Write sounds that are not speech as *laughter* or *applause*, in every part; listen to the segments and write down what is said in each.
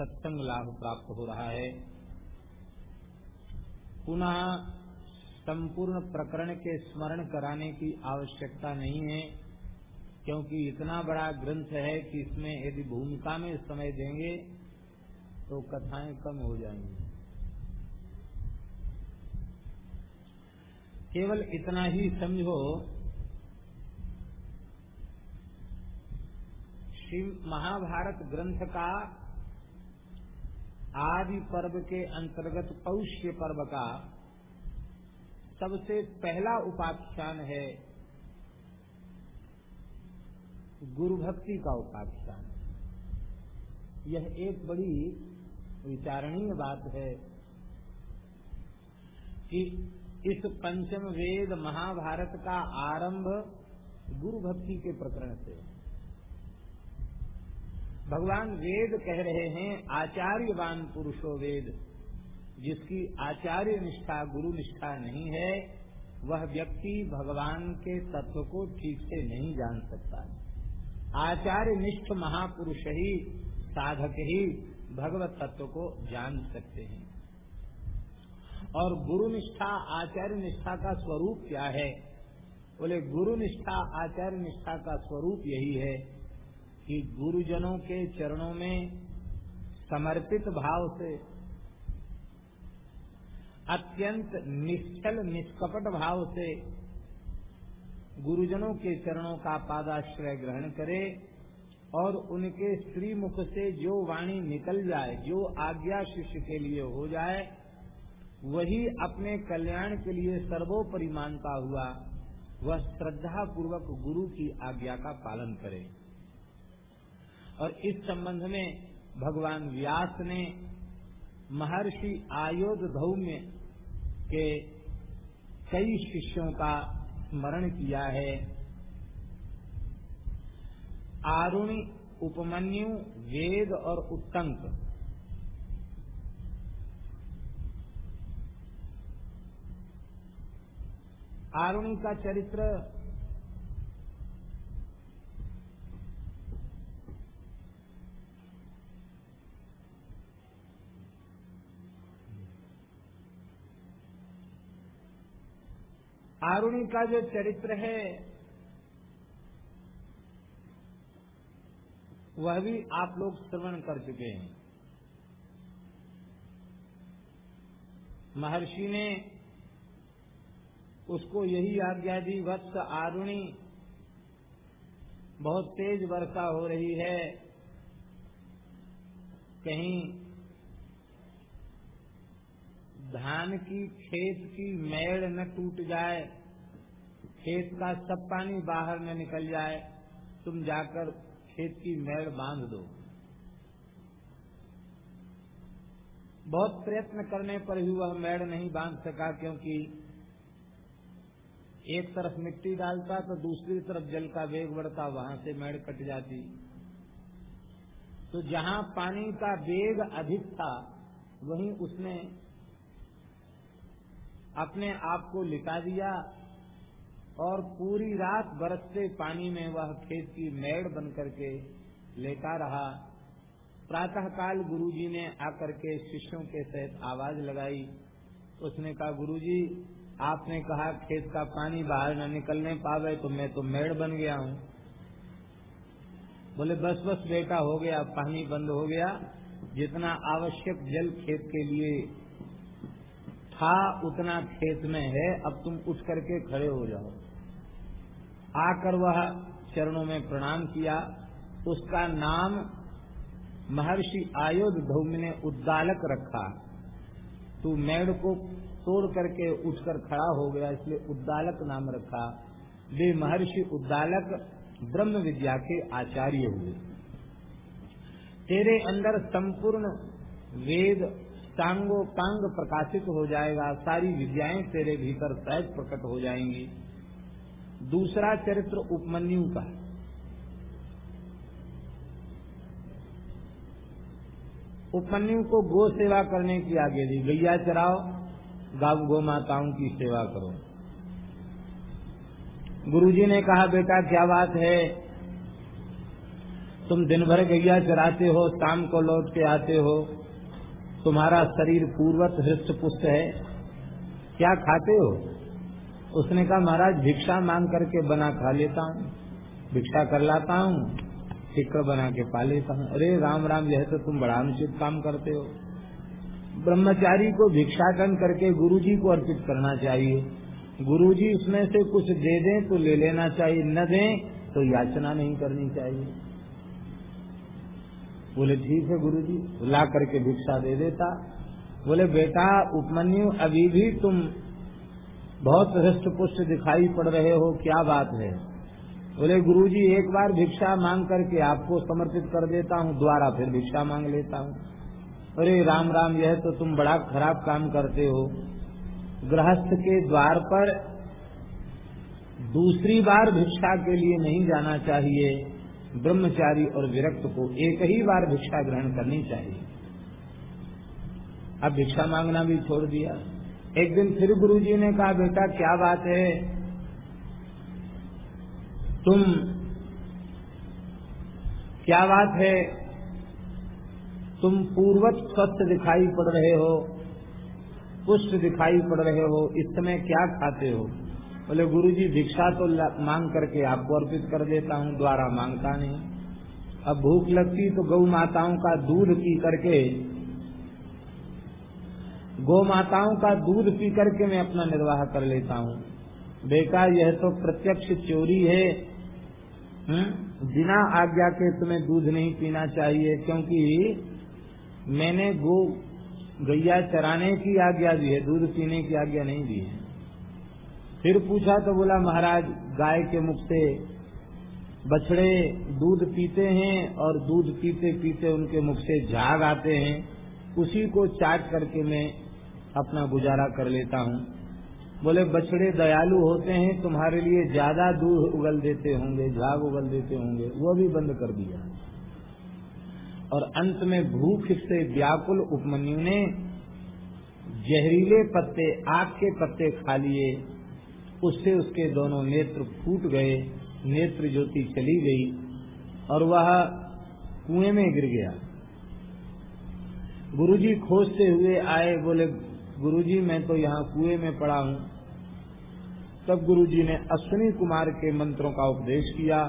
सत्संग लाभ प्राप्त हो रहा है। पुनः संपूर्ण प्रकरण के स्मरण कराने की आवश्यकता नहीं है, क्योंकि इतना बड़ा ग्रंथ है कि इसमें यदि भूमिका में समय देंगे तो कथाएँ कम हो जाएँगी। केवल इतना ही समझो, श्री महाभारत ग्रंथ का आदि पर्व के अंतर्गत पौष्य पर्व का सबसे पहला उपाख्यान है गुरु भक्ति का उपाख्यान। यह एक बड़ी विचारणीय बात है कि इस पंचम वेद महाभारत का आरंभ गुरु भक्ति के प्रकरण से भगवान वेद कह रहे हैं, आचार्यवान पुरुषो वेद। जिसकी आचार्य निष्ठा, गुरु निष्ठा नहीं है, वह व्यक्ति भगवान के तत्व को ठीक से नहीं जान सकता। आचार्य निष्ठ महापुरुष ही, साधक ही भगवत तत्व को जान सकते हैं। और गुरु निष्ठा, आचार्य निष्ठा का स्वरूप क्या है? बोले, गुरु निष्ठा, आचार्य निष्ठा का स्वरूप यही है कि गुरुजनों के चरणों में समर्पित भाव से अत्यंत निश्चल, निष्कपट भाव से गुरुजनों के चरणों का पादाश्रय ग्रहण करे और उनके श्रीमुख से जो वाणी निकल जाए, जो आज्ञा शिष्य के लिए हो जाए, वही अपने कल्याण के लिए सर्वोपरि मानता हुआ वह श्रद्धा पूर्वक गुरु की आज्ञा का पालन करे। और इस संबंध में भगवान व्यास ने महर्षि आयोध धौम्य के कई शिष्यों का स्मरण किया है। आरुणि, उपमन्यु, वेद और उत्तंक। आरुणि का चरित्र आरुणि का जो चरित्र है, वह भी आप लोग श्रवण कर चुके हैं। महर्षि ने उसको यही आज्ञा दी, वत्स आरुणी, बहुत तेज वर्षा हो रही है, कहीं धान की, खेत की मेड़ न टूट जाए, खेत का सब पानी बाहर न निकल जाए, तुम जाकर खेत की मेड़ बाँध दो। बहुत प्रयत्न करने पर भी वह मेड़ नहीं बाँध सका, क्योंकि एक तरफ़ मिट्टी डालता तो दूसरी तरफ़ जल का वेग बढ़ता, वहाँ से मेड़ कट जाती। तो जहाँ पानी का वेग अधिक था, वहीं उसने अपने आप को लिटा दिया और पूरी रात बरसते पानी में वह खेत की मेड़ बन करके लेटा रहा। प्रातः काल गुरुजी ने आकर के शिष्यों के सहित आवाज़ लगाई। उसने कहा, गुरुजी, आपने कहा खेत का पानी बाहर न निकलने पावे तो मैं तो मेड़ बन गया हूँ। बोले, बस बस बेटा, हो गया, पानी बंद हो गया। जितना आवश्यक जल खेत के लिए था उतना खेत में है, अब तुम उठ करके खड़े हो जाओ। आकर वह चरणों में प्रणाम किया। उसका नाम महर्षि आयोध धौम्य ने उद्दालक रखा। तू मेड़ को तोड़ करके उठकर खड़ा हो गया, इसलिए उद्दालक नाम रखा। वे महर्षि उद्दालक ब्रह्म विद्या के आचार्य हुए। तेरे अंदर संपूर्ण वेद सांगो पांग प्रकाशित हो जाएगा, सारी विद्याएँ तेरे भीतर सहज प्रकट हो जाएँगी। दूसरा चरित्र उपमन्यु का उपमन्यु को गो सेवा करने की आगे दी, गैया चराओ गौ गो माताओं की सेवा करो। गुरुजी ने कहा, बेटा, क्या बात है? तुम दिन भर गैया चराते हो, शाम को लौट के आते हो। तुम्हारा शरीर पूर्वत हृष्ट पुष्ट है। क्या खाते हो? उसने कहा, महाराज, भिक्षा मांग करके बना खा लेता हूँ। भिक्षा कर लाता हूँ टिक्कर बना के पा लेता हूँ। अरे, राम राम, यह तो तुम बड़ा अनुचित काम करते हो। ब्रह्मचारी को भिक्षाटन करके गुरुजी को अर्पित करना चाहिए। गुरुजी उसमें से कुछ दे दें तो ले लेना चाहिए, न दें तो याचना नहीं करनी चाहिए। बोले, ठीक है गुरु जी ला करके भिक्षा दे देता। बोले, बेटा, उपमन्यु, अभी भी तुम बहुत हृष्ट पुष्ट दिखाई पड़ रहे हो, क्या बात है? बोले गुरु जी एक बार भिक्षा मांग करके आपको समर्पित कर देता हूँ द्वारा फिर भिक्षा मांग लेता हूँ। अरे, राम राम, यह तो तुम बड़ा खराब काम करते हो। गृहस्थ के द्वार पर दूसरी बार भिक्षा के लिए नहीं जाना चाहिए। ब्रह्मचारी और विरक्त को एक ही बार भिक्षा ग्रहण करनी चाहिए। अब भिक्षा मांगना भी छोड़ दिया। एक दिन फिर गुरुजी ने कहा, बेटा, क्या बात है? तुम क्या बात है? तुम पूर्वत स्वस्थ दिखाई पड़ रहे हो, पुष्ट दिखाई पड़ रहे हो, इस समय क्या खाते हो? बोले गुरु जी भिक्षा तो मांग करके आपको अर्पित कर देता हूँ, द्वारा माँगता नहीं। अब भूख लगती तो गौ माताओं का दूध पी करके, गौ माताओं का दूध पी करके मैं अपना निर्वाह कर लेता हूँ। बेटा, यह तो प्रत्यक्ष चोरी है। हम्म? बिना आज्ञा के तुम्हें दूध नहीं पीना चाहिए, क्योंकि मैंने गो, गैया चराने की आज्ञा दी है, दूध पीने की आज्ञा नहीं दी है। फिर पूछा तो बोला, महाराज, गाय के मुख से बछड़े दूध पीते हैं और दूध पीते पीते उनके मुख से झाग आते हैं। उसी को चाट करके मैं अपना गुजारा कर लेता हूँ। बोले, बछड़े दयालु होते हैं, तुम्हारे लिए ज़्यादा दूध उगल देते होंगे, झाग उगल देते होंगे। वो भी बंद कर दिया और अंत में भूख से व्याकुल उपमन्यु ने जहरीले पत्ते, आग के पत्ते खा लिए। उससे उसके दोनों नेत्र फूट गए, नेत्र ज्योति चली गई और वह कुएँ में गिर गया। गुरुजी खोजते हुए आए, बोले, गुरुजी, मैं तो यहाँ कुएँ में पड़ा हूँ। तब गुरुजी ने अश्विनी कुमार के मंत्रों का उपदेश किया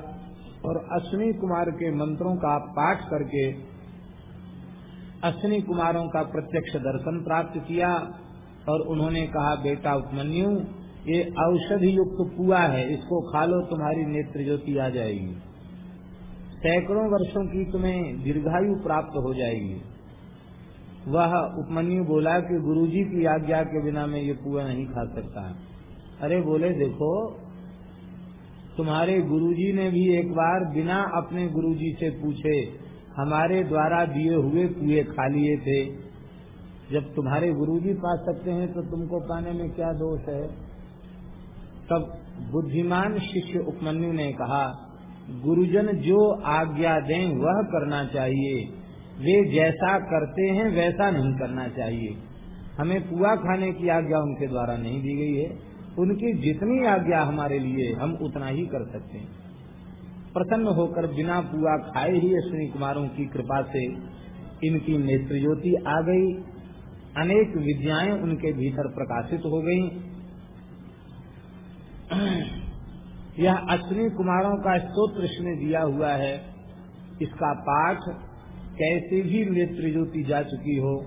और अश्विनी कुमार के मंत्रों का पाठ करके अश्विनी कुमारों का प्रत्यक्ष दर्शन प्राप्त किया और उन्होंने कहा, बेटा उपमन्यु ये औषधि युक्त पुआ है, इसको खा लो, तुम्हारी नेत्र ज्योति आ जाएगी। सैकड़ों वर्षों की तुम्हें दीर्घायु प्राप्त हो जाएगी। वह उपमन्यु बोला कि गुरुजी की आज्ञा के बिना मैं ये पुआ नहीं खा सकता। अरे बोले, देखो, तुम्हारे गुरुजी ने भी एक बार बिना अपने गुरुजी से पूछे, हमारे द्वारा दिए हुए कुएँ खा लिए थे। जब तुम्हारे गुरुजी पा सकते हैं तो तुमको पाने में क्या दोष है? तब बुद्धिमान शिष्य उपमन्यु ने कहा, गुरुजन जो आज्ञा दें वह करना चाहिए। वे जैसा करते हैं, वैसा नहीं करना चाहिए। हमें पुआ खाने की आज्ञा उनके द्वारा नहीं दी गई है। उनकी जितनी आज्ञा हमारे लिए, हम उतना ही कर सकते हैं। प्रसन्न होकर बिना पुआ खाए ही अश्विनी कुमारों की कृपा से इनकी नेत्र ज्योति आ गई। अनेक विद्याएँ उनके भीतर प्रकाशित हो गईं। *clears throat* यह अश्विनी कुमारों का स्त्रोत्र इसमें दिया हुआ है। इसका पाठ, कैसे भी नेत्र ज्योति जा चुकी हो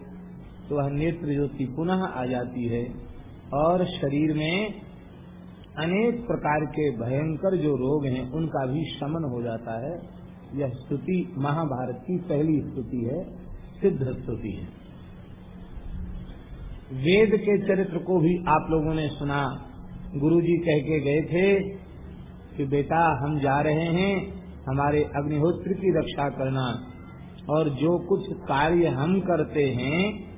तो वह नेत्र ज्योति पुनः आ जाती है। और शरीर में अनेक प्रकार के भयंकर जो रोग हैं, उनका भी शमन हो जाता है। यह स्तुति महाभारत की पहली स्तुति है, सिद्ध स्तुति है। वेद के चरित्र को भी आप लोगों ने सुना। गुरुजी कह के गए थे कि बेटा, हम जा रहे हैं हमारे अग्निहोत्र की रक्षा करना। और जो कुछ कार्य हम करते हैं,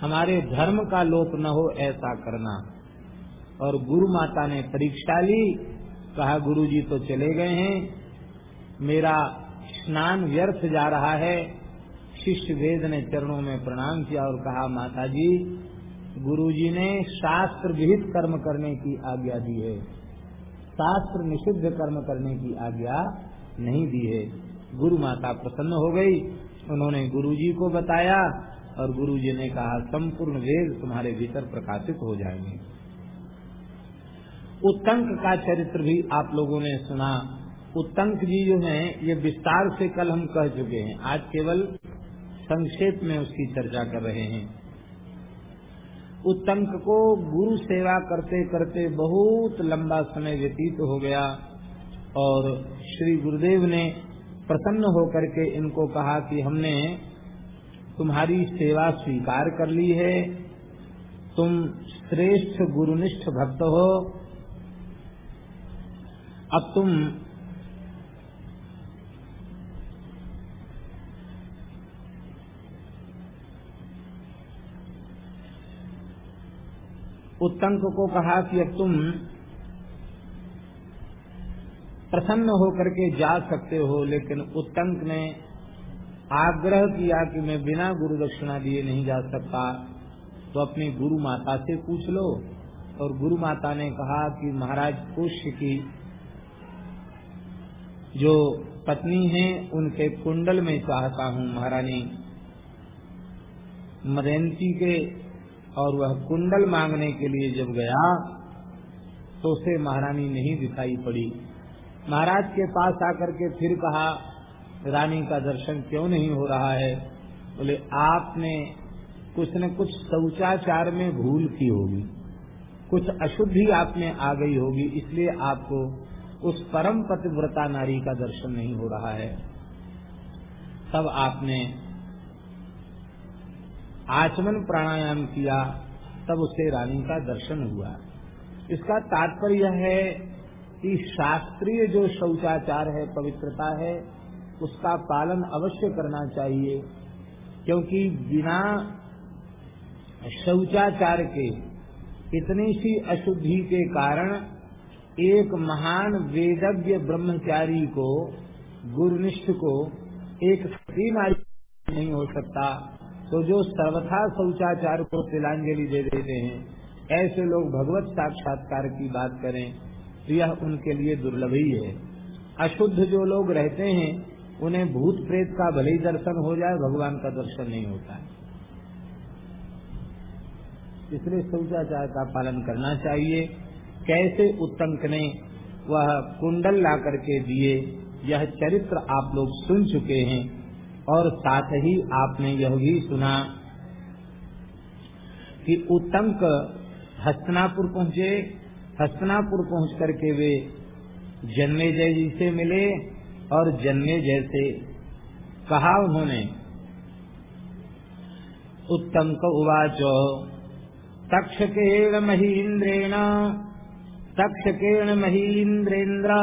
हमारे धर्म का लोप न हो ऐसा करना। और गुरु माता ने परीक्षा ली, कहा, गुरुजी तो चले गए हैं, मेरा स्नान व्यर्थ जा रहा है। शिष्य वेद ने चरणों में प्रणाम किया और कहा माता जी गुरुजी ने शास्त्र विहित कर्म करने की आज्ञा दी है। शास्त्र निषिद्ध कर्म करने की आज्ञा नहीं दी है। गुरु माता प्रसन्न हो गई। उन्होंने गुरु जी को बताया और गुरु जी ने कहा, संपूर्ण वेद तुम्हारे भीतर प्रकाशित हो जाएँगे। उत्तंक का चरित्र भी आप लोगों ने सुना। उत्तंक जी जो हैं, ये विस्तार से कल हम कह चुके हैं। आज केवल संक्षेप में उसकी चर्चा कर रहे हैं। उत्तंक को गुरु सेवा करते करते बहुत लंबा समय व्यतीत हो गया और श्री गुरुदेव ने प्रसन्न होकर के इनको कहा कि हमने तुम्हारी सेवा स्वीकार कर ली है। तुम श्रेष्ठ गुरुनिष्ठ भक्त हो। अब तुम उत्तंक को कहा कि अब तुम प्रसन्न होकर के जा सकते हो, लेकिन उत्तंक ने आग्रह किया कि मैं बिना गुरु दक्षिणा दिए नहीं जा सकता तो अपनी गुरु माता से पूछ लो। और गुरु माता ने कहा कि महाराज पुष्य की जो पत्नी है, उनके कुंडल में चाहता हूँ। महारानी मदयंती के और वह कुंडल मांगने के लिए जब गया तो उसे महारानी नहीं दिखाई पड़ी। महाराज के पास आकर के फिर कहा, रानी का दर्शन क्यों नहीं हो रहा है? बोले, आपने कुछ न कुछ शौचाचार में भूल की होगी। कुछ अशुद्धि आप में आ गई होगी, इसलिए आपको उस परम पतिव्रता नारी का दर्शन नहीं हो रहा है। तब आपने आचमन प्राणायाम किया, तब उसे रानी का दर्शन हुआ। इसका तात्पर्य है कि शास्त्रीय जो शौचाचार है, पवित्रता है, उसका पालन अवश्य करना चाहिए, क्योंकि बिना शौचाचार के, इतनी सी अशुद्धि के कारण, एक महान वेदज्ञ ब्रह्मचारी को, गुरुनिष्ठ को, एक नहीं हो सकता। तो जो सर्वथा शौचाचार को तिलांजलि दे देते हैं, ऐसे लोग भगवत साक्षात्कार की बात करें तो यह उनके लिए दुर्लभ ही है। अशुद्ध जो लोग रहते हैं, उन्हें भूत प्रेत का भले ही दर्शन हो जाए, भगवान का दर्शन नहीं होता। इसलिए शौचाचार का पालन करना चाहिए। कैसे उत्तंक ने वह कुंडल ला करके दिए, यह चरित्र आप लोग सुन चुके हैं। और साथ ही आपने यह भी सुना कि उत्तंक हस्तनापुर पहुँचे। हस्तनापुर पहुँच करके वे जन्मे जय जी से मिले और जन्मे जैसे कहा उन्होंने उत्तम को उवाचो, तक्षकेण महीन्द्रेण, तक्षकेण महीन्द्रेन्द्र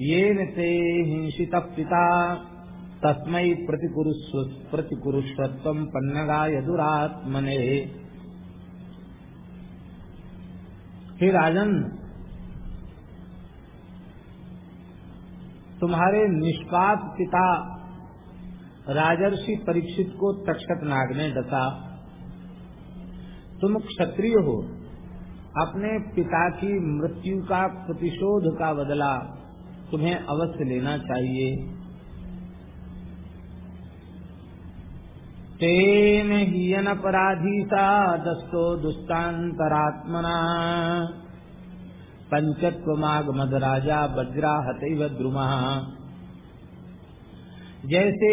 ये ते हिंसित पिता तस्मै प्रतिकुरुस्व प्रतिकुरुष्वत्व पन्नगाय हे राजन, तुम्हारे निष्पाप पिता राजर्षि परीक्षित को तक्षक नाग ने डसा। तुम क्षत्रिय हो, अपने पिता की मृत्यु का प्रतिशोध का बदला तुम्हें अवश्य लेना चाहिए। तेन हीयन सा दस्तो दुस्तांतरात्मना पंचत्वमागमद राजा वज्रा हतैव जैसे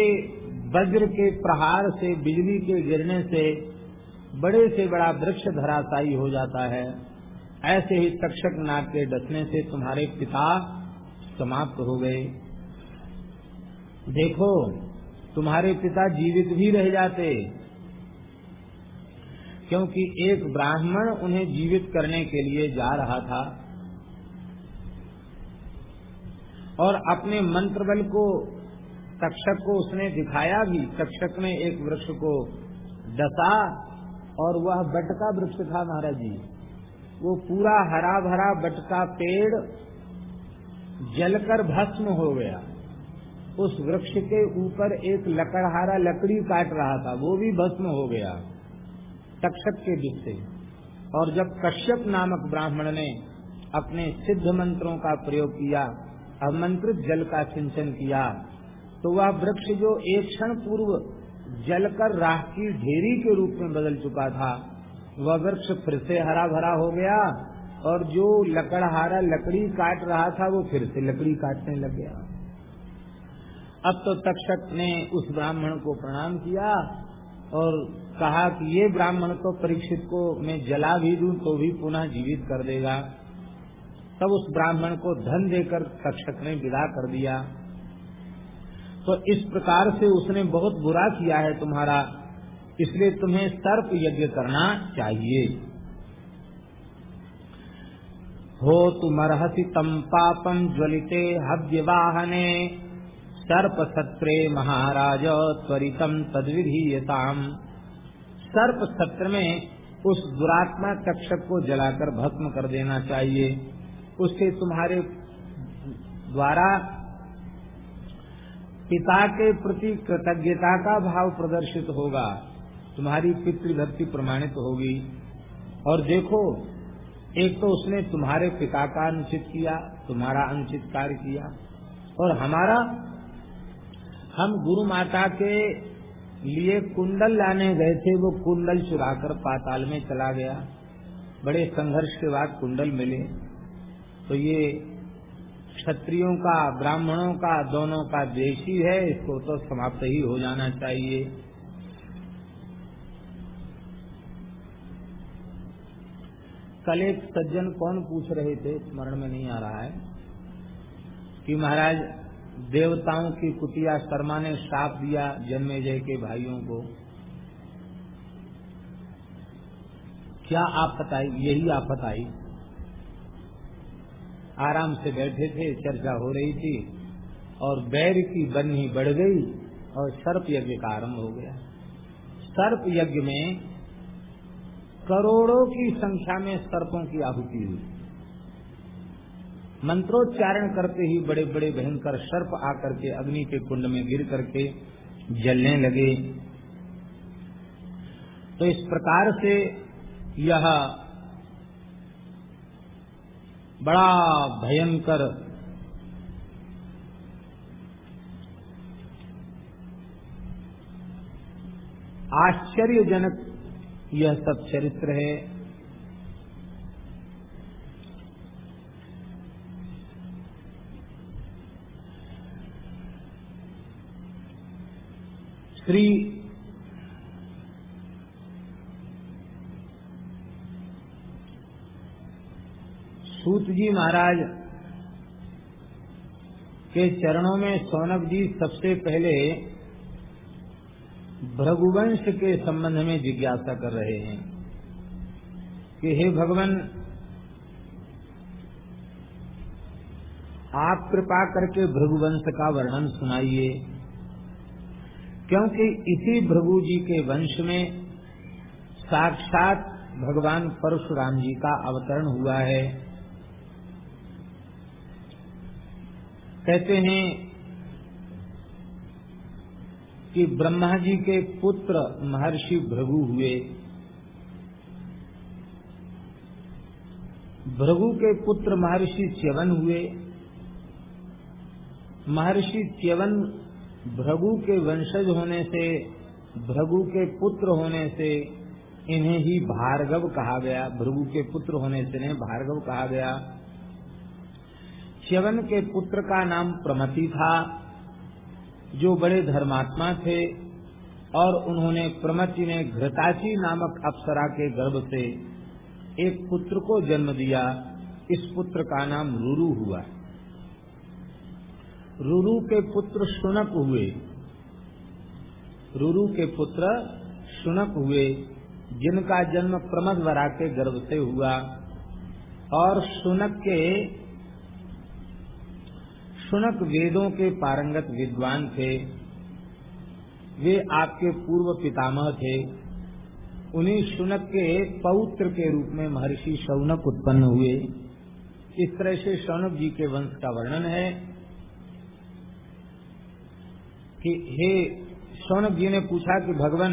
वज्र के प्रहार से, बिजली के गिरने से बड़े से बड़ा वृक्ष धराशायी हो जाता है, ऐसे ही तक्षक नाग के डसने से तुम्हारे पिता समाप्त हो गए। देखो तुम्हारे पिता जीवित भी रह जाते। क्योंकि एक ब्राह्मण उन्हें जीवित करने के लिए जा रहा था। और अपने मंत्र बल को, तक्षक को उसने दिखाया भी। तक्षक ने एक वृक्ष को डसा और वह बटका वृक्ष था महाराज जी। वो पूरा हरा भरा बटका पेड़ जलकर भस्म हो गया। उस वृक्ष के ऊपर एक लकड़हारा लकड़ी काट रहा था, वो भी भस्म हो गया तक्षक के बीच से। और जब कश्यप नामक ब्राह्मण ने अपने सिद्ध मंत्रों का प्रयोग किया, अमंत्रित जल का सिंचन किया तो वह वृक्ष जो एक क्षण पूर्व जलकर राह की ढेरी के रूप में बदल चुका था, वह वृक्ष फिर से हरा भरा हो गया और जो लकड़हारा लकड़ी काट रहा था, वो फिर से लकड़ी काटने लग गया। अब तो तक्षक ने उस ब्राह्मण को प्रणाम किया और कहा कि ये ब्राह्मण तो परीक्षित को मैं जला भी दूँ तो भी पुनः जीवित कर देगा। तब उस ब्राह्मण को धन देकर तक्षक ने विदा कर दिया। तो इस प्रकार से उसने बहुत बुरा किया है तुम्हारा, इसलिए तुम्हें सर्प यज्ञ करना चाहिए। हो तुमर्हसी तम पापम ज्वलिते हव्य वाहने सर्प सत्रे महाराज त्वरितम तद्विधीयताम। सर्प सत्र में उस दुरात्मा तक्षक को जलाकर भस्म कर देना चाहिए। उससे तुम्हारे द्वारा पिता के प्रति कृतज्ञता का भाव प्रदर्शित होगा। तुम्हारी पितृभक्ति प्रमाणित होगी। और देखो, एक तो उसने तुम्हारे पिता का अनुचित किया, तुम्हारा अनुचित कार्य किया, और हमारा हम गुरु माता के लिए कुंडल लाने गए थे, वो कुंडल चुराकर पाताल में चला गया। बड़े संघर्ष के बाद कुंडल मिले। तो ये क्षत्रियों का, ब्राह्मणों का, दोनों का देश ही है, इसको तो समाप्त ही हो जाना चाहिए। कल एक सज्जन कौन पूछ रहे थे, स्मरण में नहीं आ रहा है, कि महाराज देवताओं की कुटिया शर्मा ने श्राप दिया जन्मे जय के भाइयों को। क्या आफत आई? यही आफत आई। आराम से बैठे थे, चर्चा हो रही थी और बैर की बन्ही बढ़ गई और सर्प यज्ञ का आरंभ हो गया। सर्प यज्ञ में करोड़ों की संख्या में सर्पों की आहुति हुई। मंत्रोच्चारण करते ही बड़े बड़े भयंकर सर्प आकर के अग्नि के कुंड में गिर करके जलने लगे। तो इस प्रकार से यह बड़ा भयंकर आश्चर्यजनक यह सब चरित्र है। श्री सूत जी महाराज के चरणों में सौनक जी सबसे पहले भृगुवंश के संबंध में जिज्ञासा कर रहे हैं कि हे भगवान, आप कृपा करके भृगुवंश का वर्णन सुनाइए। क्योंकि इसी भृगु जी के वंश में साक्षात भगवान परशुराम जी का अवतरण हुआ है। कहते हैं कि ब्रह्मा जी के पुत्र महर्षि भृगु हुए। भृगु के पुत्र महर्षि च्यवन हुए। महर्षि च्यवन भृगु के वंशज होने से, भृगु के पुत्र होने से, इन्हें ही भार्गव कहा गया। भृगु के पुत्र होने से इन्हें भार्गव कहा गया। च्यवन के पुत्र का नाम प्रमति था, जो बड़े धर्मात्मा थे, और उन्होंने प्रमति ने घृताची नामक अप्सरा के गर्भ से एक पुत्र को जन्म दिया। इस पुत्र का नाम रुरु हुआ। रुरु के पुत्र सुनक हुए। रुरु के पुत्र सुनक हुए, जिनका जन्म प्रमद वरा के गर्भ से हुआ। और सुनक के सुनक वेदों के पारंगत विद्वान थे। वे आपके पूर्व पितामह थे। उन्हीं सुनक के पौत्र के रूप में महर्षि शौनक उत्पन्न हुए। इस तरह से शौनक जी के वंश का वर्णन है। कि हे शौनक जी ने पूछा कि भगवान,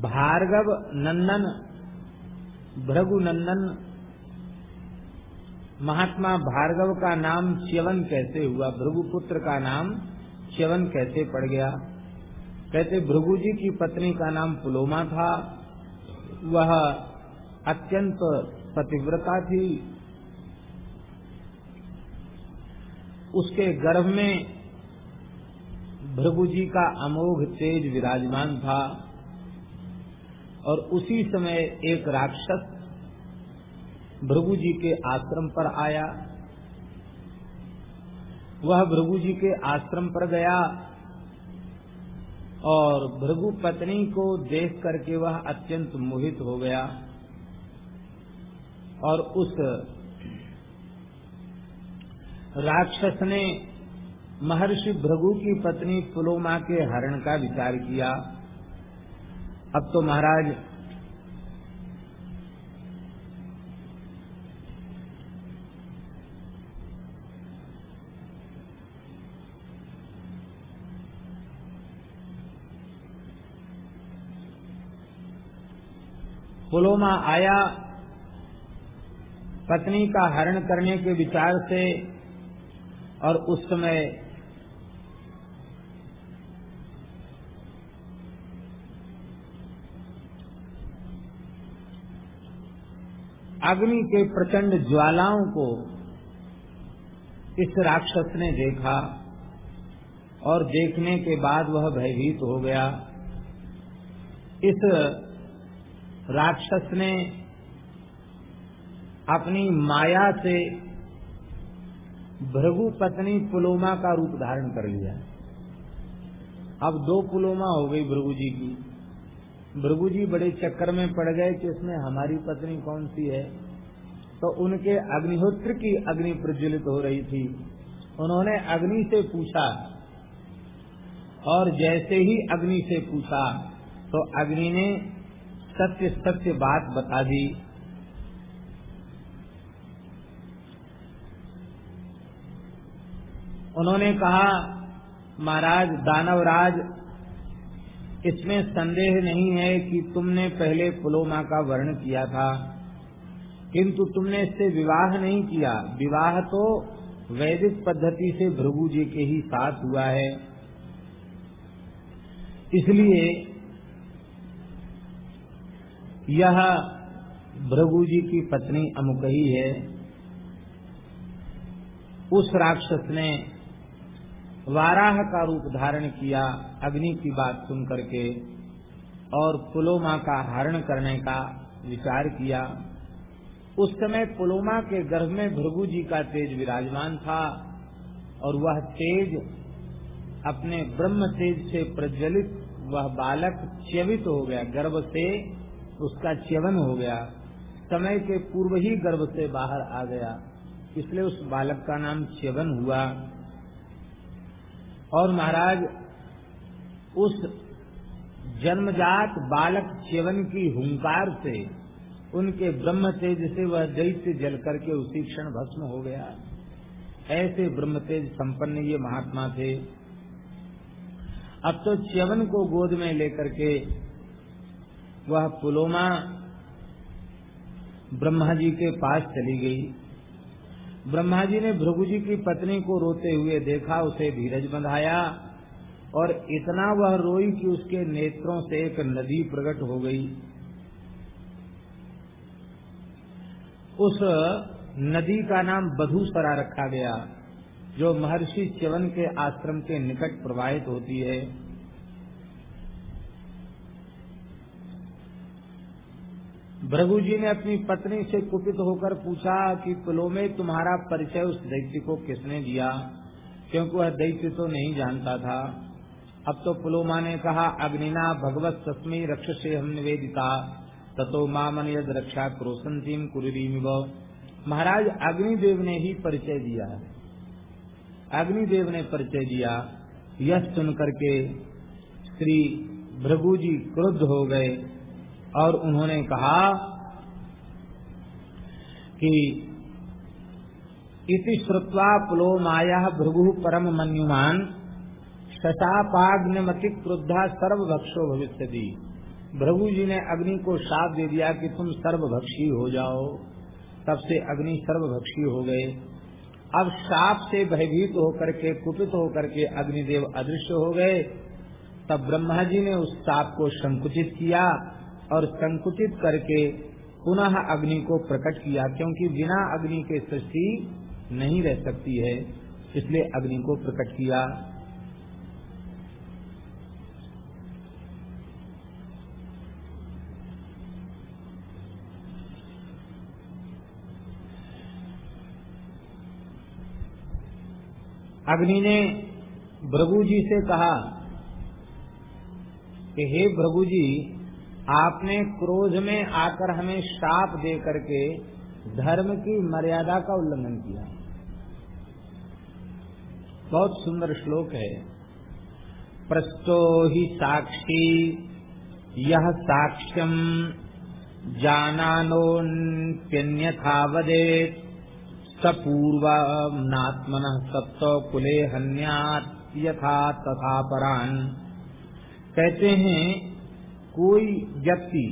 भार्गव नंदन, भृगु नंदन, महात्मा भार्गव का नाम च्यवन कैसे हुआ? भृगुपुत्र का नाम च्यवन कैसे पड़ गया? कहते भृगु जी की पत्नी का नाम पुलोमा था। वह अत्यंत पतिव्रता थी। उसके गर्भ में भृगु जी का अमोघ तेज विराजमान था और उसी समय एक राक्षस भृगु जी के आश्रम पर आया। वह भृगु जी के आश्रम पर गया और भृगु पत्नी को देख करके वह अत्यंत मोहित हो गया और उस राक्षस ने महर्षि भृगु की पत्नी पुलोमा के हरण का विचार किया। अब तो महाराज, पुलोमा आया। पत्नी का हरण करने के विचार से और उस समय अग्नि के प्रचंड ज्वालाओं को इस राक्षस ने देखा और देखने के बाद वह भयभीत हो गया। इस राक्षस ने अपनी माया से भृगु पत्नी पुलोमा का रूप धारण कर लिया। अब दो पुलोमा हो गई भृगु जी की। भृगु जी बड़े चक्कर में पड़ गए कि इसमें हमारी पत्नी कौन सी है? तो उनके अग्निहोत्र की अग्नि प्रज्वलित हो रही थी। उन्होंने अग्नि से पूछा, और जैसे ही अग्नि से पूछा तो अग्नि ने सत्य सत्य बात बता दी। उन्होंने कहा, महाराज, दानवराज इसमें संदेह नहीं है कि तुमने पहले पुलोमा का वर्ण किया था। किंतु तुमने इससे विवाह नहीं किया। विवाह तो वैदिक पद्धति से भृगु जी के ही साथ हुआ है। इसलिए यह भृगु जी की पत्नी अमुक ही है। उस राक्षस ने वाराह का रूप धारण किया, अग्नि की बात सुन करके, और पुलोमा का हरण करने का विचार किया। उस समय पुलोमा के गर्भ में भृगु जी का तेज विराजमान था, और वह तेज, अपने ब्रह्म तेज से प्रज्वलित, वह बालक च्यवित हो गया। गर्भ से उसका च्यवन हो गया। समय के पूर्व ही गर्भ से बाहर आ गया। इसलिए उस बालक का नाम च्यवन हुआ। और महाराज, उस जन्मजात बालक च्यवन की हुंकार से, उनके ब्रह्म तेज से वह दैत्य जल करके उसी क्षण भस्म हो गया। ऐसे ब्रह्म तेज संपन्न ये महात्मा थे। अब तो च्यवन को गोद में लेकर के वह पुलोमा ब्रह्मा जी के पास चली गई। ब्रह्मा जी ने भृगु जी की पत्नी को रोते हुए देखा, उसे धीरज बंधाया और इतना वह रोई कि उसके नेत्रों से एक नदी प्रकट हो गई। उस नदी का नाम बधूसरा रखा गया, जो महर्षि च्यवन के आश्रम के निकट प्रवाहित होती है। भृगु जी ने अपनी पत्नी से कुपित होकर पूछा कि पुलो में तुम्हारा परिचय उस दैत्य को किसने दिया? क्योंकि वह दैत्य तो नहीं जानता था। अब तो पुलोमा ने कहा, अग्निना भगवत सस्मी रक्ष से हम निवेदिता, ततो मामन यद रक्षा क्रोसंतीम कुरीम महाराज, अग्निदेव ने ही परिचय दिया। अग्निदेव ने परिचय दिया। यह सुन करके श्री भृगु जी क्रुद्ध हो गए। और उन्होंने कहा कि इति श्रुत्वा पुलो माया भृगु परम मन्युमान शशापाग्नमति क्रुद्धा सर्वभक्षो भविष्य दी भृगु जी ने अग्नि को साप दे दिया कि तुम सर्वभक्षी हो जाओ। तब से अग्नि सर्वभक्षी हो गए। अब साप से भयभीत होकर के, कुपित होकर के अग्निदेव अदृश्य हो गए। तब ब्रह्मा जी ने उस साप को संकुचित किया। और संकुचित करके पुनः अग्नि को प्रकट किया, क्योंकि बिना अग्नि के सृष्टि नहीं रह सकती है, इसलिए अग्नि को प्रकट किया। अग्नि ने भृगु जी से कहा कि, हे भ्रभु जी आपने क्रोध में आकर हमें श्राप दे करके धर्म की मर्यादा का उल्लंघन किया। बहुत सुंदर श्लोक है। प्रस्तो ही साक्षी, यह साक्ष्यम जानानोन्यथा वदेत सपूर्वात्मन सप्त कुले हन्यात यथा तथा परान। कहते हैं कोई व्यक्ति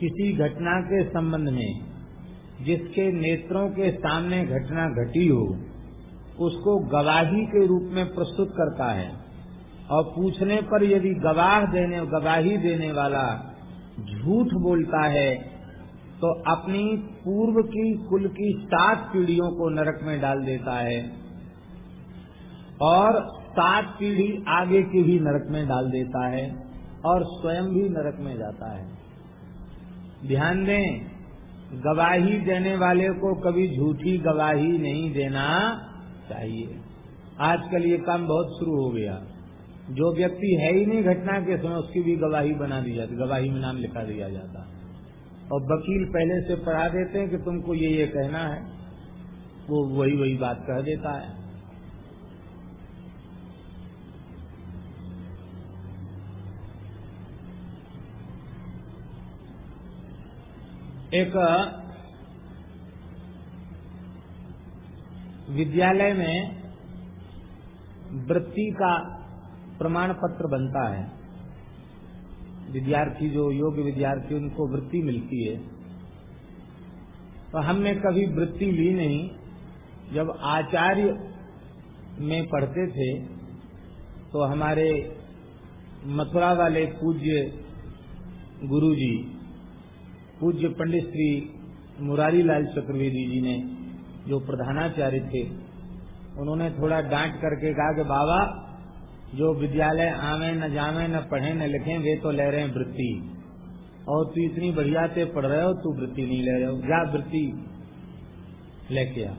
किसी घटना के संबंध में जिसके नेत्रों के सामने घटना घटी हो, उसको गवाही के रूप में प्रस्तुत करता है और पूछने पर यदि गवाह देने, गवाही देने वाला झूठ बोलता है तो अपनी पूर्व की, कुल की सात पीढ़ियों को नरक में डाल देता है और सात पीढ़ी आगे की भी नरक में डाल देता है। और स्वयं भी नरक में जाता है। ध्यान दें, गवाही देने वाले को कभी झूठी गवाही नहीं देना चाहिए। आजकल ये काम बहुत शुरू हो गया। जो व्यक्ति है ही नहीं घटना के समय, उसकी भी गवाही बना दी जाती, गवाही में नाम लिखा दिया जाता। और वकील पहले से पढ़ा देते हैं कि तुमको ये ये कहना है, वो वही वही बात कह देता है। एक विद्यालय में वृत्ति का प्रमाण पत्र बनता है। विद्यार्थी जो योग्य विद्यार्थी, उनको वृत्ति मिलती है। तो हमने कभी वृत्ति ली नहीं। जब आचार्य में पढ़ते थे तो हमारे मथुरा वाले पूज्य गुरुजी पूज्य पंडित श्री मुरारी लाल चतुर्वेदी जी ने जो प्रधानाचार्य थे, उन्होंने थोड़ा डांट करके कहा कि बाबा, जो विद्यालय आवे न जावे न पढ़े न लिखे, वे तो ले रहे हैं वृत्ति। और तू इतनी बढ़िया से पढ़ रहे हो, तू वृत्ति नहीं ले रहे हो। जा वृत्ति लेके आ।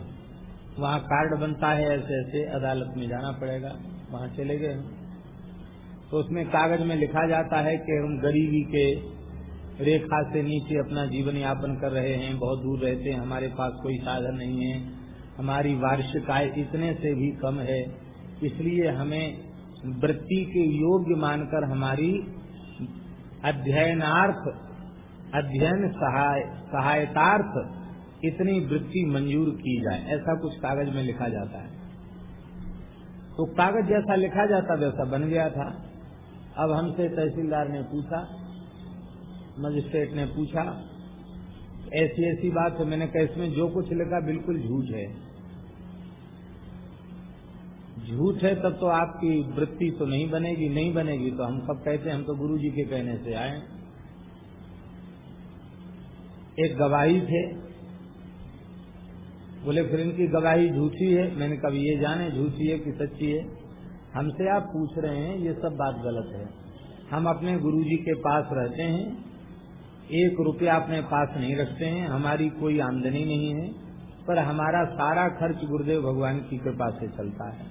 वहाँ कार्ड बनता है ऐसे ऐसे अदालत में जाना पड़ेगा। वहाँ चले गए। तो उसमें कागज़ में लिखा जाता है कि हम गरीबी के रेखा से नीचे अपना जीवन यापन कर रहे हैं, बहुत दूर रहते हैं, हमारे पास कोई साधन नहीं है, हमारी वार्षिक आय इतने से भी कम है, इसलिए हमें वृत्ति के योग्य मानकर हमारी अध्ययनार्थ, अध्ययन सहाय, सहायतार्थ इतनी वृत्ति मंजूर की जाए, ऐसा कुछ कागज़ में लिखा जाता है। तो कागज़ जैसा लिखा जाता, वैसा बन गया था। अब हमसे तहसीलदार ने पूछा मजिस्ट्रेट ने पूछा, ऐसी ऐसी बात है। मैंने कहा, इसमें जो कुछ लिखा बिल्कुल झूठ है। झूठ है तब तो आपकी वृत्ति तो नहीं बनेगी नहीं बनेगी तो हम सब कहते हैं, हम तो गुरु जी के कहने से आए एक गवाही थे। बोले, फिर इनकी गवाही झूठी है? मैंने कभी ये जाने, झूठी है कि सच्ची है? हमसे आप पूछ रहे हैं, ये सब बात गलत है। हम अपने गुरु जी के पास रहते हैं एक रुपया अपने पास नहीं रखते हैं, हमारी कोई आमदनी नहीं है, पर हमारा सारा खर्च गुरुदेव भगवान की कृपा से चलता है।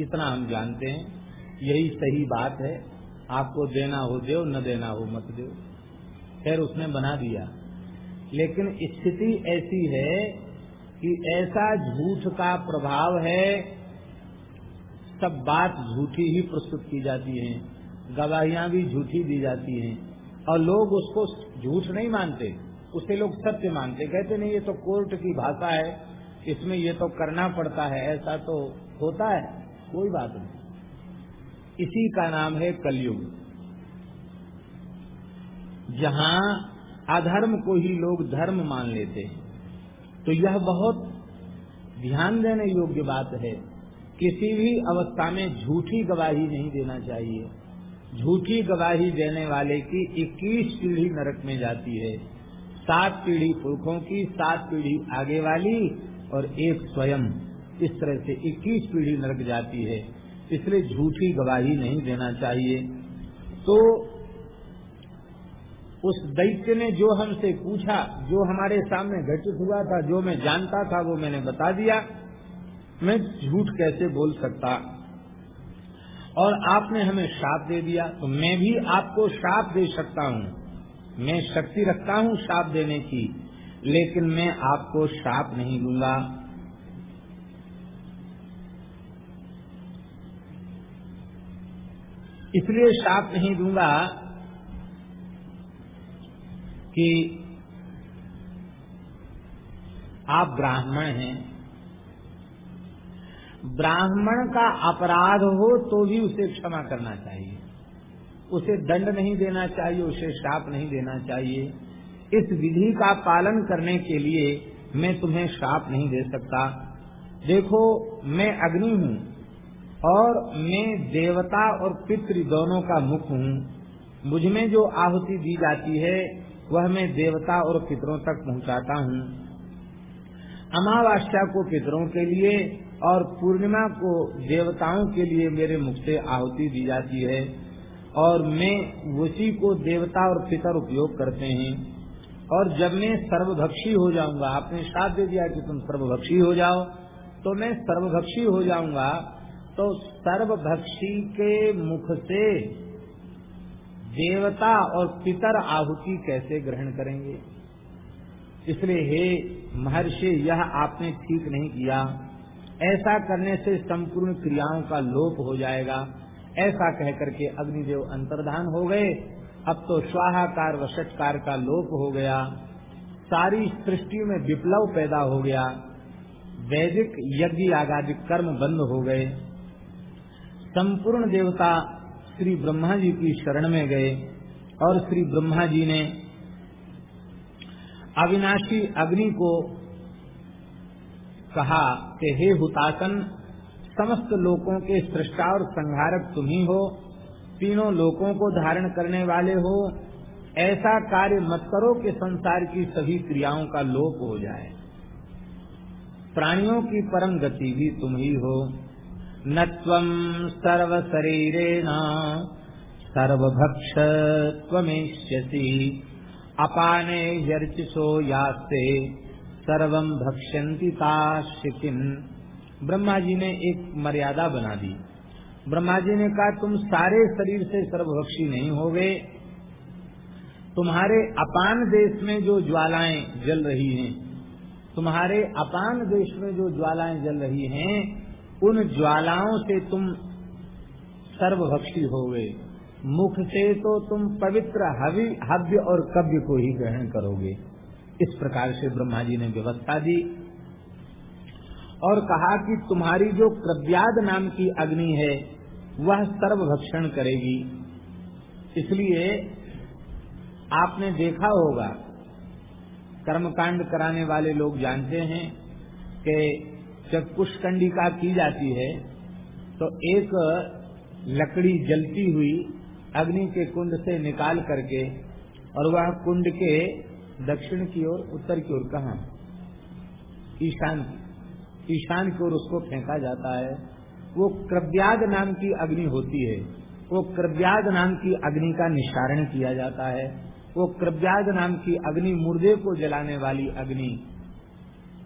इतना हम जानते हैं। यही सही बात है। आपको देना हो दो न देना हो मत दो खैर, उसने बना दिया। लेकिन स्थिति ऐसी है कि ऐसा झूठ का प्रभाव है, सब बात झूठी ही प्रस्तुत की जाती है। गवाहियाँ भी झूठी दी जाती हैं। और लोग उसको झूठ नहीं मानते, उसे लोग सत्य मानते। कहते, नहीं, ये तो कोर्ट की भाषा है, इसमें ये तो करना पड़ता है, ऐसा तो होता है। कोई बात नहीं। इसी का नाम है कलयुग। जहाँ अधर्म को ही लोग धर्म मान लेते हैं। तो यह बहुत ध्यान देने योग्य बात है। किसी भी अवस्था में झूठी गवाही नहीं देना चाहिए। झूठी गवाही देने वाले की 21 पीढ़ी नरक में जाती है। सात पीढ़ी पुरखों की, सात पीढ़ी आगे वाली और एक स्वयं। इस तरह से 21 पीढ़ी नरक जाती है। इसलिए झूठी गवाही नहीं देना चाहिए। तो उस दैत्य ने जो हमसे पूछा, जो हमारे सामने घटित हुआ था, जो मैं जानता था, वो मैंने बता दिया। मैं झूठ कैसे बोल सकता? और आपने हमें श्राप दे दिया तो मैं भी आपको श्राप दे सकता हूँ। मैं शक्ति रखता हूँ श्राप देने की, लेकिन मैं आपको श्राप नहीं दूँगा। इसलिए श्राप नहीं दूँगा कि आप ब्राह्मण हैं। ब्राह्मण का अपराध हो तो भी उसे क्षमा करना चाहिए। उसे दंड नहीं देना चाहिए, उसे श्राप नहीं देना चाहिए। इस विधि का पालन करने के लिए मैं तुम्हें श्राप नहीं दे सकता। देखो, मैं अग्नि हूँ और मैं देवता और पितृ दोनों का मुख हूँ। मुझमें जो आहुति दी जाती है, वह मैं देवता और पितरों तक पहुँचाता हूँ। अमावास्या को पितरों के लिए और पूर्णिमा को देवताओं के लिए मेरे मुख से आहुति दी जाती है और मैं उसी को देवता और पितर उपयोग करते हैं। और जब मैं सर्वभक्षी हो जाऊँगा, आपने साथ दे दिया कि तुम सर्वभक्षी हो जाओ तो मैं सर्वभक्षी हो जाऊँगा तो सर्वभक्षी के मुख से देवता और पितर आहुति कैसे ग्रहण करेंगे? इसलिए हे महर्षि, यह आपने ठीक नहीं किया। ऐसा करने से संपूर्ण क्रियाओं का लोप हो जाएगा। ऐसा कहकर के अग्निदेव अंतर्धान हो गए। अब तो स्वाहाकार व षटकार का लोप हो गया। सारी सृष्टि में विप्लव पैदा हो गया। वैदिक यज्ञ आगादिक कर्म बंद हो गए। संपूर्ण देवता श्री ब्रह्मा जी की शरण में गए और श्री ब्रह्मा जी ने अविनाशी अग्नि को कहा कि हे हुतासन समस्त लोकों के सृष्टा और संहारक तुम ही हो, तीनों लोकों को धारण करने वाले हो, ऐसा कार्य मत करो कि संसार की सभी क्रियाओं का लोप हो जाए। प्राणियों की परम गति भी तुम ही हो। न तम त्वम् सर्वशरीरेण सर्वभक्षत्वमेष्यसि अपाने यर्चिसो यास्ते। सर्वम भक्ष्यंती ताशिकिन ब्रह्मा जी ने एक मर्यादा बना दी। ब्रह्मा जी ने कहा, तुम सारे शरीर से सर्वभक्षी नहीं होगे। तुम्हारे अपान देश में जो ज्वालाएँ जल रही हैं, तुम्हारे अपान देश में जो ज्वालाएँ जल रही हैं, उन ज्वालाओं से तुम सर्वभक्षी हो गए मुख से तो तुम पवित्र हवि, हव्य और कव्य को ही ग्रहण करोगे। इस प्रकार से ब्रह्मा जी ने व्यवस्था दी और कहा कि तुम्हारी जो क्रव्याद नाम की अग्नि है, वह सर्वभक्षण करेगी। इसलिए आपने देखा होगा, कर्मकांड कराने वाले लोग जानते हैं कि जब पुष्कंडिका की जाती है तो एक लकड़ी जलती हुई अग्नि के कुंड से निकाल करके और वह कुंड के दक्षिण की ओर, उत्तर की ओर, कहा? ईशान ईशान की ओर उसको फेंका जाता है। वो क्रव्याग नाम की अग्नि होती है। वो क्रव्याग नाम की अग्नि का निशारण किया जाता है। वो क्रव्याग नाम की अग्नि मुर्दे को जलाने वाली अग्नि,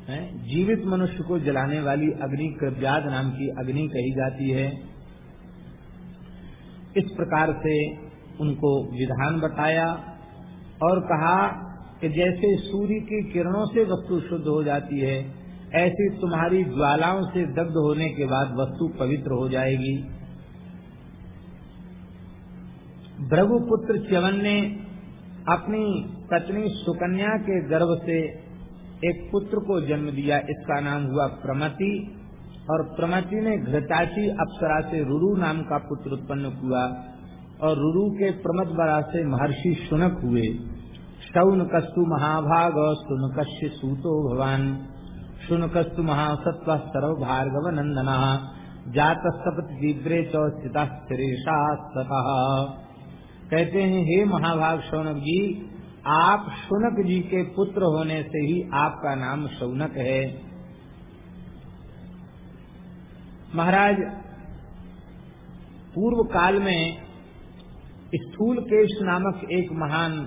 है? जीवित मनुष्य को जलाने वाली अग्नि कृव्याद नाम की अग्नि कही जाती है। इस प्रकार से उनको विधान बताया और कहा कि जैसे सूर्य की किरणों से वस्तु शुद्ध हो जाती है, ऐसी तुम्हारी ज्वालाओं से दग्ध होने के बाद वस्तु पवित्र हो जाएगी। भ्रभुपुत्र च्यवन ने अपनी पत्नी सुकन्या के गर्भ से एक पुत्र को जन्म दिया। इसका नाम हुआ प्रमति और प्रमति ने घृताची अप्सरा से रुरु नाम का पुत्र उत्पन्न हुआ और रुरु के प्रमद बरा से महर्षि सुनक हुए। शौनकस्तु महाभाग सुनकश्य सूतो भवान। शुनकस्तु महासत्व सर्व भार्गव नंदना जात सपत दिव्रे चौस्थिता कहते हैं, हे महाभाग शौनक जी, आप शुनक जी के पुत्र होने से ही आपका नाम शौनक है। महाराज, पूर्व काल में स्थूल केश नामक एक महान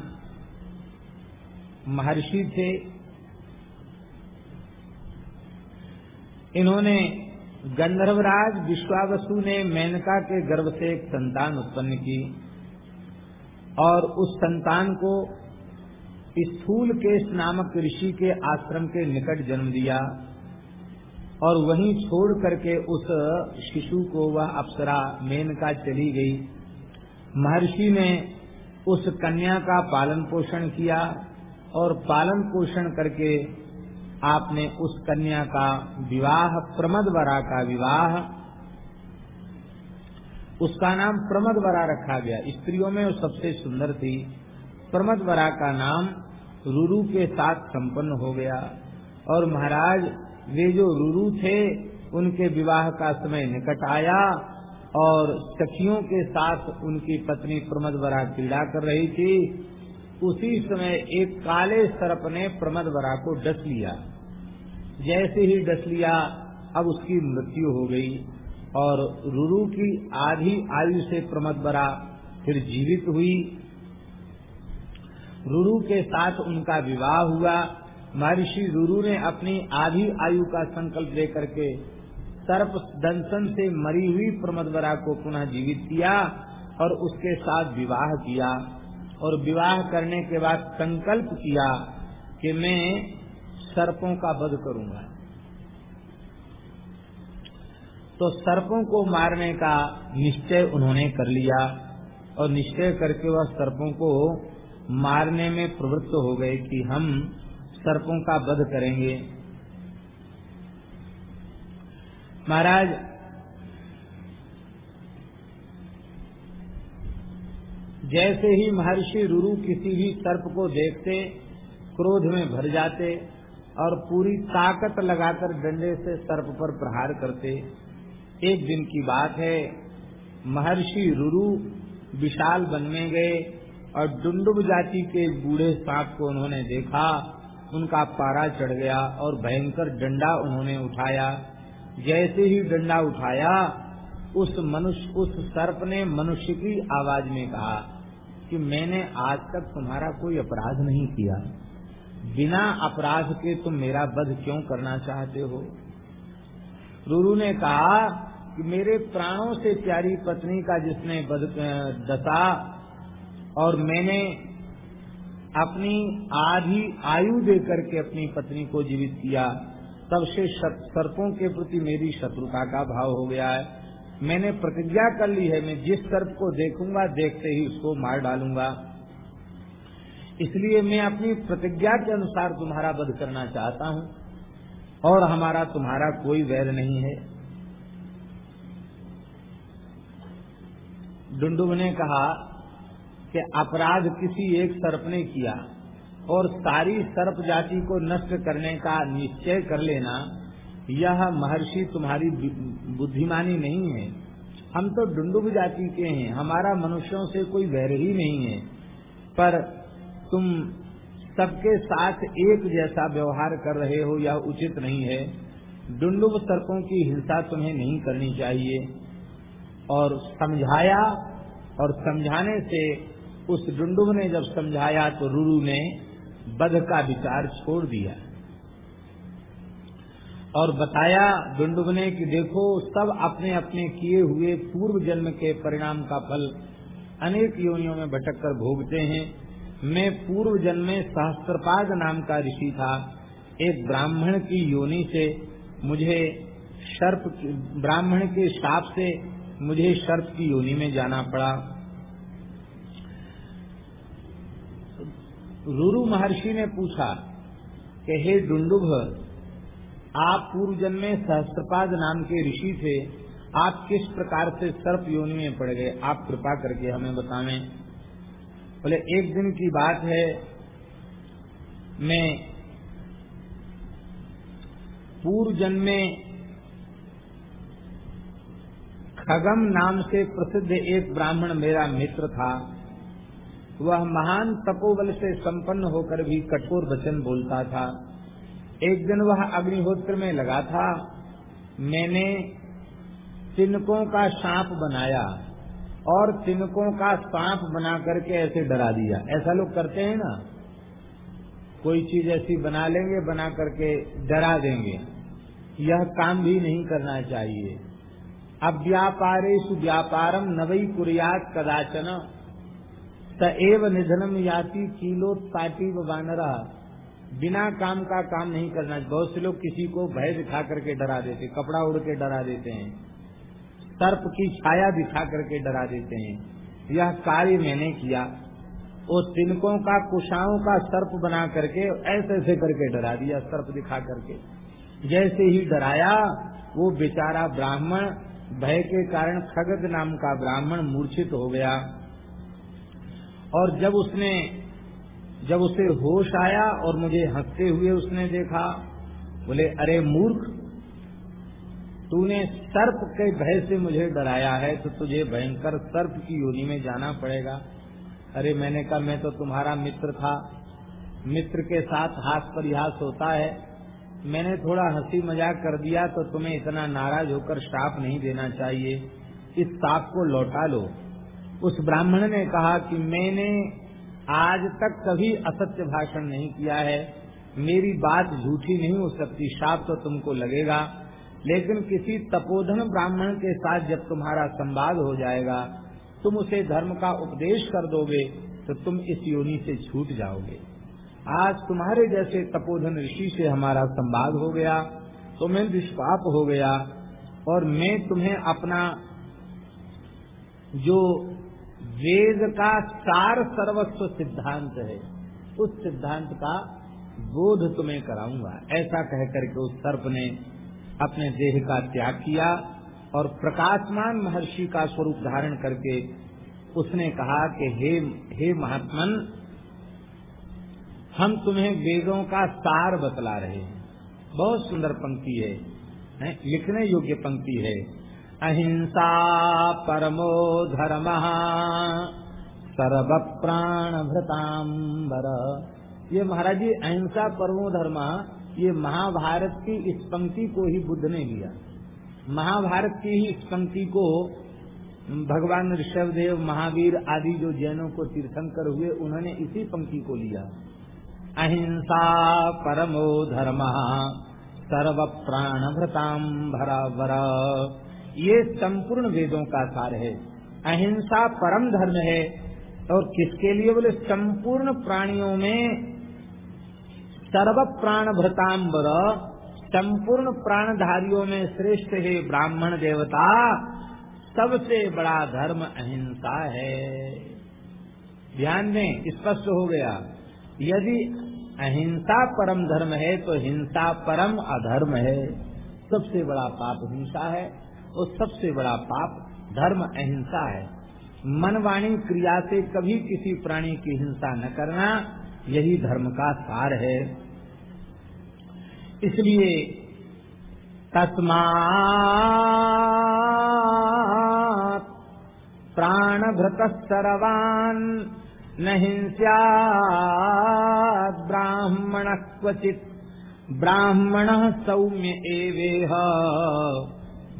महर्षि थे। इन्होंने गंधर्वराज विश्वावसु ने मेनका के गर्भ से एक संतान उत्पन्न की और उस संतान को स्थूल केश नामक ऋषि के आश्रम के निकट जन्म दिया और वहीं छोड़ करके उस शिशु को वह अप्सरा मेनका चली गई। महर्षि ने उस कन्या का पालन पोषण किया और पालन पोषण करके आपने उस कन्या का विवाह प्रमद वरा का विवाह, उसका नाम प्रमद वरा रखा गया। स्त्रियों में वो सबसे सुंदर थी। प्रमद वरा का नाम रुरु के साथ संपन्न हो गया। और महाराज, वे जो रुरु थे, उनके विवाह का समय निकट आया और सखियों के साथ उनकी पत्नी प्रमद वरा क्रीड़ा कर रही थी। उसी समय एक काले सर्प ने प्रमद वरा को डस लिया। जैसे ही डस लिया, अब उसकी मृत्यु हो गई और रुरु की आधी आयु से प्रमद बरा फिर जीवित हुई। रुरु के साथ उनका विवाह हुआ। महर्षि रुरु ने अपनी आधी आयु का संकल्प लेकर के सर्प दंशन से मरी हुई प्रमदवरा को पुनः जीवित किया और उसके साथ विवाह किया। और विवाह करने के बाद संकल्प किया कि मैं सर्पों का वध करूँगा। तो सर्पों को मारने का निश्चय उन्होंने कर लिया और निश्चय करके वह सर्पों को मारने में प्रवृत्त हो गए कि हम सर्पों का वध करेंगे। महाराज जैसे ही महर्षि रुरु किसी भी सर्प को देखते, क्रोध में भर जाते और पूरी ताकत लगाकर डंडे से सर्प पर प्रहार करते, एक दिन की बात है, महर्षि रुरु विशाल वन में गए और डुंडुब जाति के बूढ़े सांप को उन्होंने देखा, उनका पारा चढ़ गया और भयंकर डंडा उन्होंने उठाया। जैसे ही डंडा उठाया, उस मनुष्य, उस सर्प ने मनुष्य की आवाज़ में कहा कि मैंने आज तक तुम्हारा कोई अपराध नहीं किया। बिना अपराध के तुम मेरा वध क्यों करना चाहते हो? रूरू ने कहा कि मेरे प्राणों से प्यारी पत्नी का जिसने वध दसा और मैंने अपनी आधी आयु देकर के अपनी पत्नी को जीवित किया, तब से सर्पों के प्रति मेरी शत्रुता का भाव हो गया है। मैंने प्रतिज्ञा कर ली है, मैं जिस सर्प को देखूँगा, देखते ही उसको मार डालूँगा। इसलिए मैं अपनी प्रतिज्ञा के अनुसार तुम्हारा वध करना चाहता हूँ, और हमारा तुम्हारा कोई वैर नहीं है। डुंडुब ने कहा कि अपराध किसी एक सर्प ने किया, और सारी सर्प जाति को नष्ट करने का निश्चय कर लेना यह महर्षि तुम्हारी बुद्धिमानी नहीं है। हम तो डुंडुब जाति के हैं। हमारा मनुष्यों से कोई वैर ही नहीं है। पर तुम सबके साथ एक जैसा व्यवहार कर रहे हो, यह उचित नहीं है। डुंडुब सर्पों की हिंसा तुम्हें नहीं करनी चाहिए। और समझाया और समझाने से उस डुंडुब ने जब समझाया तो रुरु ने बध का विचार छोड़ दिया। और बताया डुंडुब ने कि देखो, सब अपने अपने किए हुए पूर्व जन्म के परिणाम का फल अनेक योनियों में भटक कर भोगते हैं। मैं पूर्व जन्म में सहस्त्रपाद नाम का ऋषि था। एक ब्राह्मण की योनि से मुझे सर्प ब्राह्मण के साप से मुझे सर्प की योनि में जाना पड़ा। रुरु महर्षि ने पूछा कि, हे डुंडुभ आप पूर्व जन्म में सहस्त्रपाद नाम के ऋषि थे। आप किस प्रकार से सर्प योनि में पड़ गए? आप कृपा करके हमें बतावें बोले, एक दिन की बात है। मैं पूर्व जन्म में खगम नाम से प्रसिद्ध एक ब्राह्मण मेरा मित्र था। वह महान तपोबल से संपन्न होकर भी कठोर वचन बोलता था। एक दिन वह अग्निहोत्र में लगा था। मैंने तिनकों का सांप बनाया और तिनकों का सांप बना करके ऐसे डरा दिया। ऐसा लोग करते हैं ना? कोई चीज़ ऐसी बना लेंगे, बना करके डरा देंगे। यह काम भी नहीं करना चाहिए। अब व्यापारेश व्यापारम नवई कुरियात कदाचन। स एव निधनम याति किलो ताटी वानरा। बिना काम का काम नहीं करना। बहुत से लोग किसी को भय दिखा करके डरा देते कपड़ा उड़ के डरा देते हैं, सर्प की छाया दिखा करके डरा देते हैं। यह कार्य मैंने किया। वो तिनकों का, कुशाओं का सर्प बना करके ऐसे ऐसे करके डरा दिया, सर्प दिखा करके। जैसे ही डराया, वो बेचारा ब्राह्मण, भय के कारण खगद नाम का ब्राह्मण मूर्छित हो गया। और जब उसने जब उसे होश आया और मुझे हँसते हुए उसने देखा, बोले, अरे मूर्ख, तूने सर्प के भय से मुझे डराया है तो तुझे भयंकर सर्प की योनि में जाना पड़ेगा। अरे मैंने कहा, मैं तो तुम्हारा मित्र था, मित्र के साथ हाथ परिहास होता है। मैंने थोड़ा हँसी मज़ाक कर दिया तो तुम्हें इतना नाराज़ होकर श्राप नहीं देना चाहिए। इस साप को लौटा लो। उस ब्राह्मण ने कहा कि मैंने आज तक कभी असत्य भाषण नहीं किया है। मेरी बात झूठी नहीं हो सकती, शाप तो तुमको लगेगा। लेकिन किसी तपोधन ब्राह्मण के साथ जब तुम्हारा संवाद हो जाएगा, तुम उसे धर्म का उपदेश कर दोगे तो तुम इस योनि से छूट जाओगे। आज तुम्हारे जैसे तपोधन ऋषि से हमारा संवाद हो गया, तुम्हें विश्वाप हो गया, और मैं तुम्हें अपना जो वेद का सार सर्वस्व सिद्धांत है। उस सिद्धांत का बोध तुम्हें कराऊँगा। ऐसा कह करके उस सर्प ने अपने देह का त्याग किया और प्रकाशमान महर्षि का स्वरूप धारण करके उसने कहा कि हे हे महात्मन हम तुम्हें वेदों का सार बतला रहे हैं। बहुत सुंदर पंक्ति है, है? लिखने योग्य पंक्ति है। अहिंसा परमो धर्म सर्व प्राण भृतांबर ये महाराज जी, अहिंसा परमो धर्म, ये महाभारत की इस पंक्ति को ही बुद्ध ने लिया। महाभारत की ही इस पंक्ति को भगवान ऋषभ देव महावीर आदि जो जैनों को तीर्थंकर हुए, उन्होंने इसी पंक्ति को लिया। अहिंसा परमो धर्म सर्व प्राण भ्रतांबर ये संपूर्ण वेदों का सार है। अहिंसा परम धर्म है। और किसके लिए बोले? संपूर्ण प्राणियों में सर्व प्राण भ्रतांबर संपूर्ण प्राणधारियों में श्रेष्ठ है ब्राह्मण देवता। सबसे बड़ा धर्म अहिंसा है। ध्यान में स्पष्ट हो गया। यदि अहिंसा परम धर्म है तो हिंसा परम अधर्म है। सबसे बड़ा पाप हिंसा है। वो सबसे बड़ा पाप, धर्म अहिंसा है। मनवाणी क्रिया से कभी किसी प्राणी की हिंसा न करना, यही धर्म का सार है। इसलिए तस्मा प्राणभृत सर्वान् न हिंसा ब्राह्मण क्वचित ब्राह्मण सौम्य एवेह।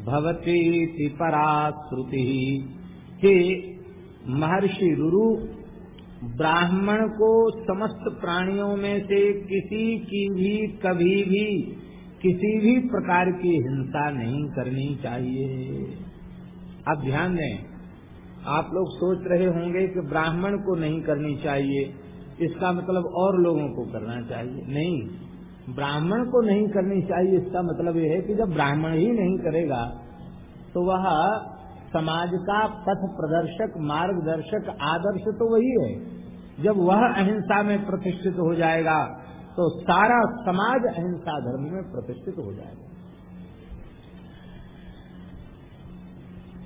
भवती पराश्रुति। महर्षि रुरु, ब्राह्मण को समस्त प्राणियों में से किसी की भी, कभी भी, किसी भी प्रकार की हिंसा नहीं करनी चाहिए। अब ध्यान दें, आप लोग सोच रहे होंगे कि ब्राह्मण को नहीं करनी चाहिए, इसका मतलब और लोगों को करना चाहिए। नहीं। ब्राह्मण को नहीं करनी चाहिए, इसका मतलब यह है कि जब ब्राह्मण ही नहीं करेगा तो वह समाज का पथ प्रदर्शक मार्गदर्शक, आदर्श तो वही है। जब वह अहिंसा में प्रतिष्ठित हो जाएगा तो सारा समाज अहिंसा धर्म में प्रतिष्ठित हो जाएगा।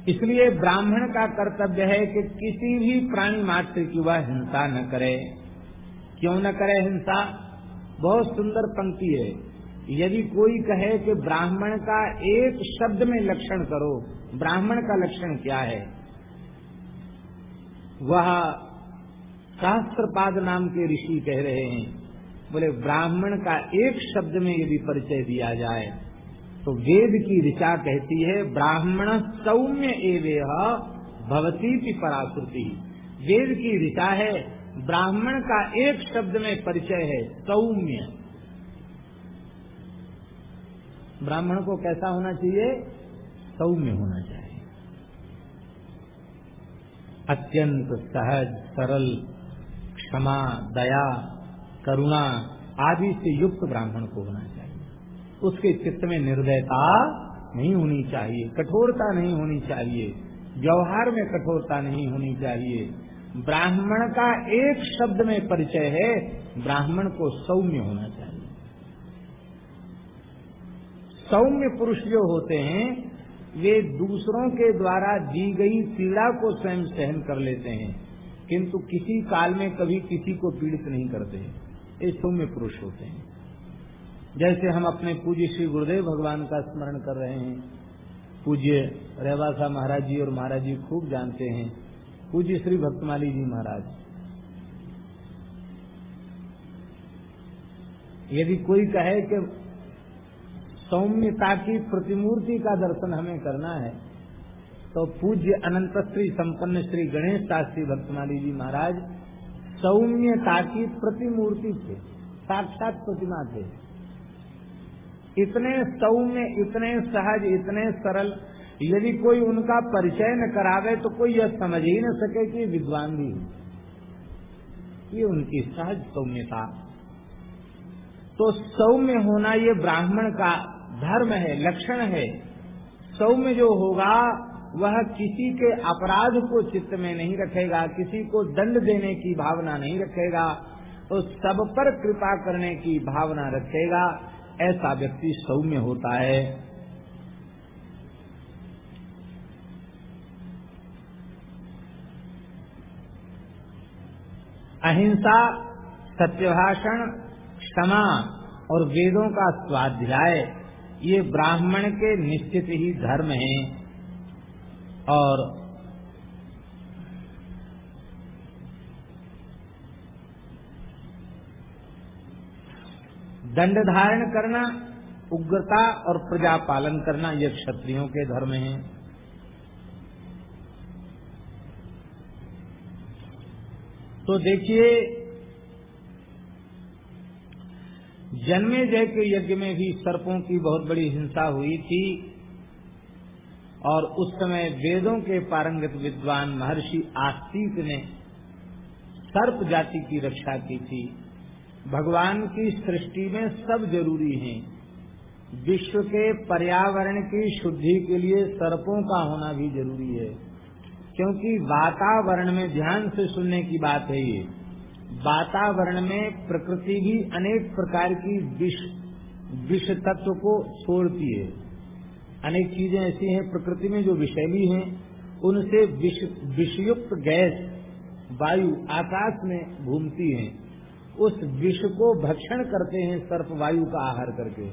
इसलिए ब्राह्मण का कर्तव्य है कि किसी भी प्राणी मात्र की वह हिंसा न करे। क्यों न करे हिंसा? बहुत सुंदर पंक्ति है। यदि कोई कहे कि ब्राह्मण का एक शब्द में लक्षण करो, ब्राह्मण का लक्षण क्या है? वह सहस्त्रपाद नाम के ऋषि कह रहे हैं, बोले, ब्राह्मण का एक शब्द में यदि परिचय दिया जाए तो वेद की ऋचा कहती है, ब्राह्मण सौम्य एवेह भवती पराकृति वेद की ऋचा है ब्राह्मण का एक शब्द में परिचय है, सौम्य। ब्राह्मण को कैसा होना चाहिए? सौम्य होना चाहिए। अत्यंत सहज, सरल, क्षमा, दया, करुणा आदि से युक्त ब्राह्मण को होना चाहिए। उसके चित्त में निर्दयता नहीं होनी चाहिए, कठोरता नहीं होनी चाहिए, व्यवहार में कठोरता नहीं होनी चाहिए ब्राह्मण का एक शब्द में परिचय है, ब्राह्मण को सौम्य होना चाहिए। सौम्य पुरुष जो होते हैं, वे दूसरों के द्वारा दी गई पीड़ा को स्वयं सहन कर लेते हैं, किंतु किसी काल में कभी किसी को पीड़ित नहीं करते। ये सौम्य पुरुष होते हैं। जैसे हम अपने पूज्य श्री गुरुदेव भगवान का स्मरण कर रहे हैं, पूज्य रहवासा महाराज जी और महाराज जी खूब जानते हैं पूज्य श्री भक्तमाली जी महाराज। यदि कोई कहे कि सौम्यता की प्रतिमूर्ति का दर्शन हमें करना है तो पूज्य अनंत श्री संपन्न श्री गणेश शास्त्री भक्तमाली जी महाराज सौम्यता की प्रतिमूर्ति थे साक्षात प्रतिमा थे इतने सौम्य, इतने सहज, इतने सरल यदि कोई उनका परिचय न करावे तो कोई यह समझ ही न सके कि विद्वान भी ये उनकी सहज सौम्यता। तो सौम्य होना ये ब्राह्मण का धर्म है, लक्षण है। सौम्य जो होगा, वह किसी के अपराध को चित्त में नहीं रखेगा, किसी को दंड देने की भावना नहीं रखेगा तो सब पर कृपा करने की भावना रखेगा। ऐसा व्यक्ति सौम्य होता है। अहिंसा, सत्यभाषण, क्षमा और वेदों का स्वाध्याय ये ब्राह्मण के निश्चित ही धर्म हैं। और दंड धारण करना, उग्रता और प्रजा पालन करना, ये क्षत्रियों के धर्म हैं। तो देखिए, जन्मे जय के यज्ञ में भी सर्पों की बहुत बड़ी हिंसा हुई थी और उस समय वेदों के पारंगत विद्वान महर्षि आस्तिक ने सर्प जाति की रक्षा की थी। भगवान की सृष्टि में सब ज़रूरी हैं। विश्व के पर्यावरण की शुद्धि के लिए सर्पों का होना भी ज़रूरी है। क्योंकि वातावरण में ध्यान से सुनने की बात है ये। वातावरण में प्रकृति भी अनेक प्रकार की विष विष तत्व को छोड़ती है। अनेक चीज़ें ऐसी हैं प्रकृति में जो विषैली हैं, उनसे विष, विषयुक्त गैस, वायु आकाश में घूमती है। उस विष को भक्षण करते हैं सर्प वायु का आहार करके।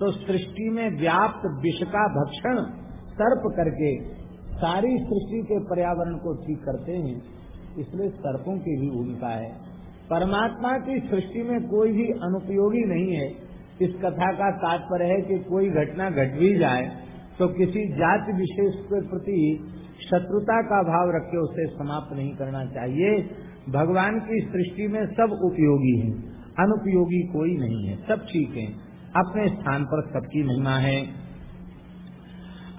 तो सृष्टि में व्याप्त विष का भक्षण सर्प करके सारी सृष्टि के पर्यावरण को ठीक करते हैं, इसलिए सर्पों की भी भूमिका है। परमात्मा की सृष्टि में कोई भी अनुपयोगी नहीं है। इस कथा का तात्पर्य है कि कोई घटना घट भी जाए तो किसी जाति विशेष के प्रति शत्रुता का भाव रख के उसे समाप्त नहीं करना चाहिए। भगवान की सृष्टि में सब उपयोगी हैं, अनुपयोगी कोई नहीं है, सब ठीक है। अपने स्थान पर सबकी महिमा है।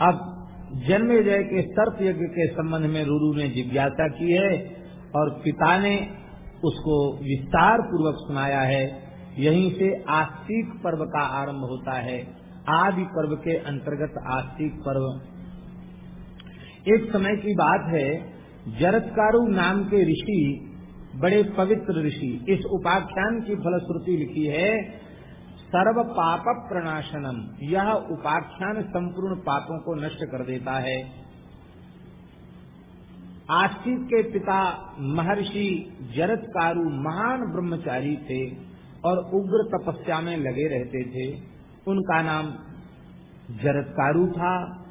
अब जन्म जय के सर्प यज्ञ के संबंध में रूरू ने जिज्ञासा की है और पिता ने उसको विस्तार पूर्वक सुनाया है। यहीं से आस्तिक पर्व का आरंभ होता है। आदि पर्व के अंतर्गत आस्तिक पर्व। एक समय की बात है, जरत्कारु नाम के ऋषि, बड़े पवित्र ऋषि, इस उपाख्यान की फलश्रुति लिखी है सर्व पाप प्रणाशनम यह उपाख्यान संपूर्ण पापों को नष्ट कर देता है। आस्तिक के पिता महर्षि जरतकारु महान ब्रह्मचारी थे और उग्र तपस्या में लगे रहते थे। उनका नाम जरत्कारु था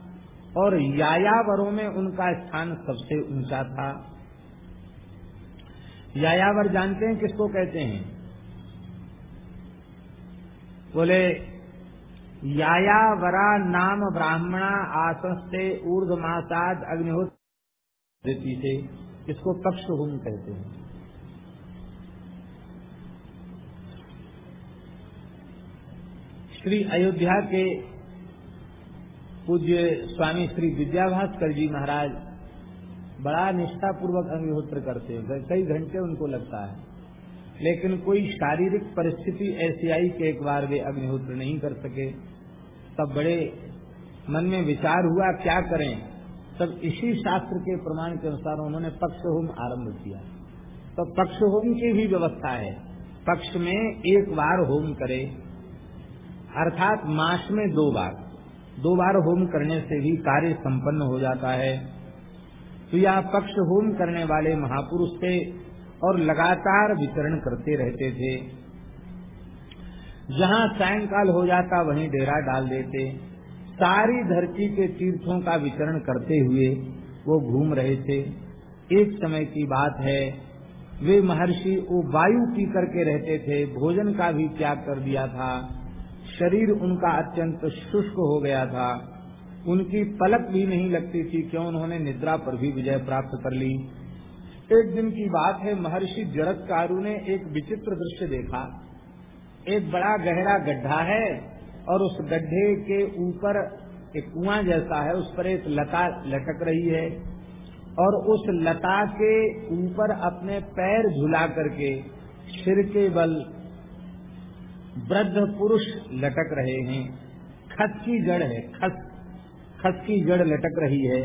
और यायावरों में उनका स्थान सबसे ऊँचा था। यायावर जानते हैं किसको कहते हैं? बोले याया वरा नाम ब्राह्मणा आसस्ते ऊर्धमासाद अग्निहोत्र से इसको कक्ष होम कहते हैं। श्री अयोध्या के पूज्य स्वामी श्री विद्याभास्कर जी महाराज बड़ा निष्ठापूर्वक अग्निहोत्र करते हैं। कई घंटे उनको लगता है। लेकिन कोई शारीरिक परिस्थिति ऐसी आई कि एक बार वे अग्निहोत्र नहीं कर सके? तब बड़े मन में विचार हुआ, क्या करें? तब इसी शास्त्र के प्रमाण के अनुसार उन्होंने पक्ष होम आरंभ किया। तो पक्ष होम की भी व्यवस्था है। पक्ष में एक बार होम करे, अर्थात मास में दो बार। दो बार होम करने से भी कार्य संपन्न हो जाता है। तो यह पक्ष होम करने वाले महापुरुष थे और लगातार वितरण करते रहते थे। जहाँ सायंकाल हो जाता, वहीं डेरा डाल देते। सारी धरती के तीर्थों का वितरण करते हुए वो घूम रहे थे। एक समय की बात है, वे महर्षि वो वायु पी करके रहते थे। भोजन का भी त्याग कर दिया था। शरीर उनका अत्यंत शुष्क हो गया था। उनकी पलक भी नहीं लगती थी, क्यों? उन्होंने निद्रा पर भी विजय प्राप्त कर ली। एक दिन की बात है, महर्षि जरत कारु ने एक विचित्र दृश्य देखा। एक बड़ा गहरा गड्ढा है और उस गड्ढे के ऊपर एक कुआँ जैसा है, उस पर एक लता लटक रही है और उस लता के ऊपर अपने पैर झुला करके सिर के बल वृद्ध पुरुष लटक रहे हैं। खस की जड़ है, खस खस की जड़ लटक रही है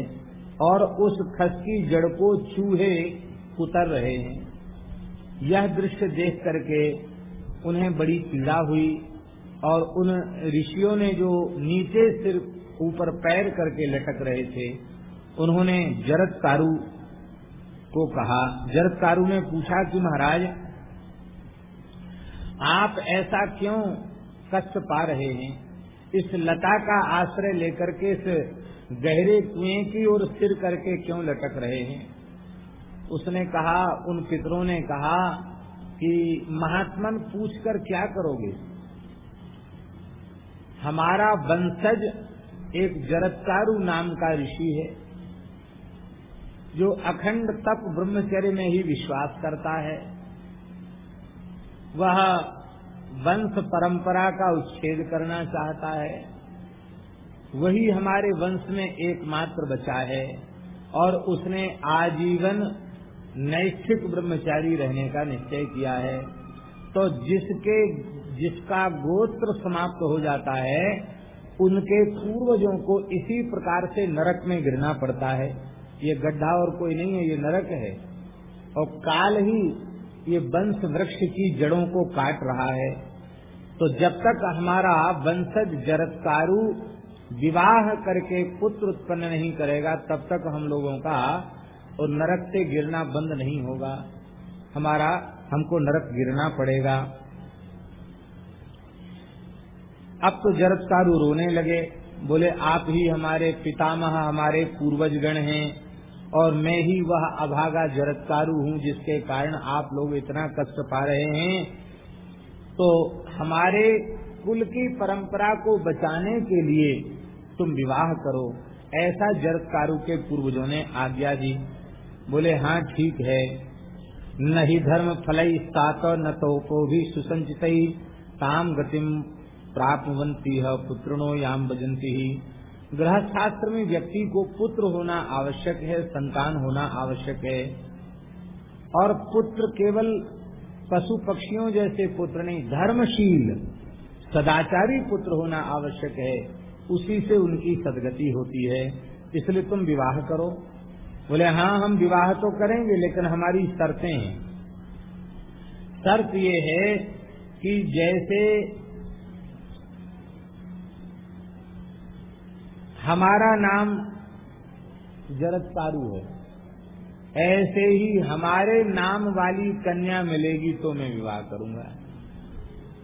और उस खस की जड़ को चूहे उतर रहे हैं। यह दृश्य देख करके उन्हें बड़ी पीड़ा हुई और उन ऋषियों ने जो नीचे सिर ऊपर पैर करके लटक रहे थे, उन्होंने जरत कारू को कहा। जरत कारू ने पूछा कि महाराज, आप ऐसा क्यों कष्ट पा रहे हैं? इस लता का आश्रय लेकर के इस गहरे कुएँ की ओर सिर करके क्यों लटक रहे हैं? उसने कहा, उन पितरों ने कहा कि महात्मन पूछकर क्या करोगे? हमारा वंशज एक जरत्कारु नाम का ऋषि है, जो अखंड तप ब्रह्मचर्य में ही विश्वास करता है। वह वंश परंपरा का उच्छेद करना चाहता है। वही हमारे वंश में एकमात्र बचा है और उसने आजीवन नैष्ठिक ब्रह्मचारी रहने का निश्चय किया है। तो जिसके, जिसका गोत्र समाप्त हो जाता है, उनके पूर्वजों को इसी प्रकार से नरक में गिरना पड़ता है। ये गड्ढा और कोई नहीं है, ये नरक है। और काल ही ये वंश वृक्ष की जड़ों को काट रहा है। तो जब तक हमारा वंशज जरत्कारु विवाह करके पुत्र उत्पन्न नहीं करेगा, तब तक हम लोगों का और नरक से गिरना बंद नहीं होगा। हमारा, हमको नरक गिरना पड़ेगा। अब तो जरत्कारु रोने लगे। बोले, आप ही हमारे पितामह, हमारे पूर्वज गण हैं और मैं ही वह अभागा जरत्कारु हूँ जिसके कारण आप लोग इतना कष्ट पा रहे हैं। तो हमारे कुल की परंपरा को बचाने के लिए तुम विवाह करो, ऐसा जरत्कारु के पूर्वजों ने आज्ञा दी। बोले हाँ ठीक है। न ही धर्म फलई सात न तो को भी सुसंचित। ताम गतिम प्राप्तवंती है, पुत्रणो याम बजंती ही। गृहशास्त्र में व्यक्ति को पुत्र होना आवश्यक है, संतान होना आवश्यक है। और पुत्र केवल पशु पक्षियों जैसे पुत्र नहीं, धर्मशील, सदाचारी पुत्र होना आवश्यक है। उसी से उनकी सदगति होती है। इसलिए तुम विवाह करो। बोले हाँ हम विवाह तो करेंगे, लेकिन हमारी शर्तें हैं। शर्त ये है कि जैसे हमारा नाम जरत्कारु है, ऐसे ही हमारे नाम वाली कन्या मिलेगी तो मैं विवाह करूँगा।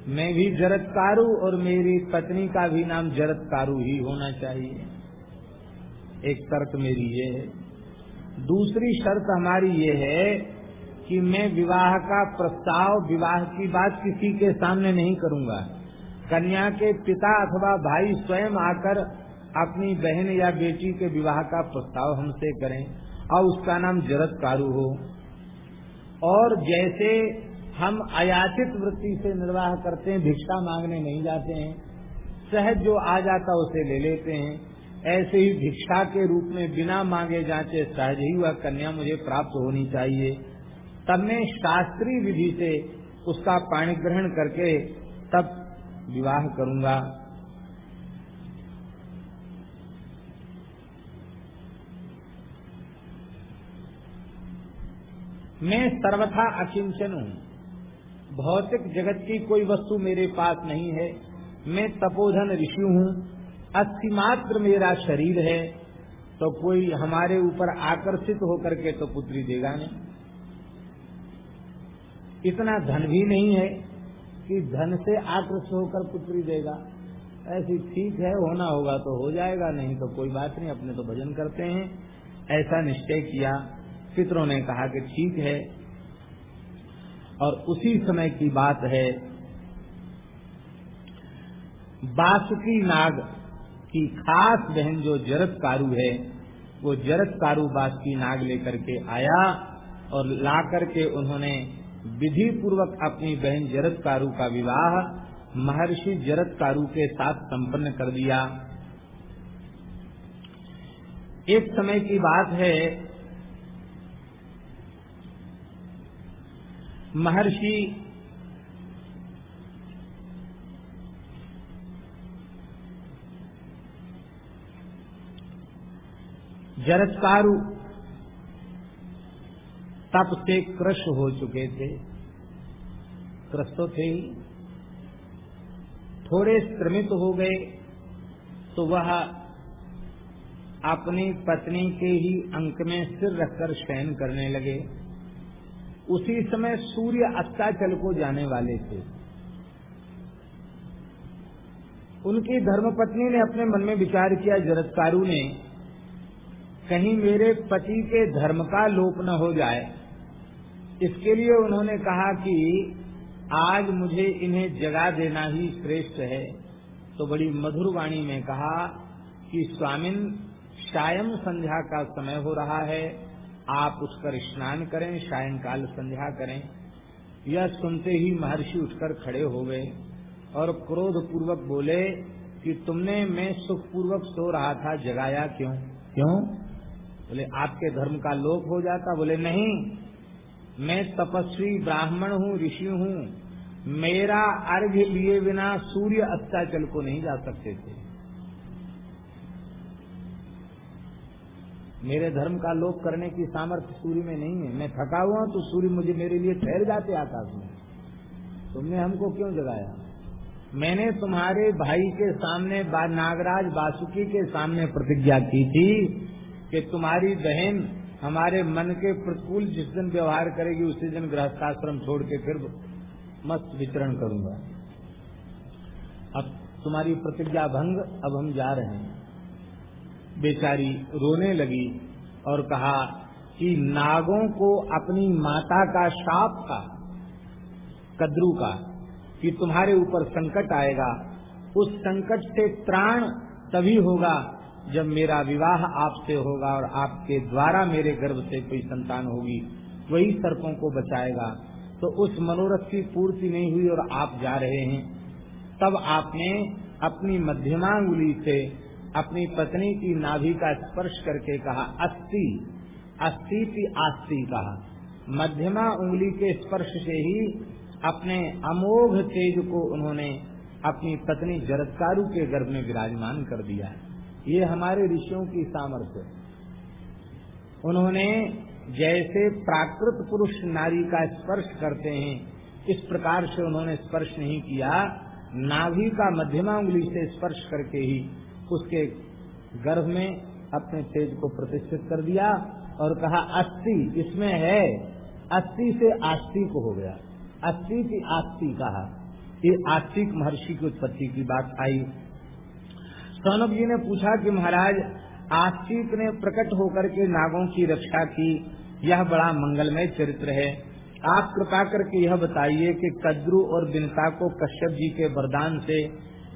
मैं भी जरतकारु और मेरी पत्नी का भी नाम जरतकारु ही होना चाहिए। एक तर्क मेरी ये है। दूसरी शर्त हमारी ये है कि मैं विवाह का प्रस्ताव, विवाह की बात किसी के सामने नहीं करूँगा। कन्या के पिता अथवा भाई स्वयं आकर अपनी बहन या बेटी के विवाह का प्रस्ताव हमसे करें, और उसका नाम जरत कारू हो। और जैसे हम अयाचित वृत्ति से निर्वाह करते हैं, भिक्षा मांगने नहीं जाते हैं, सहज जो आ जाता उसे ले लेते हैं ऐसे ही भिक्षा के रूप में बिना मांगे जांचे सहज ही वह कन्या मुझे प्राप्त होनी चाहिए। तब मैं शास्त्रीय विधि से उसका पाणी ग्रहण करके तब विवाह करूँगा। मैं सर्वथा अकिंचन हूँ। भौतिक जगत की कोई वस्तु मेरे पास नहीं है। मैं तपोधन ऋषि हूँ। अस्थिमात्र मेरा शरीर है तो कोई हमारे ऊपर आकर्षित होकर के तो पुत्री देगा नहीं। इतना धन भी नहीं है कि धन से आकृष्ट होकर पुत्री देगा। ऐसी ठीक है, होना होगा तो हो जाएगा, नहीं तो कोई बात नहीं, अपने तो भजन करते हैं। ऐसा निश्चय किया। पितरों ने कहा कि ठीक है, और उसी समय की बात है, बासुकी नाग की खास बहन जो जरत कारू है, वो जरत कारू बासुकी नाग लेकर के आया और ला करके उन्होंने विधि पूर्वक अपनी बहन जरत कारू का विवाह महर्षि जरत कारू के साथ संपन्न कर दिया। एक समय की बात है, महर्षि जरत्कारु तप से क्रश हो चुके थे। क्रश तो थे ही। थोड़े श्रमित हो गए तो वह अपनी पत्नी के ही अंक में सिर रखकर शयन करने लगे। उसी समय सूर्य अस्ताचल को जाने वाले थे। उनकी धर्मपत्नी ने अपने मन में विचार किया जरत्कारु ने कहीं मेरे पति के धर्म का लोप न हो जाए। इसके लिए उन्होंने कहा कि आज मुझे इन्हें जगा देना ही श्रेष्ठ है। तो बड़ी मधुर वाणी में कहा कि स्वामिन, सायं संध्या का समय हो रहा है। आप उठकर स्नान करें, सायंकाल संध्या करें। यह सुनते ही महर्षि उठकर खड़े हो गए और क्रोध पूर्वक बोले कि तुमने मैं सुख पूर्वक सो रहा था, जगाया क्यों? क्यों? बोले आपके धर्म का लोप हो जाता? बोले नहीं मैं तपस्वी ब्राह्मण हूँ ऋषि हूँ। मेरा अर्घ्य लिए बिना सूर्य अस्ताचल को नहीं जा सकते थे। मेरे धर्म का लोप करने की सामर्थ्य सूर्य में नहीं है। मैं थका हुआ तो सूर्य मुझे मेरे लिए ठहर जाते आकाश में। तुमने हमको क्यों जगाया? मैंने तुम्हारे भाई के सामने बा, नागराज बासुकी के सामने प्रतिज्ञा की थी। कि तुम्हारी बहन हमारे मन के प्रतिकूल जिस दिन व्यवहार करेगी, उसी दिन गृहस्थाश्रम छोड़ के फिर मस्त विचरण करूँगा। अब तुम्हारी प्रतिज्ञा भंग, अब हम जा रहे हैं। बेचारी रोने लगी और कहा कि नागों को अपनी माता का शाप का, कद्रू का, कि तुम्हारे ऊपर संकट आएगा, उस संकट से त्राण तभी होगा जब मेरा विवाह आपसे होगा और आपके द्वारा मेरे गर्भ से कोई संतान होगी, वही सर्पों को बचाएगा। तो उस मनोरथ की पूर्ति नहीं हुई और आप जा रहे हैं। तब आपने अपनी मध्यमांगुली से अपनी पत्नी की नाभि का स्पर्श करके कहा अस्थि अस्थि की आस्ती कहा। मध्यमा उंगली के स्पर्श से ही अपने अमोघ तेज को उन्होंने अपनी पत्नी जरत्कारु के गर्भ में विराजमान कर दिया है। ये हमारे ऋषियों की सामर्थ्य। उन्होंने जैसे प्राकृत पुरुष नारी का स्पर्श करते हैं, इस प्रकार से उन्होंने स्पर्श नहीं किया। नाभि का मध्यमा उंगली से स्पर्श करके ही उसके गर्भ में अपने तेज को प्रतिष्ठित कर दिया और कहा अस्थि इसमें है। अस्थि से आस्ती को हो गया। अस्थि की आस्ती कहा। ये आस्तिक महर्षि की उत्पत्ति की बात आई। सौनक जी ने पूछा कि महाराज आस्तिक ने प्रकट होकर के नागों की रक्षा की। यह बड़ा मंगलमय चरित्र है। आप कृपा करके यह बताइए कि कद्रु और बिनता को कश्यप जी के वरदान से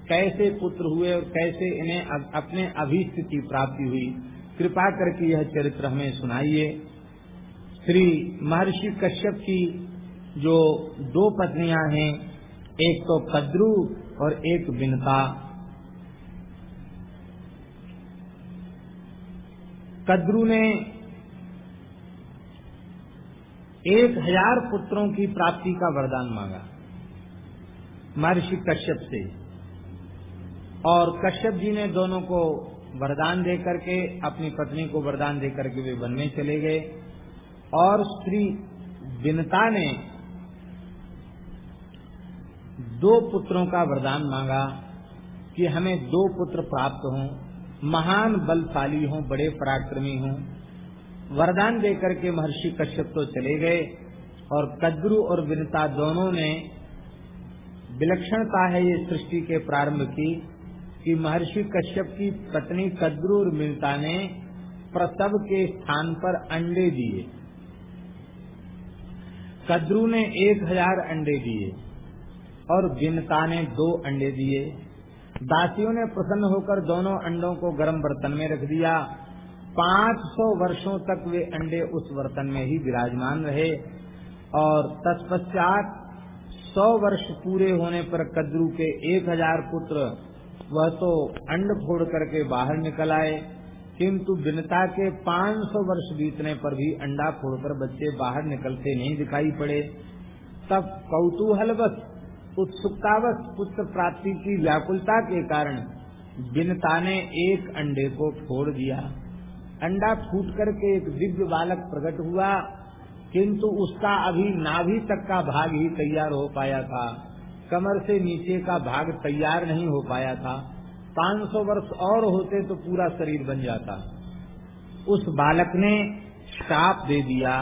कैसे पुत्र हुए और कैसे इन्हें अपने अभीष्ट की प्राप्ति हुई। कृपा करके यह चरित्र हमें सुनाइए। श्री महर्षि कश्यप की जो दो पत्नियाँ हैं, एक तो कद्रु और एक बिनता। कद्रु ने एक हज़ार पुत्रों की प्राप्ति का वरदान मांगा, महर्षि कश्यप से। और कश्यप जी ने दोनों को वरदान दे करके, अपनी पत्नी को वरदान दे करके वे वन में चले गए। और श्री बिनता ने दो पुत्रों का वरदान मांगा कि हमें दो पुत्र प्राप्त हों। महान बलशाली हों, बड़े पराक्रमी हों। वरदान देकर के महर्षि कश्यप तो चले गए और कद्रु और विनता दोनों ने विलक्षणता है ये सृष्टि के प्रारंभ की कि महर्षि कश्यप की पत्नी कद्रु और विनता ने प्रसव के स्थान पर अंडे दिए। कद्रु ने एक हज़ार अंडे दिए और विनता ने दो अंडे दिए। दासियों ने प्रसन्न होकर दोनों अंडों को गर्म बर्तन में रख दिया। पाँच सौ वर्षों तक वे अंडे उस बर्तन में ही विराजमान रहे और तत्पश्चात सौ वर्ष पूरे होने पर कद्रू के एक हज़ार पुत्र, वह तो अंड फोड़ करके बाहर निकल आए। किंतु बिनता के पाँच सौ वर्ष बीतने पर भी अंडा फोड़कर बच्चे बाहर निकलते नहीं दिखाई पड़े। तब कौतूहलवश उत्सुकतावश पुत्र प्राप्ति की व्याकुलता के कारण बिनता ने एक अंडे को फोड़ दिया। अंडा फूट करके एक दिव्य बालक प्रकट हुआ, किंतु उसका अभी नाभि तक का भाग ही तैयार हो पाया था। कमर से नीचे का भाग तैयार नहीं हो पाया था। 500 वर्ष और होते तो पूरा शरीर बन जाता। उस बालक ने श्राप दे दिया।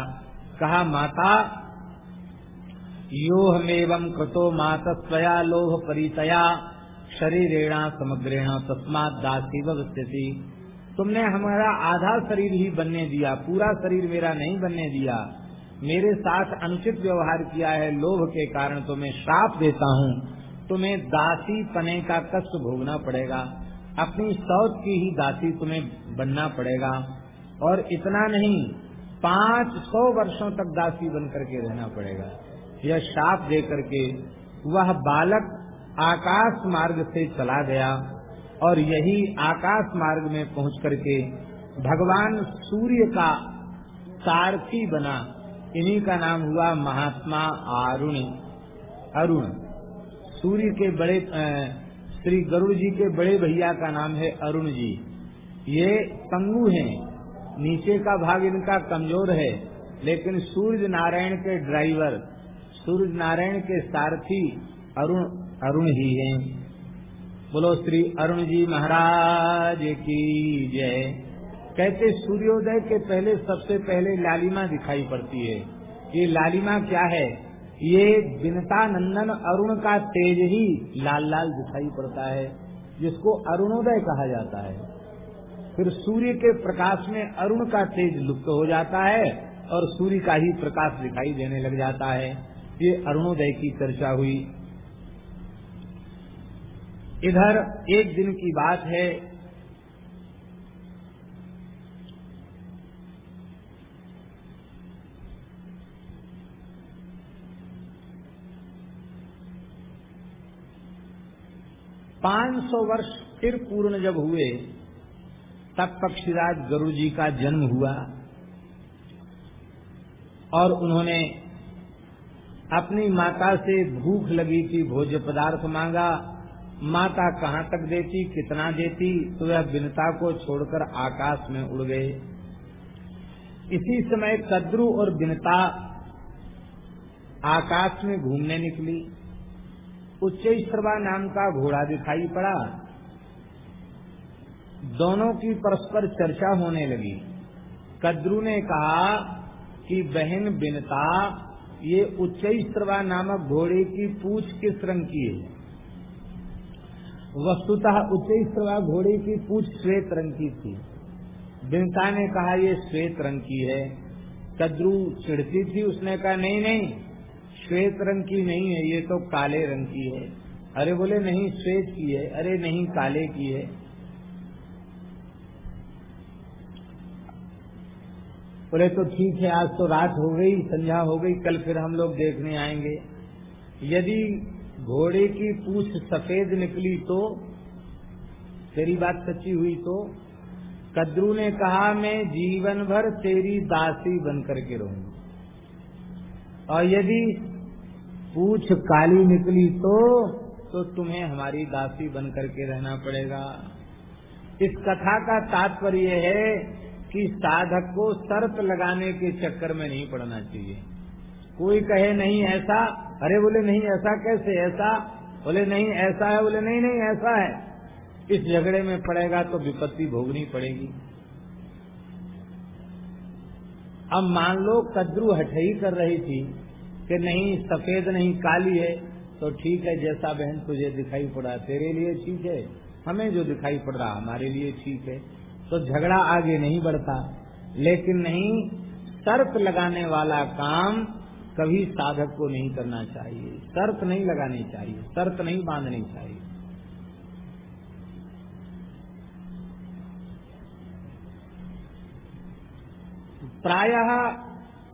कहा, माता यो हमेवं कृतो मात स्वया लोह परितया, शरीरेणा समग्रेण तस्मात दासी स्थिति तुमने हमारा आधा शरीर ही बनने दिया, पूरा शरीर मेरा नहीं बनने दिया। मेरे साथ अनुचित व्यवहार किया है लोभ के कारण तुम्हें श्राप देता हूँ। तुम्हें दासी पने का कष्ट भोगना पड़ेगा। अपनी सौत की ही दासी तुम्हें बनना पड़ेगा। और इतना नहीं, पाँच सौ वर्षों तक दासी बन करके रहना पड़ेगा। यह शाप दे करके वह बालक आकाश मार्ग से चला गया और यही आकाश मार्ग में पहुँच करके भगवान सूर्य का सारथी बना। इन्हीं का नाम हुआ महात्मा अरुण अरुण। सूर्य के बड़े श्री गरुड़ जी के बड़े भैया का नाम है अरुण जी ये पंगु हैं। नीचे का भाग इनका कमज़ोर है, लेकिन सूर्य नारायण के ड्राइवर सूर्य नारायण के सारथी अरुण अरुण ही हैं। बोलो श्री अरुण जी महाराज की जय। कहते सूर्योदय के पहले, सबसे पहले लालिमा दिखाई पड़ती है। ये लालिमा क्या है? ये बिनता नंदन अरुण का तेज ही लाल लाल दिखाई पड़ता है, जिसको अरुणोदय कहा जाता है। फिर सूर्य के प्रकाश में अरुण का तेज लुप्त हो जाता है और सूर्य का ही प्रकाश दिखाई देने लग जाता है। ये अरुणोदय की चर्चा हुई। इधर एक दिन की बात है। पाँच सौ वर्ष फिर पूर्ण जब हुए, तब पक्षीराज गरुड़ जी का जन्म हुआ और उन्होंने अपनी माता से भूख लगी थी, भोज्य पदार्थ मांगा। माता कहाँ तक देती, कितना देती? तो वह बिनता को छोड़कर आकाश में उड़ गए। इसी समय कद्रु और बिनता आकाश में घूमने निकली। उच्चेश्वरवा नाम का घोड़ा दिखाई पड़ा। दोनों की परस्पर चर्चा होने लगी। कद्रु ने कहा कि बहन बिनता ये उच्च स्त्रवा नामक घोड़े की पूछ किस रंग की है? वस्तुतः उच्च स्त्रवा घोड़े की पूछ श्वेत रंग की थी। बिनता ने कहा, ये श्वेत रंग की है। कद्रू चिड़ती थी, उसने कहा, नहीं नहीं, श्वेत रंग की नहीं है, ये तो काले रंग की है। अरे बोले, नहीं, श्वेत की है। अरे, नहीं, काले की है। बोले तो ठीक है, आज तो रात हो गई, संध्या हो गई, कल फिर हम लोग देखने आएँगे। यदि घोड़े की पूछ सफ़ेद निकली तो तेरी बात सच्ची हुई तो कद्रू ने कहा, मैं जीवन भर तेरी दासी बन करके रहूँगी। और यदि पूछ काली निकली तो तो तुम्हें हमारी दासी बनकर के रहना पड़ेगा। इस कथा का तात्पर्य है कि साधक को शर्त लगाने के चक्कर में नहीं पड़ना चाहिए। कोई कहे, नहीं, ऐसा अरे बोले, नहीं, ऐसा कैसे? ऐसा बोले, नहीं, ऐसा है। बोले, नहीं नहीं, ऐसा है। इस झगड़े में पड़ेगा तो विपत्ति भोगनी पड़ेगी। अब मान लो कद्रू हठई कर रही थी कि नहीं, सफ़ेद नहीं, काली है तो ठीक है, जैसा बहन तुझे दिखाई पड़ा, तेरे लिए ठीक है। हमें जो दिखाई पड़ रहा, हमारे लिए ठीक है। तो झगड़ा आगे नहीं बढ़ता। लेकिन नहीं, शर्त लगाने वाला काम कभी साधक को नहीं करना चाहिए। शर्त नहीं लगानी चाहिए, शर्त नहीं बांधनी चाहिए। प्रायः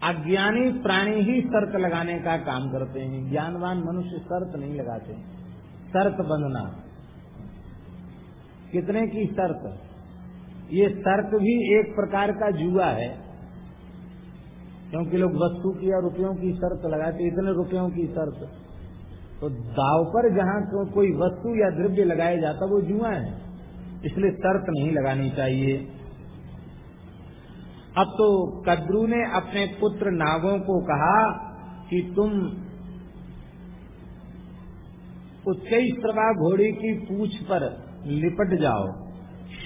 अज्ञानी प्राणी ही शर्त लगाने का काम करते हैं। ज्ञानवान मनुष्य शर्त नहीं लगाते। शर्त बंधना। कितने की शर्त? ये तर्क भी एक प्रकार का जुआ है क्योंकि लोग वस्तु की या रुपयों की शर्त लगाते इतने रुपयों की शर्त। तो दाव पर जहाँ को, कोई वस्तु या द्रव्य लगाया जाता वो जुआ है। इसलिए शर्त नहीं लगानी चाहिए। अब तो कद्रू ने अपने पुत्र नागों को कहा कि तुम उच्च घोड़ी की पूछ पर लिपट जाओ।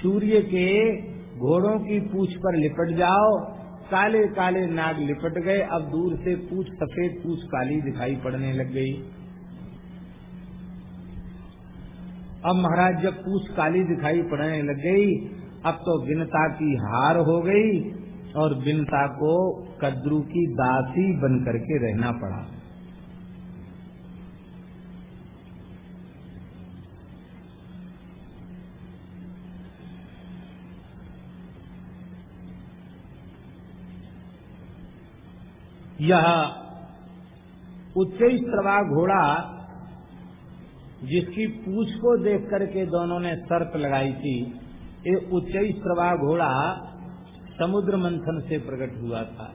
सूर्य के घोड़ों की पूछ पर लिपट जाओ। काले काले नाग लिपट गए। अब दूर से पूछ, सफ़ेद पूछ काली दिखाई पड़ने लग गई। अब महाराज, जब पूछ काली दिखाई पड़ने लग गई, अब तो बिनता की हार हो गई और बिनता को कद्रू की दासी बन करके रहना पड़ा। यह उच्च प्रभा घोड़ा जिसकी पूछ को देख करके दोनों ने शर्त लगाई थी, ये उच्च प्रभा घोड़ा समुद्र मंथन से प्रकट हुआ था।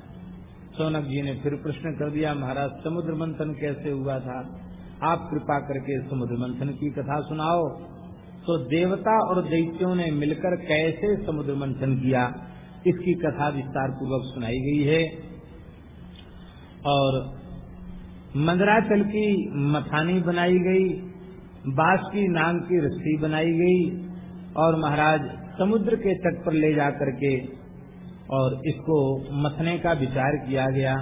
सोनक जी ने फिर प्रश्न कर दिया, महाराज, समुद्र मंथन कैसे हुआ था? आप कृपा करके समुद्र मंथन की कथा सुनाओ। तो देवता और दैत्यों ने मिलकर कैसे समुद्र मंथन किया, इसकी कथा विस्तार पूर्वक सुनाई गई है। और मंदराचल की मथानी बनाई गई, बास की नाम की रस्सी बनाई गई और महाराज समुद्र के तट पर ले जा करके और इसको मथने का विचार किया गया।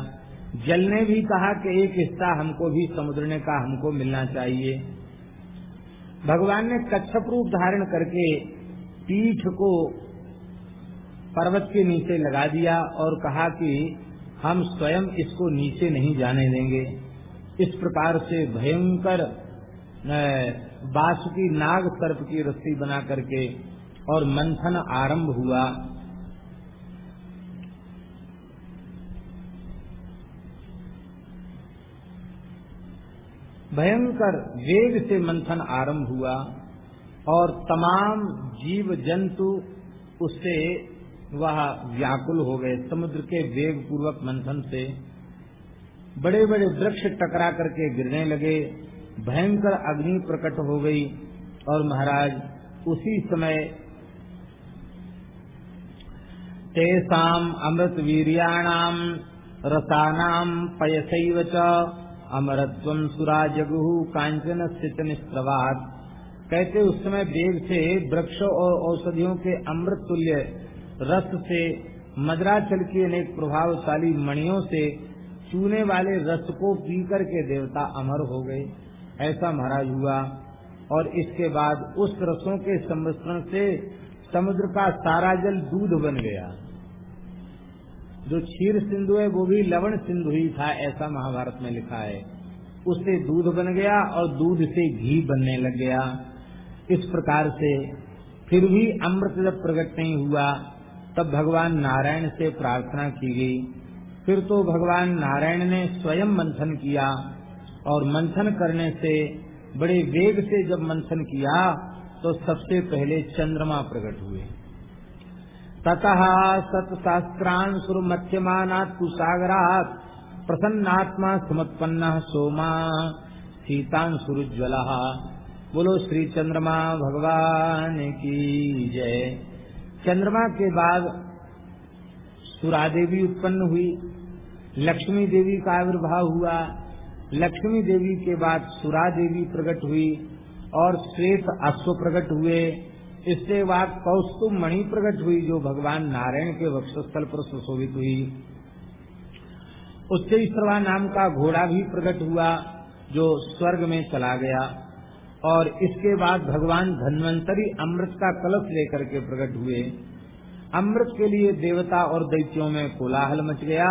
जल ने भी कहा कि एक हिस्सा हमको भी, समुद्र ने कहा हमको मिलना चाहिए। भगवान ने कच्छप रूप धारण करके पीठ को पर्वत के नीचे लगा दिया और कहा कि हम स्वयं इसको नीचे नहीं जाने देंगे। इस प्रकार से भयंकर बासुकी नाग सर्प की रस्सी बना करके और मंथन आरंभ हुआ। भयंकर वेग से मंथन आरंभ हुआ और तमाम जीव जंतु उससे वह व्याकुल हो गए। समुद्र के वेग पूर्वक मंथन से बड़े बड़े वृक्ष टकरा करके गिरने लगे। भयंकर अग्नि प्रकट हो गई और महाराज, उसी समय तेसाम अमृत वीरियाणाम रसानाम पयसैव च अमरत्व सुराजगु कांचन स्थित निस्प्रवाद कहते उस समय वेग से वृक्ष और औषधियों के अमृत तुल्य रस से, मदराचल की अनेक प्रभावशाली मणियों से चूने वाले रस को पी करके देवता अमर हो गए। ऐसा महाराज हुआ। और इसके बाद उस रसों के संरक्षण से समुद्र का सारा जल दूध बन गया। जो क्षीर सिंधु है, वो भी लवण सिंधु ही था, ऐसा महाभारत में लिखा है। उससे दूध बन गया और दूध से घी बनने लग गया। इस प्रकार से फिर भी अमृत जब प्रकट नहीं हुआ तब भगवान नारायण से प्रार्थना की गई। फिर तो भगवान नारायण ने स्वयं मंथन किया और मंथन करने से बड़े वेग से जब मंथन किया तो सबसे पहले चंद्रमा प्रकट हुए। ततः सतशास्त्रांशुर मध्यमानात् कुसागरात् प्रसन्नात्मा समुत्पन्न सोमा शीतांशुरुज्वल बोलो श्री चंद्रमा भगवान की जय। चंद्रमा के बाद सुरा देवी उत्पन्न हुई, लक्ष्मी देवी का आविर्भाव हुआ, लक्ष्मी देवी के बाद सुरा देवी प्रकट हुई और श्वेत अश्व प्रकट हुए। इसके बाद कौस्तुभ मणि प्रकट हुई, जो भगवान नारायण के वक्षस्थल पर सुशोभित हुई। उससे उच्चवा नाम का घोड़ा भी प्रकट हुआ, जो स्वर्ग में चला गया। और इसके बाद भगवान धन्वंतरी अमृत का कलश लेकर के प्रकट हुए। अमृत के लिए देवता और दैत्यों में कोलाहल मच गया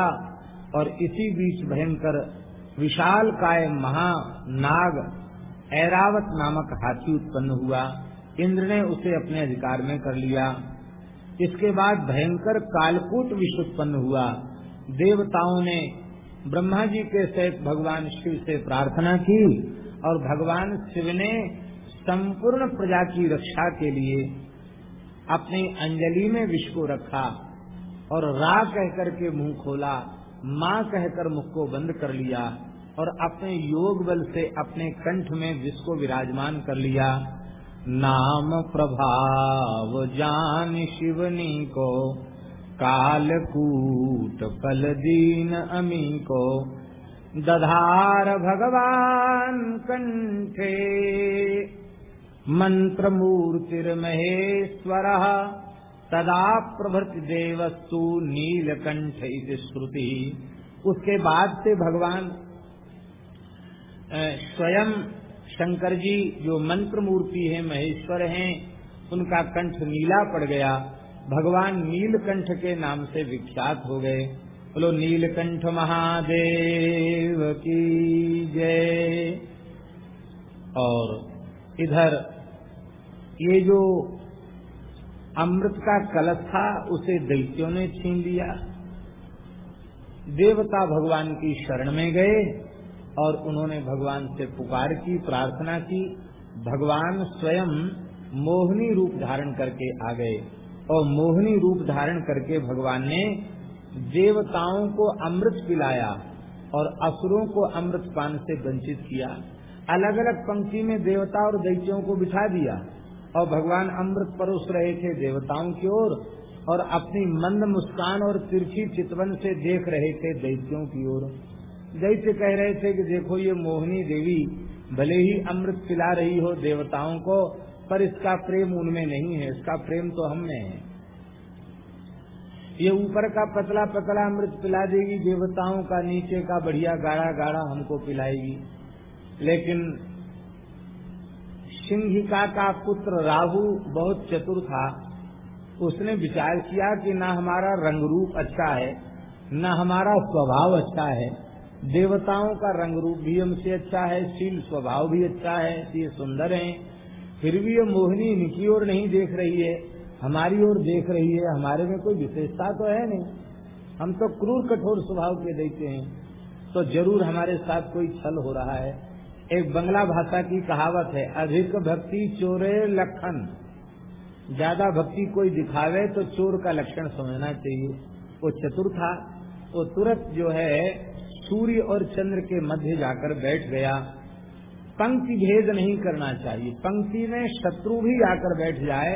और इसी बीच भयंकर विशाल काय महानाग ऐरावत नामक हाथी उत्पन्न हुआ। इंद्र ने उसे अपने अधिकार में कर लिया। इसके बाद भयंकर कालकूट विश्व उत्पन्न हुआ। देवताओं ने ब्रह्मा जी के सहित भगवान शिव से प्रार्थना की और भगवान शिव ने संपूर्ण प्रजा की रक्षा के लिए अपनी अंजलि में विष को रखा और रा कहकर के मुँह खोला, माँ कहकर मुख को बंद कर लिया और अपने योग बल से अपने कंठ में विष को विराजमान कर लिया। नाम प्रभाव जान शिवनी को, कालकूट फल दीन अमी को दधार भगवान कंठे। मंत्र महेश्वर तदा प्रभृति देवस्तु नीलकंठ श्रुति। उसके बाद से भगवान स्वयं शंकर जी जो मंत्र मूर्ति है, महेश्वर हैं, उनका कंठ नीला पड़ गया। भगवान नीलकंठ के नाम से विख्यात हो गए। बोलो, नीलकंठ महादेव की जय। और इधर, ये जो अमृत का कलश था, उसे दैत्यों ने छीन लिया। देवता भगवान की शरण में गए, और उन्होंने भगवान से पुकार की, प्रार्थना की। भगवान स्वयं मोहनी रूप धारण करके आ गए, और मोहनी रूप धारण करके भगवान ने देवताओं को अमृत पिलाया और असुरों को अमृत पान से वंचित किया। अलग अलग पंक्ति में देवता और दैत्यों को बिठा दिया और भगवान अमृत परोस रहे थे देवताओं की ओर और अपनी मंद मुस्कान और तिरछी चितवन से देख रहे थे दैत्यों की ओर। दैत्य कह रहे थे कि देखो ये मोहिनी देवी, भले ही अमृत पिला रही हो देवताओं को, पर इसका प्रेम उनमें नहीं है, इसका प्रेम तो हम में है। ये ऊपर का पतला पतला अमृत पिला देगी, देवताओं का, नीचे का बढ़िया गाढ़ा गाढ़ा हमको पिलाएगी। लेकिन सिंहिका का पुत्र राहु बहुत चतुर था। उसने विचार किया कि न हमारा रंग रूप अच्छा है, न हमारा स्वभाव अच्छा है। देवताओं का रंग रूप भी हमसे अच्छा है, शील स्वभाव भी अच्छा है, ये सुंदर है। फिर भी ये मोहिनी इनकी ओर नहीं देख रही है। हमारी ओर देख रही है, हमारे में कोई विशेषता तो है नहीं। हम तो क्रूर कठोर स्वभाव के देते हैं। तो ज़रूर हमारे साथ कोई छल हो रहा है। एक बंगला भाषा की कहावत है, अधिक भक्ति चोरे लक्षण ज़्यादा भक्ति कोई दिखावे तो चोर का लक्षण समझना चाहिए। वो चतुर था, वो तुरंत जो है, सूर्य और चंद्र के मध्य जाकर बैठ गया। पंक्ति भेद नहीं करना चाहिए। पंक्ति में शत्रु भी आकर बैठ जाए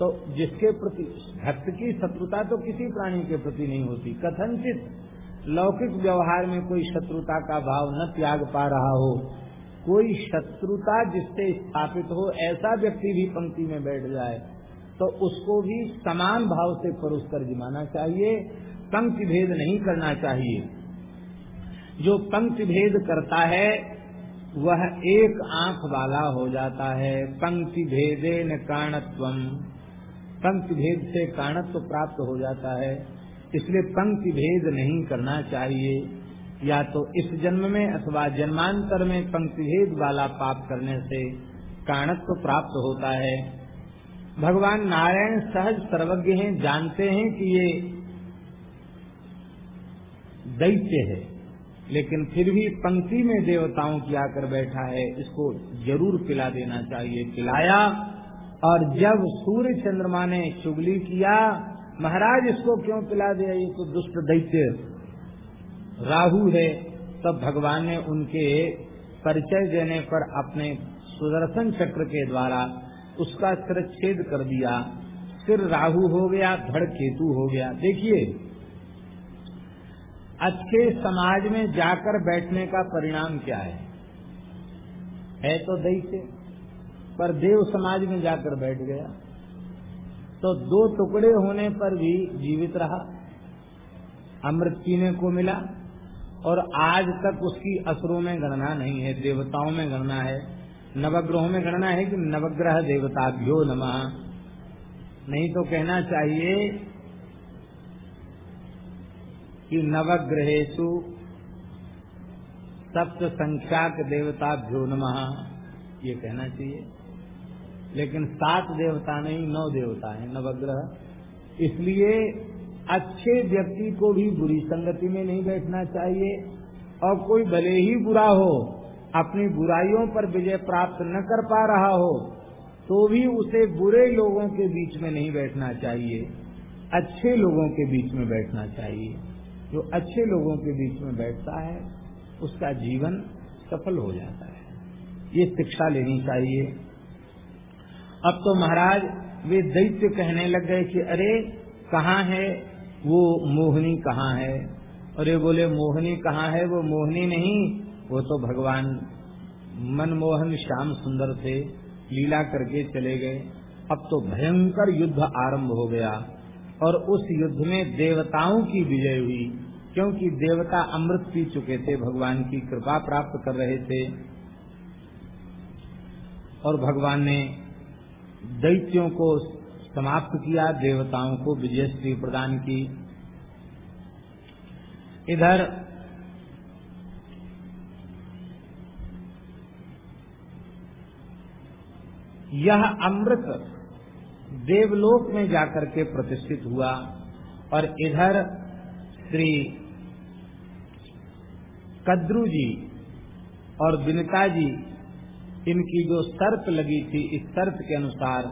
तो जिसके प्रति भक्त की शत्रुता तो किसी प्राणी के प्रति नहीं होती। कथनचित लौकिक व्यवहार में कोई शत्रुता का भाव न त्याग पा रहा हो। कोई शत्रुता जिससे स्थापित हो, ऐसा व्यक्ति भी पंक्ति में बैठ जाए तो उसको भी समान भाव से परोस कर जिमाना चाहिए। पंक्ति भेद नहीं करना चाहिए। जो पंक्ति भेद करता है, वह एक आँख वाला हो जाता है। पंक्ति भेदे न कारणत्व पंक्ति भेद से कारणत्व तो प्राप्त हो जाता है। इसलिए पंक्ति भेद नहीं करना चाहिए। या तो इस जन्म में अथवा जन्मांतर में पंक्ति भेद वाला पाप करने से कारणत्व तो प्राप्त होता है। भगवान नारायण सहज सर्वज्ञ हैं, जानते हैं कि ये दैत्य है। लेकिन फिर भी पंक्ति में देवताओं की आकर बैठा है, इसको ज़रूर पिला देना चाहिए। पिलाया और जब सूर्य चंद्रमा ने चुगली किया, महाराज इसको क्यों पिला दिया? ये तो दुष्ट दैत्य राहु है। तब भगवान ने उनके परिचय देने पर अपने सुदर्शन चक्र के द्वारा उसका सिर छेद कर दिया। सिर राहु हो गया, धड़ केतु हो गया। देखिए अच्छे समाज में जाकर बैठने का परिणाम क्या है? है तो दैत्य। पर देव समाज में जाकर बैठ गया। तो दो टुकड़े होने पर भी जीवित रहा, अमृत पीने को मिला, और आज तक उसकी असरों में गणना नहीं है, देवताओं में गणना है, नवग्रहों में गणना है कि नवग्रह देवताभ्यो नमा। नहीं तो कहना चाहिए कि नवग्रहेशु सप्त संख्याक देवताभ्यो नमा, ये कहना चाहिए। लेकिन सात देवता नहीं, नौ देवता है, नवग्रह। इसलिए अच्छे व्यक्ति को भी बुरी संगति में नहीं बैठना चाहिए। और कोई भले ही बुरा हो, अपनी बुराइयों पर विजय प्राप्त न कर पा रहा हो तो भी उसे बुरे लोगों के बीच में नहीं बैठना चाहिए। अच्छे लोगों के बीच में बैठना चाहिए। जो अच्छे लोगों के बीच में बैठता है, उसका जीवन सफल हो जाता है। ये शिक्षा लेनी चाहिए। अब तो महाराज वे दैत्य कहने लग गए कि अरे, कहाँ है वो मोहनी, कहाँ है? अरे बोले, मोहनी कहाँ है? वो मोहनी नहीं, वो तो भगवान मनमोहन श्याम सुंदर थे, लीला करके चले गए। अब तो भयंकर युद्ध आरंभ हो गया और उस युद्ध में देवताओं की विजय हुई, क्योंकि देवता अमृत पी चुके थे, भगवान की कृपा प्राप्त कर रहे थे। और भगवान ने दैत्यों को समाप्त किया, देवताओं को विजयश्री प्रदान की। इधर यह अमृत देवलोक में जाकर के प्रतिष्ठित हुआ और इधर श्री कद्रू जी और बिनता जी इनकी जो शर्त लगी थी, इस शर्त के अनुसार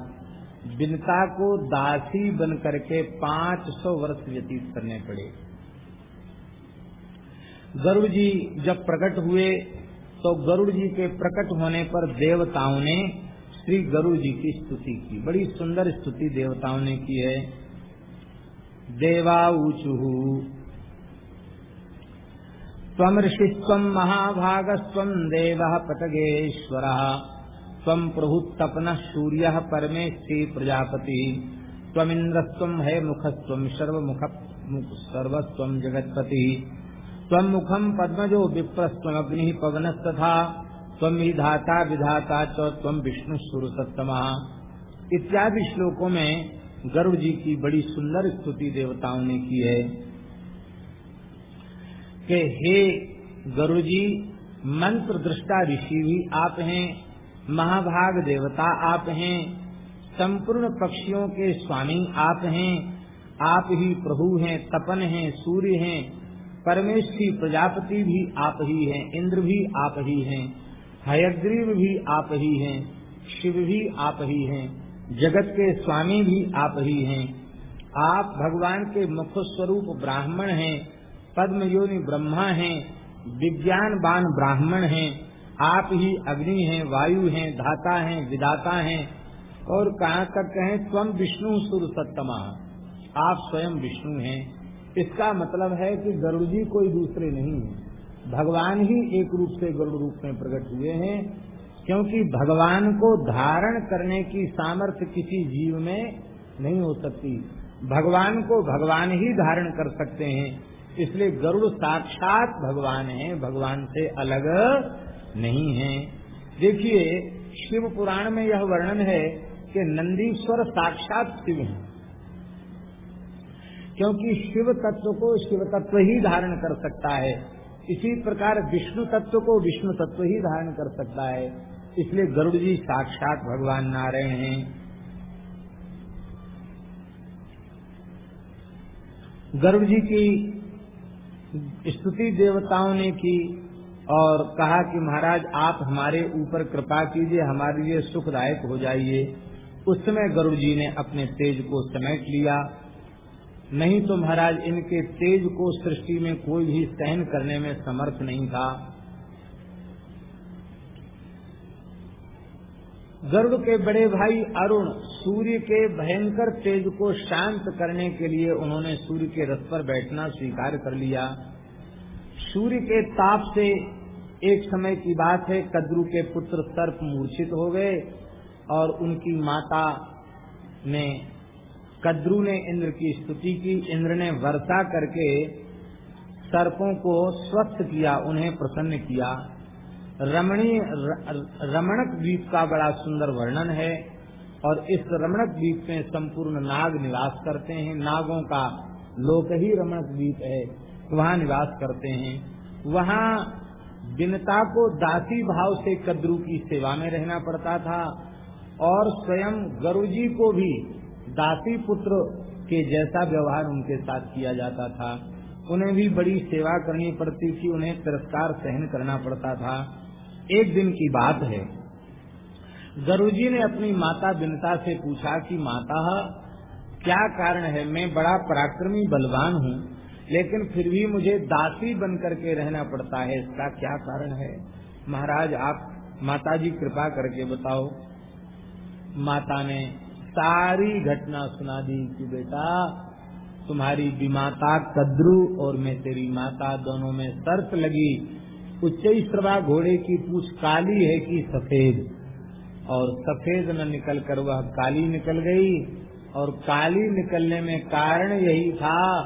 बिनता को दासी बन करके पाँच सौ वर्ष व्यतीत करने पड़े। गरुड़ जी जब प्रकट हुए तो गरुड़ जी के प्रकट होने पर देवताओं ने श्री गरुड़ जी की स्तुति की। बड़ी सुंदर स्तुति देवताओं ने की है। देवाऊचु तम ऋषिस्व महाभागस्व देव पटगेश्वर तम प्रभुतपन सूर्य परमेश्वरी प्रजापति। तमिंद्रस्व है मुखस्व सर्वमुख सर्वस्व जगत्पति। तम मुखम पद्मजो विप्रस्व पवनस्तथा। तम ही धाता विधाता च तम विष्णु सुर सत्तमा इत्यादि श्लोकों में गरुड़ जी की बड़ी सुंदर स्तुति देवताओं ने की है। कि हे गरुड़ जी मंत्र दृष्टा ऋषि भी आप हैं, महाभाग देवता आप हैं, संपूर्ण पक्षियों के स्वामी आप हैं, आप ही प्रभु हैं, तपन हैं, सूर्य हैं, परमेश्वरी प्रजापति भी आप ही हैं, इंद्र भी आप ही हैं, हयग्रीव भी आप ही हैं, शिव भी आप ही हैं, जगत के स्वामी भी आप ही हैं। आप भगवान के मुख स्वरूप ब्राह्मण हैं पद्म योनि ब्रह्मा हैं, विज्ञानवान ब्राह्मण हैं, आप ही अग्नि हैं, वायु हैं, धाता हैं विदाता हैं, और कहाँ तक कहें स्वयं विष्णु सुर सत्तमा आप स्वयं विष्णु हैं। इसका मतलब है कि गरुड़ जी कोई दूसरे नहीं है। भगवान ही एक रूप से गरुड़ रूप में प्रकट हुए हैं, क्योंकि भगवान को धारण करने की सामर्थ्य किसी जीव में नहीं हो सकती। भगवान को भगवान ही धारण कर सकते हैं। इसलिए गरुड़ साक्षात भगवान है, भगवान से अलग नहीं है। देखिए, शिव पुराण में यह वर्णन है कि नंदीश्वर साक्षात शिव है। क्योंकि शिव तत्व को शिव तत्व ही धारण कर सकता है। इसी प्रकार विष्णु तत्व को विष्णु तत्व ही धारण कर सकता है। इसलिए गरुड़ जी साक्षात भगवान नारायण हैं। गरुड़ जी की स्तुति देवताओं ने की और कहा कि महाराज, आप हमारे ऊपर कृपा कीजिए, हमारे लिए सुखदायक हो जाइए। उस समय गुरु जी ने अपने तेज को समेट लिया। नहीं तो महाराज, इनके तेज को सृष्टि में कोई भी सहन करने में समर्थ नहीं था। गरुड़ के बड़े भाई अरुण सूर्य के भयंकर तेज को शांत करने के लिए उन्होंने सूर्य के रथ पर बैठना स्वीकार कर लिया। सूर्य के ताप से एक समय की बात है, कद्रु के पुत्र सर्प मूर्छित हो गए और उनकी माता ने, कद्रु ने इंद्र की स्तुति की। इंद्र ने वर्षा करके सर्पों को स्वस्थ किया, उन्हें प्रसन्न किया। रमणी रमणक द्वीप का बड़ा सुंदर वर्णन है और इस रमणक द्वीप में संपूर्ण नाग निवास करते हैं। नागों का लोक ही रमणक द्वीप है। वहाँ निवास करते हैं। वहाँ बिनता को दासी भाव से कद्रू की सेवा में रहना पड़ता था और स्वयं गरु जी को भी दासी पुत्र के जैसा व्यवहार उनके साथ किया जाता था। उन्हें भी बड़ी सेवा करनी पड़ती थी। उन्हें तिरस्कार सहन करना पड़ता था। एक दिन की बात है। गरुजी ने अपनी माता बिनता से पूछा कि, माता, क्या कारण है? मैं बड़ा पराक्रमी, बलवान हूँ, लेकिन फिर भी मुझे दासी बन करके रहना पड़ता है। इसका क्या कारण है? महाराज, आप माता जी कृपा करके बताओ। माता ने सारी घटना सुना दी कि, बेटा, तुम्हारी विमाता कद्रु और मैं तेरी माता दोनों में शर्त लगी। उच्च घोड़े की पूछ काली है कि सफ़ेद? और सफ़ेद न निकल कर वह काली निकल गई, और काली निकलने में कारण यही था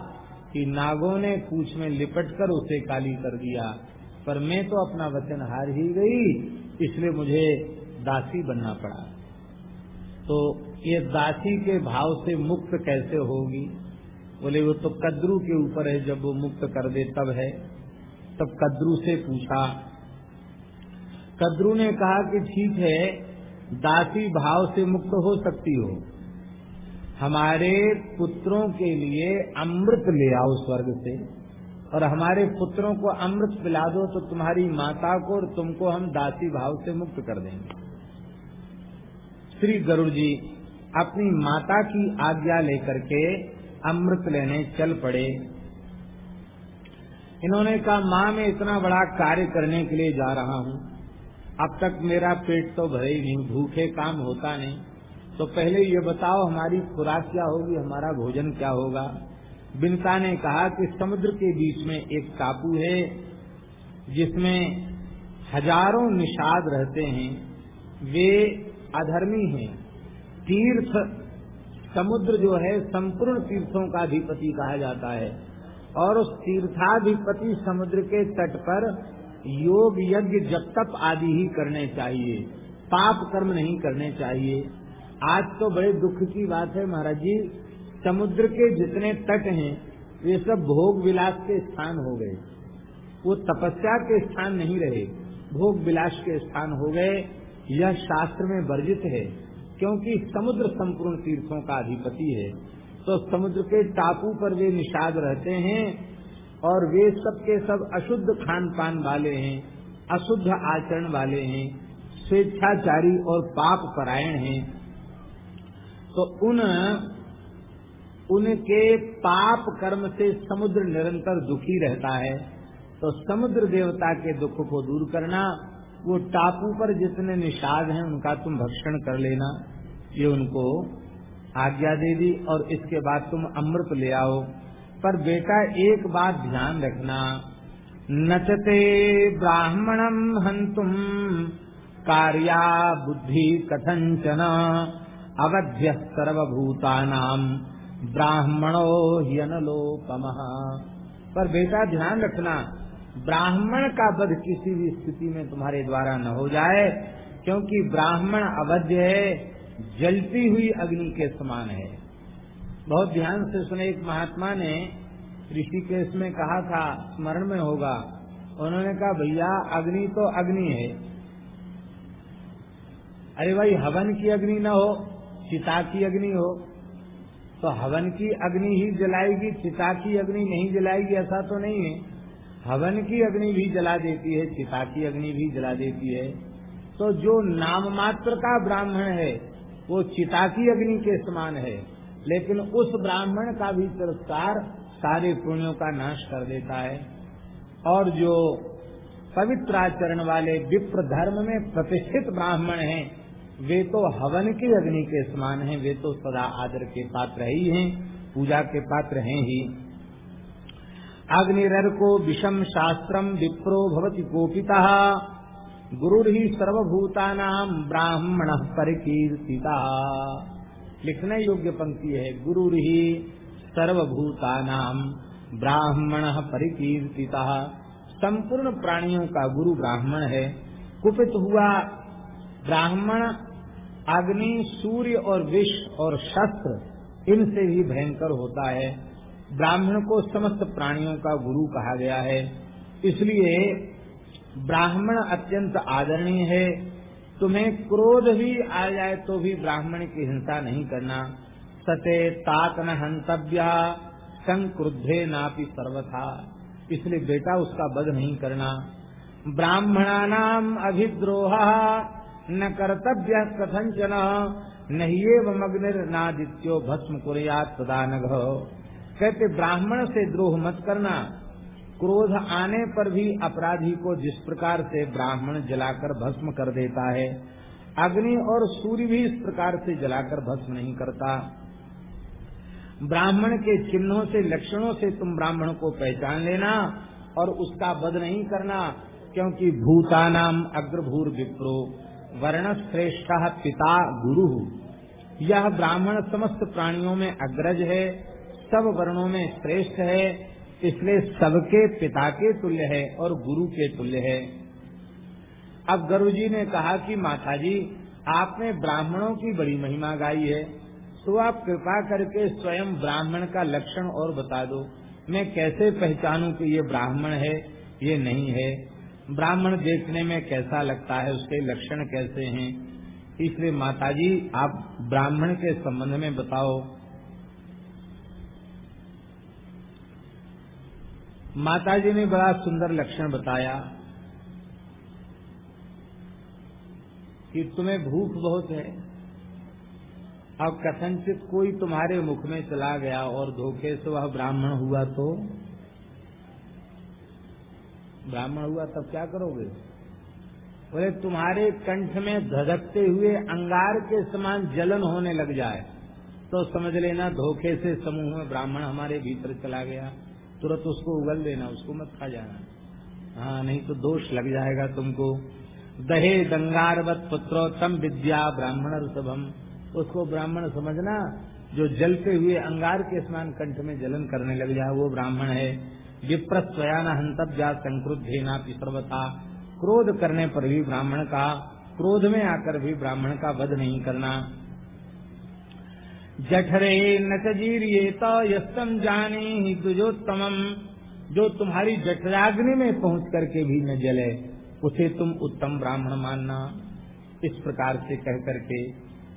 कि नागों ने पूछ में लिपट कर उसे काली कर दिया। पर मैं तो अपना वचन हार ही गई, इसलिए मुझे दासी बनना पड़ा। तो ये दासी के भाव से मुक्त कैसे होगी? बोले, वो तो कद्रू के ऊपर है, जब वो मुक्त कर दे, तब है। तब कद्रू से पूछा। कद्रू ने कहा कि ठीक है, दासी भाव से मुक्त हो सकती हो। हमारे पुत्रों के लिए अमृत ले आओ स्वर्ग से, और हमारे पुत्रों को अमृत पिला दो तो तुम्हारी माता को और तुमको हम दासी भाव से मुक्त कर देंगे। श्री गरुड़ जी अपनी माता की आज्ञा लेकर के अमृत लेने चल पड़े। इन्होंने कहा, माँ, मैं इतना बड़ा कार्य करने के लिए जा रहा हूँ। अब तक मेरा पेट तो भरे ही नहीं, भूखे काम होता नहीं। तो पहले ये बताओ, हमारी खुराक क्या होगी, हमारा भोजन क्या होगा? बिनता ने कहा कि समुद्र के बीच में एक टापू है, जिसमें हज़ारों निषाद रहते हैं। वे अधर्मी हैं। तीर्थ, समुद्र जो है, संपूर्ण तीर्थों का अधिपति कहा जाता है। और उस तीर्थाधिपति समुद्र के तट पर योग, यज्ञ जब तप आदि ही करने चाहिए। पाप कर्म नहीं करने चाहिए। आज तो बड़े दुख की बात है महाराज जी। समुद्र के जितने तट हैं वे सब भोग विलास के स्थान हो गए। वो तपस्या के स्थान नहीं रहे, भोग विलास के स्थान हो गए। यह शास्त्र में वर्जित है, क्योंकि समुद्र संपूर्ण तीर्थों का अधिपति है। तो समुद्र के टापू पर वे निषाद रहते हैं और वे सब के सब अशुद्ध खान पान वाले हैं, अशुद्ध आचरण वाले हैं, स्वेच्छाचारी और पाप परायण हैं। तो उन, उनके पाप कर्म से समुद्र निरंतर दुखी रहता है। तो समुद्र देवता के दुख को दूर करना, वो टापू पर जितने निषाद हैं उनका तुम भक्षण कर लेना, ये उनको आज्ञा दे दी और इसके बाद तुम अमृत ले आओ। पर बेटा, एक बात ध्यान रखना। नचते ब्राह्मणम हंतुम कार्या बुद्धि कथंचन अवध्य सर्वभूतानाम ब्राह्मणो ह्यनलोकम। पर बेटा, ध्यान रखना, ब्राह्मण का वध किसी भी स्थिति में तुम्हारे द्वारा न हो जाए, क्योंकि ब्राह्मण अवध्य है जलती हुई अग्नि के समान है। बहुत ध्यान से सुने एक महात्मा ने ऋषिकेश में कहा था, स्मरण में होगा। उन्होंने कहा, भैया, अग्नि तो अग्नि है। अरे भाई, हवन की अग्नि न हो, चिता की अग्नि हो तो हवन की अग्नि ही जलाएगी, चिता की अग्नि नहीं जलाएगी, ऐसा तो नहीं है। हवन की अग्नि भी जला देती है, चिता की अग्नि भी जला देती है। तो जो नाम मात्र का ब्राह्मण है वो चिता की अग्नि के समान है। लेकिन उस ब्राह्मण का भी तिरस्कार सारे पुण्यों का नाश कर देता है। और जो पवित्र आचरण वाले विप्र धर्म में प्रतिष्ठित ब्राह्मण हैं, वे तो हवन की अग्नि के समान हैं, वे तो सदा आदर के पात्र ही हैं, पूजा के पात्र हैं ही। अग्निर को विषम शास्त्रम विप्रो भवती कोपिता। गुरु ही सर्वभूता नाम ब्राह्मण परिकीर्तिता। लिखने योग्य पंक्ति है गुरु ही सर्वभूता नाम ब्राह्मण परिकीर्तिता। संपूर्ण प्राणियों का गुरु ब्राह्मण है। कुपित हुआ ब्राह्मण, अग्नि, सूर्य और विष और शस्त्र, इनसे भी भयंकर होता है। ब्राह्मण को समस्त प्राणियों का गुरु कहा गया है। इसलिए ब्राह्मण अत्यंत आदरणीय है। तुम्हें क्रोध भी आ जाए तो भी ब्राह्मण की हिंसा नहीं करना। सते तात न हंतव्य, संक्रुद्धे नापि सर्वथा। इसलिए बेटा उसका वध नहीं करना। ब्राह्मणानाम अभिद्रोह, न कर्तव्य कथंचन नहीं मग्निर नादित्यो भस्म कुरियात प्रदानघ कहते, ब्राह्मण से द्रोह मत करना। क्रोध आने पर भी अपराधी को जिस प्रकार से ब्राह्मण जलाकर भस्म कर देता है, अग्नि और सूर्य भी इस प्रकार से जलाकर भस्म नहीं करता। ब्राह्मण के चिन्हों से, लक्षणों से तुम ब्राह्मण को पहचान लेना और उसका वध नहीं करना, क्योंकि भूतानाम अग्रभूर विप्रो वर्ण श्रेष्ठ पिता गुरु। यह ब्राह्मण समस्त प्राणियों में अग्रज है, सब वर्णों में श्रेष्ठ है इसलिए सबके पिता के तुल्य है और गुरु के तुल्य है। अब गुरु जी ने कहा कि माता जी आपने ब्राह्मणों की बड़ी महिमा गाई है तो आप कृपा करके स्वयं ब्राह्मण का लक्षण और बता दो। मैं कैसे पहचानूं कि ये ब्राह्मण है, ये नहीं है? ब्राह्मण देखने में कैसा लगता है, उसके लक्षण कैसे हैं? इसलिए माताजी, आप ब्राह्मण के संबंध में बताओ। माताजी ने बड़ा सुंदर लक्षण बताया कि तुम्हें भूख बहुत है। अब कथनचित कोई तुम्हारे मुख में चला गया और धोखे से वह ब्राह्मण हुआ तो? ब्राह्मण हुआ तब क्या करोगे? बोले, तुम्हारे कंठ में धधकते हुए अंगार के समान जलन होने लग जाए तो समझ लेना धोखे से समूह में ब्राह्मण हमारे भीतर चला गया। तुरंत उसको उगल देना, उसको मत खा जाना। हाँ नहीं तो दोष लग जाएगा तुमको। दहे दंगारवत पुत्रोत्तम विद्या ब्राह्मण ऋषभम। उसको ब्राह्मण समझना, जो जलते हुए अंगार के स्नान कंठ में जलन करने लग जाए वो ब्राह्मण है। विप्र स्वयान हंतव्या संक्रुद्धेना सर्वथा। क्रोध करने पर भी ब्राह्मण का, क्रोध में आकर भी ब्राह्मण का वध नहीं करना। जठरे न चीरिये तो यस्तम जाने ही दुजोत्तम जो तुम्हारी जठराग्नि में पहुँच करके भी न जले, उसे तुम उत्तम ब्राह्मण मानना। इस प्रकार से कह करके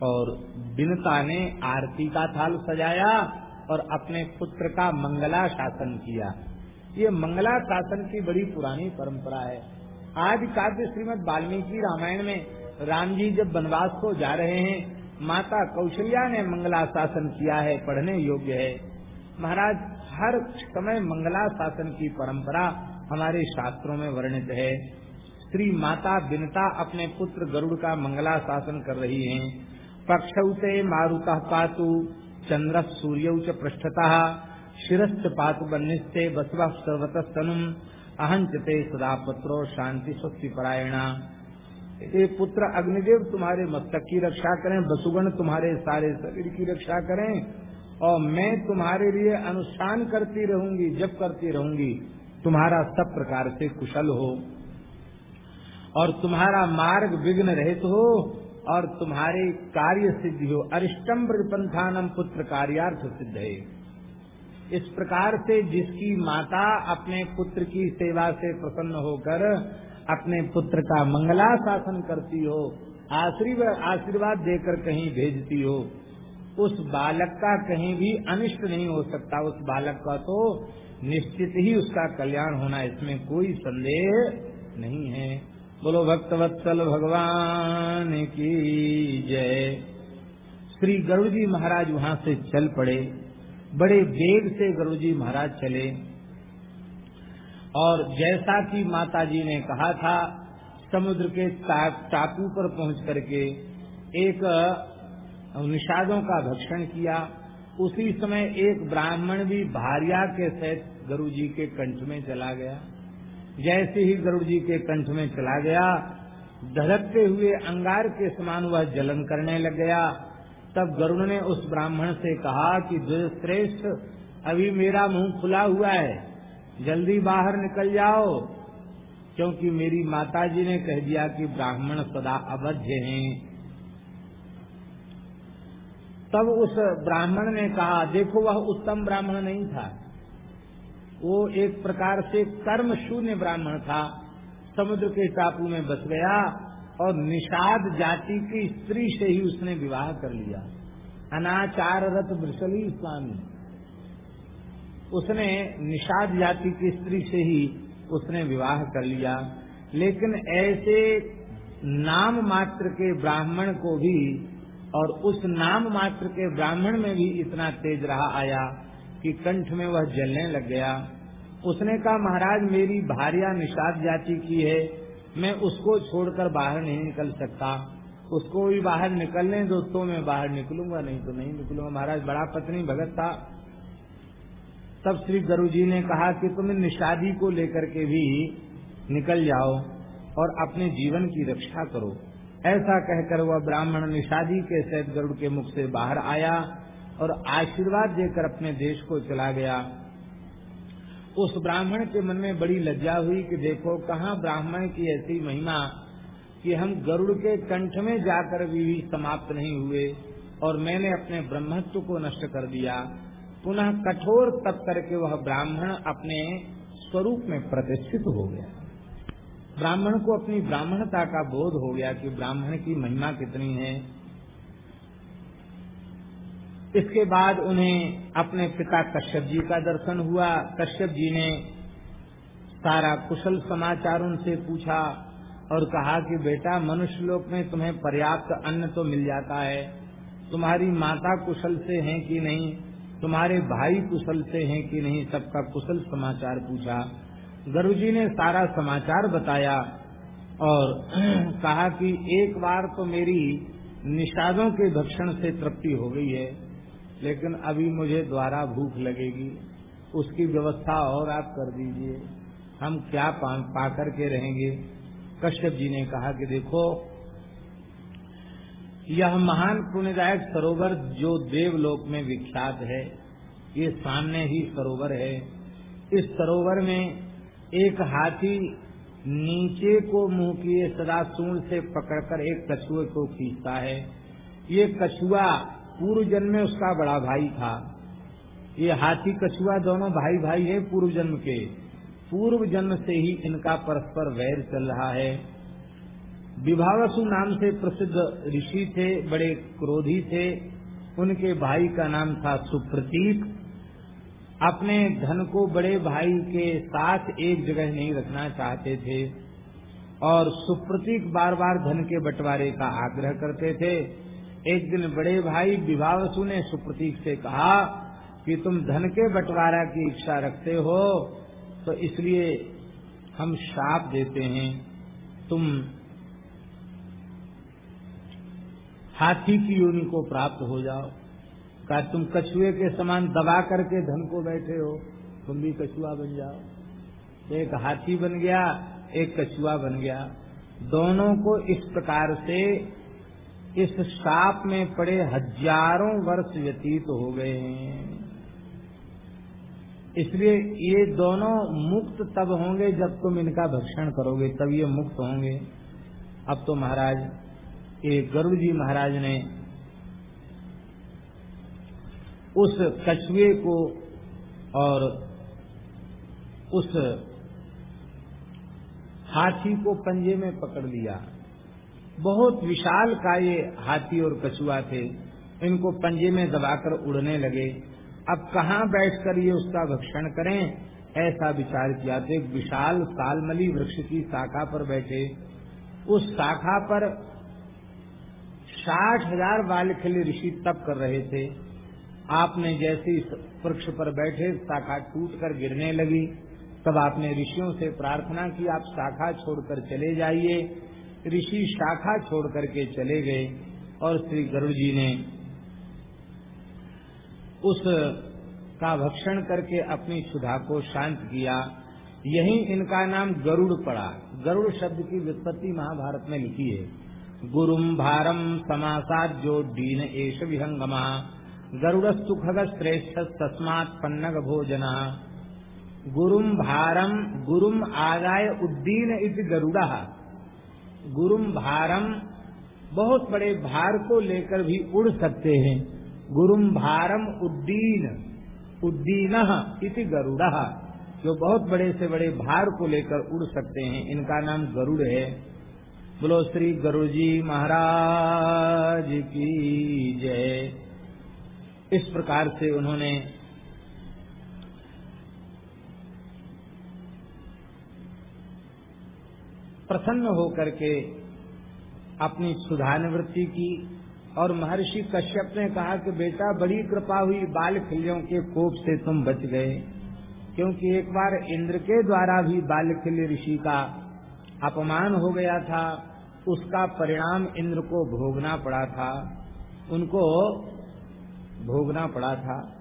और बिनता ने आरती का थाल सजाया और अपने पुत्र का मंगला शासन किया। ये मंगला शासन की बड़ी पुरानी परंपरा है। आज काव्य श्रीमद वाल्मीकि रामायण में राम जी जब वनवास को जा रहे हैं माता कौशल्या ने मंगला शासन किया है, पढ़ने योग्य है। महाराज, हर समय मंगला शासन की परंपरा हमारे शास्त्रों में वर्णित है। श्री माता बिनता अपने पुत्र गरुड़ का मंगला शासन कर रही हैं। पक्षौते मारुता पातु, चंद्र सूर्य च पृष्ठता शिरस्त पात बन्निस्ते बसवा सर्वत अहंचते सदा पुत्रो शांति स्वस्ति परायणा। ये पुत्र अग्निदेव, तुम्हारे मस्तक की रक्षा करें, बसुगण तुम्हारे सारे शरीर की रक्षा करें, और मैं तुम्हारे लिए अनुष्ठान करती रहूँगी जब करती रहूँगी। तुम्हारा सब प्रकार से कुशल हो, और तुम्हारा मार्ग विघ्न रहित हो, और तुम्हारे कार्य सिद्धि हो। अरिष्टम पंथानम पुत्र कार्यार्थ सिद्ध है। इस प्रकार से जिसकी माता अपने पुत्र की सेवा से प्रसन्न होकर अपने पुत्र का मंगला शासन करती हो आशीर्वाद देकर कहीं भेजती हो, उस बालक का कहीं भी अनिष्ट नहीं हो सकता। उस बालक का तो निश्चित ही उसका कल्याण होना इसमें कोई संदेह नहीं है। बोलो भक्तवत्सल भगवान की जय। श्री गरुड़ जी महाराज वहाँ से चल पड़े। बड़े वेग से गरुड़ जी महाराज चले। और जैसा कि माता जी ने कहा था, समुद्र के टापू पर पहुँच करके एक निषादों का भक्षण किया। उसी समय एक ब्राह्मण भी भारिया के सहित गरु जी के कंठ में चला गया। जैसे ही गरुड़ जी के कंठ में चला गया, धड़कते हुए अंगार के समान वह जलन करने लग गया। तब गरुण ने उस ब्राह्मण से कहा कि श्रेष्ठ, अभी मेरा मुँह खुला हुआ है। जल्दी बाहर निकल जाओ। क्योंकि मेरी माता जी ने कह दिया कि ब्राह्मण सदा अवध्य हैं। तब उस ब्राह्मण ने कहा, देखो वह उत्तम ब्राह्मण नहीं था। वो एक प्रकार से कर्म शून्य ब्राह्मण था। समुद्र के टापू में बस गया और निषाद जाति की स्त्री से ही उसने विवाह कर लिया। अनाचार रथ ब्रसली स्वामी। उसने निषाद जाति की स्त्री से ही उसने विवाह कर लिया। लेकिन ऐसे नाम मात्र के ब्राह्मण को भी और उस नाम मात्र के ब्राह्मण में भी इतना तेज रहा आया कि कंठ में वह जलने लग गया। उसने कहा, महाराज, मेरी भारिया निषाद जाति की है, मैं उसको छोड़कर बाहर नहीं निकल सकता। उसको भी बाहर निकलने दो तो मैं बाहर निकलूँगा, नहीं तो नहीं निकलूँगा। महाराज, बड़ा पत्नी भगत था तब श्री गुरु जी ने कहा कि तुम निषादी को लेकर के भी निकल जाओ और अपने जीवन की रक्षा करो। ऐसा कहकर वह ब्राह्मण निषादी के सहित गरुड़ के मुख से बाहर आया और आशीर्वाद देकर अपने देश को चला गया। उस ब्राह्मण के मन में बड़ी लज्जा हुई कि देखो, कहाँ ब्राह्मण की ऐसी महिमा कि हम गरुड़ के कंठ में जाकर भी समाप्त नहीं हुए और मैंने अपने ब्रह्मत्व को नष्ट कर दिया। पुनः कठोर तप करके वह ब्राह्मण अपने स्वरूप में प्रतिष्ठित हो गया। ब्राह्मण को अपनी ब्राह्मणता का बोध हो गया कि ब्राह्मण की महिमा कितनी है। इसके बाद उन्हें अपने पिता कश्यप जी का दर्शन हुआ। कश्यप जी ने सारा कुशल समाचार उनसे पूछा और कहा कि बेटा, मनुष्य लोक में तुम्हें पर्याप्त अन्न तो मिल जाता है। तुम्हारी माता कुशल से हैं कि नहीं? तुम्हारे भाई कुशल से हैं कि नहीं सबका कुशल समाचार पूछा। गुरु जी ने सारा समाचार बताया और *clears throat* कहा कि एक बार तो मेरी निषादों के भक्षण से तृप्ति हो गई है लेकिन अभी मुझे द्वारा भूख लगेगी। उसकी व्यवस्था और आप कर दीजिए। हम क्या पा, पा के रहेंगे? कश्यप जी ने कहा कि देखो यह महान पुण्यदायक सरोवर जो देवलोक में विख्यात है, ये सामने ही सरोवर है। इस सरोवर में एक हाथी नीचे को मुँह किए सदा सूर से पकड़कर एक कछुए को खींचता है। ये कछुआ पूर्व जन्म में उसका बड़ा भाई था। ये हाथी कछुआ दोनों भाई भाई है पूर्व जन्म के। पूर्व जन्म से ही इनका परस्पर वैर चल रहा है। विभावसु नाम से प्रसिद्ध ऋषि थे, बड़े क्रोधी थे। उनके भाई का नाम था सुप्रतीक अपने धन को बड़े भाई के साथ एक जगह नहीं रखना चाहते थे और सुप्रतीक बार बार धन के बंटवारे का आग्रह करते थे। एक दिन बड़े भाई विभावसु ने सुप्रतीक से कहा कि तुम धन के बंटवारा की इच्छा रखते हो तो इसलिए हम श्राप देते हैं। तुम हाथी की योनि को प्राप्त हो जाओ। का तुम कछुए के समान दबा करके धन को बैठे हो, तुम भी कछुआ बन जाओ। एक हाथी बन गया, एक कछुआ बन गया। दोनों को इस प्रकार से इस साप में पड़े हज़ारों वर्ष व्यतीत हो गए हैं। इसलिए ये दोनों मुक्त तब होंगे जब तुम इनका भक्षण करोगे, तब ये मुक्त होंगे। अब तो महाराज ये गरुड़ जी महाराज ने उस कछुए को और उस हाथी को पंजे में पकड़ लिया। बहुत विशाल का ये हाथी और कछुआ थे। इनको पंजे में दबाकर उड़ने लगे। अब कहाँ बैठकर ये उसका भक्षण करें? ऐसा विचार किया। तो एक विशाल सालमली वृक्ष की शाखा पर बैठे। उस शाखा पर साठ हज़ार बालखिल ऋषि तप कर रहे थे। आपने जैसे इस वृक्ष पर बैठे, शाखा टूट कर गिरने लगी। तब आपने ऋषियों से प्रार्थना की, आप शाखा छोड़कर चले जाइए। ऋषि शाखा छोड़ करके चले गए और श्री गरुड़ जी ने उस का भक्षण करके अपनी क्षुधा को शांत किया। यही इनका नाम गरुड़ पड़ा। गरुड़ शब्द की व्युत्पत्ति महाभारत में लिखी है। गुरुम भारम विहंगमा गरुड़स्तु खग श्रेष्ठ तस्मात पन्नग भोजना गुरुम भारम गुरुम आदाय उद्दीन इत गरुड़ा। गुरुम भारम बहुत बड़े भार को लेकर भी उड़ सकते हैं। गुरुम भारम उद्दीन उद्दीन इति गरुड़ा। जो बहुत बड़े से बड़े भार को लेकर उड़ सकते हैं। इनका नाम गरुड़ है। बोलो श्री गुरु जी महाराज की जय। इस प्रकार से उन्होंने प्रसन्न होकर के अपनी सुधा निवृत्ति की और महर्षि कश्यप ने कहा कि बेटा बड़ी कृपा हुई बाल खिलियों के कोप से तुम बच गए, क्योंकि एक बार इंद्र के द्वारा भी बाल खिल्य ऋषि का अपमान हो गया था, उसका परिणाम इंद्र को भोगना पड़ा था, उनको भोगना पड़ा था।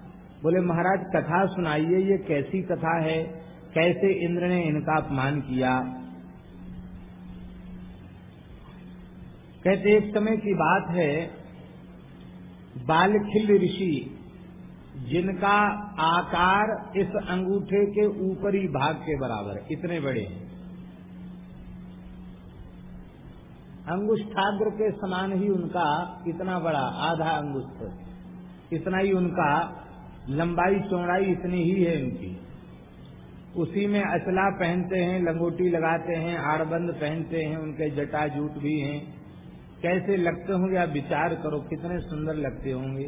बोले, महाराज, कथा सुनाइए, ये कैसी कथा है? कैसे इंद्र ने इनका अपमान किया? कहते, एक समय की बात है, बालखिल ऋषि, जिनका आकार इस अंगूठे के ऊपरी भाग के बराबर है, इतने बड़े हैं। अंगुष्ठाग्र के समान ही उनका इतना बड़ा आधा अंगुष्ठ। इतना ही उनका लंबाई चौड़ाई इतनी ही है उनकी उसी में असला पहनते हैं, लंगोटी लगाते हैं आड़बंद पहनते हैं, उनके जटा जूट भी हैं। कैसे लगते होंगे आप विचार करो, कितने सुंदर लगते होंगे।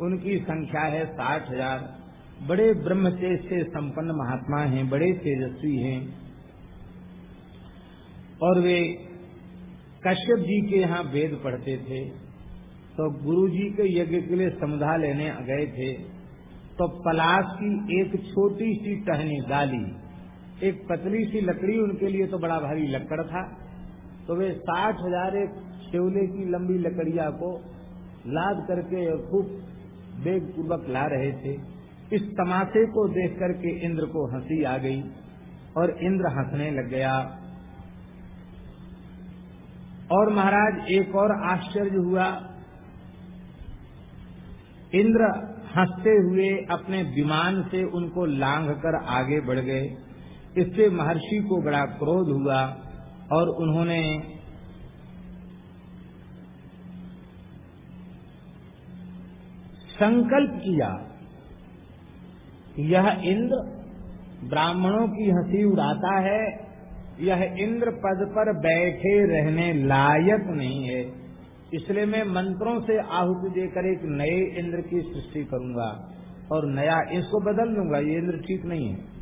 उनकी संख्या है साठ हज़ार। बड़े ब्रह्मचेज से संपन्न महात्मा हैं, बड़े तेजस्वी हैं। और वे कश्यप जी के यहाँ वेद पढ़ते थे तो गुरु जी के यज्ञ के लिए समुधा लेने गए थे तो पलाश की एक छोटी सी टहनी डाली। एक पतली सी लकड़ी उनके लिए तो बड़ा भारी लकड़ था तो वे साठ हज़ार एक शेवले की लंबी लकड़िया को लाद करके खूब बेग पूर्वक ला रहे थे। इस तमाशे को देख करके इंद्र को हँसी आ गई और इंद्र हंसने लग गया। और महाराज एक और आश्चर्य हुआ। इंद्र हँसते हुए अपने विमान से उनको लांघ कर आगे बढ़ गए। इससे महर्षि को बड़ा क्रोध हुआ और उन्होंने संकल्प किया, यह इंद्र ब्राह्मणों की हँसी उड़ाता है यह इंद्र पद पर बैठे रहने लायक नहीं है। इसलिए मैं मंत्रों से आहुति देकर एक नए इंद्र की सृष्टि करूँगा और नया इसको बदल दूँगा, ये इंद्र ठीक नहीं है।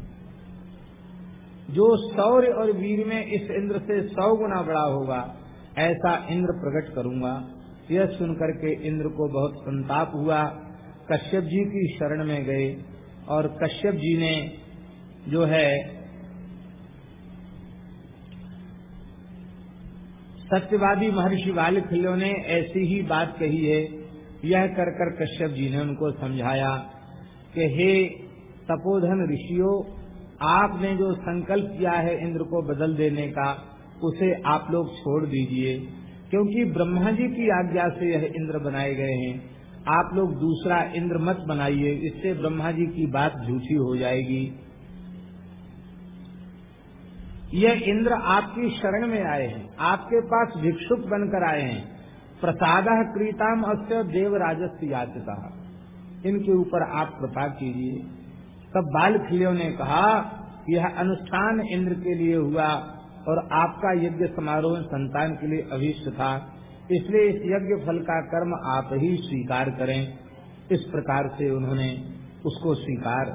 जो शौर्य और वीर में इस इंद्र से सौ गुना बड़ा होगा, ऐसा इंद्र प्रकट करूँगा। यह सुनकर के इंद्र को बहुत संताप हुआ। कश्यप जी की शरण में गए और कश्यप जी ने जो है सत्यवादी महर्षि वाल्खिल्यों ने ऐसी ही बात कही है। यह कर कर कश्यप जी ने उनको समझाया कि हे तपोधन ऋषियों, आपने जो संकल्प किया है इंद्र को बदल देने का, उसे आप लोग छोड़ दीजिए। क्योंकि ब्रह्मा जी की आज्ञा से यह इंद्र बनाए गए हैं। आप लोग दूसरा इंद्र मत बनाइए, इससे ब्रह्मा जी की बात झूठी हो जाएगी। यह इंद्र आपकी शरण में आए हैं, आपके पास भिक्षुक बनकर आए हैं। प्रसाद क्रीताम अस्य देव राजस्व याचिता। इनके ऊपर आप कृपा कीजिए। तब बाल खिलियों ने कहा, यह अनुष्ठान इंद्र के लिए हुआ और आपका यज्ञ समारोह संतान के लिए अभिष्ट था। इसलिए इस यज्ञ फल का कर्म आप ही स्वीकार करें। इस प्रकार से उन्होंने उसको स्वीकार,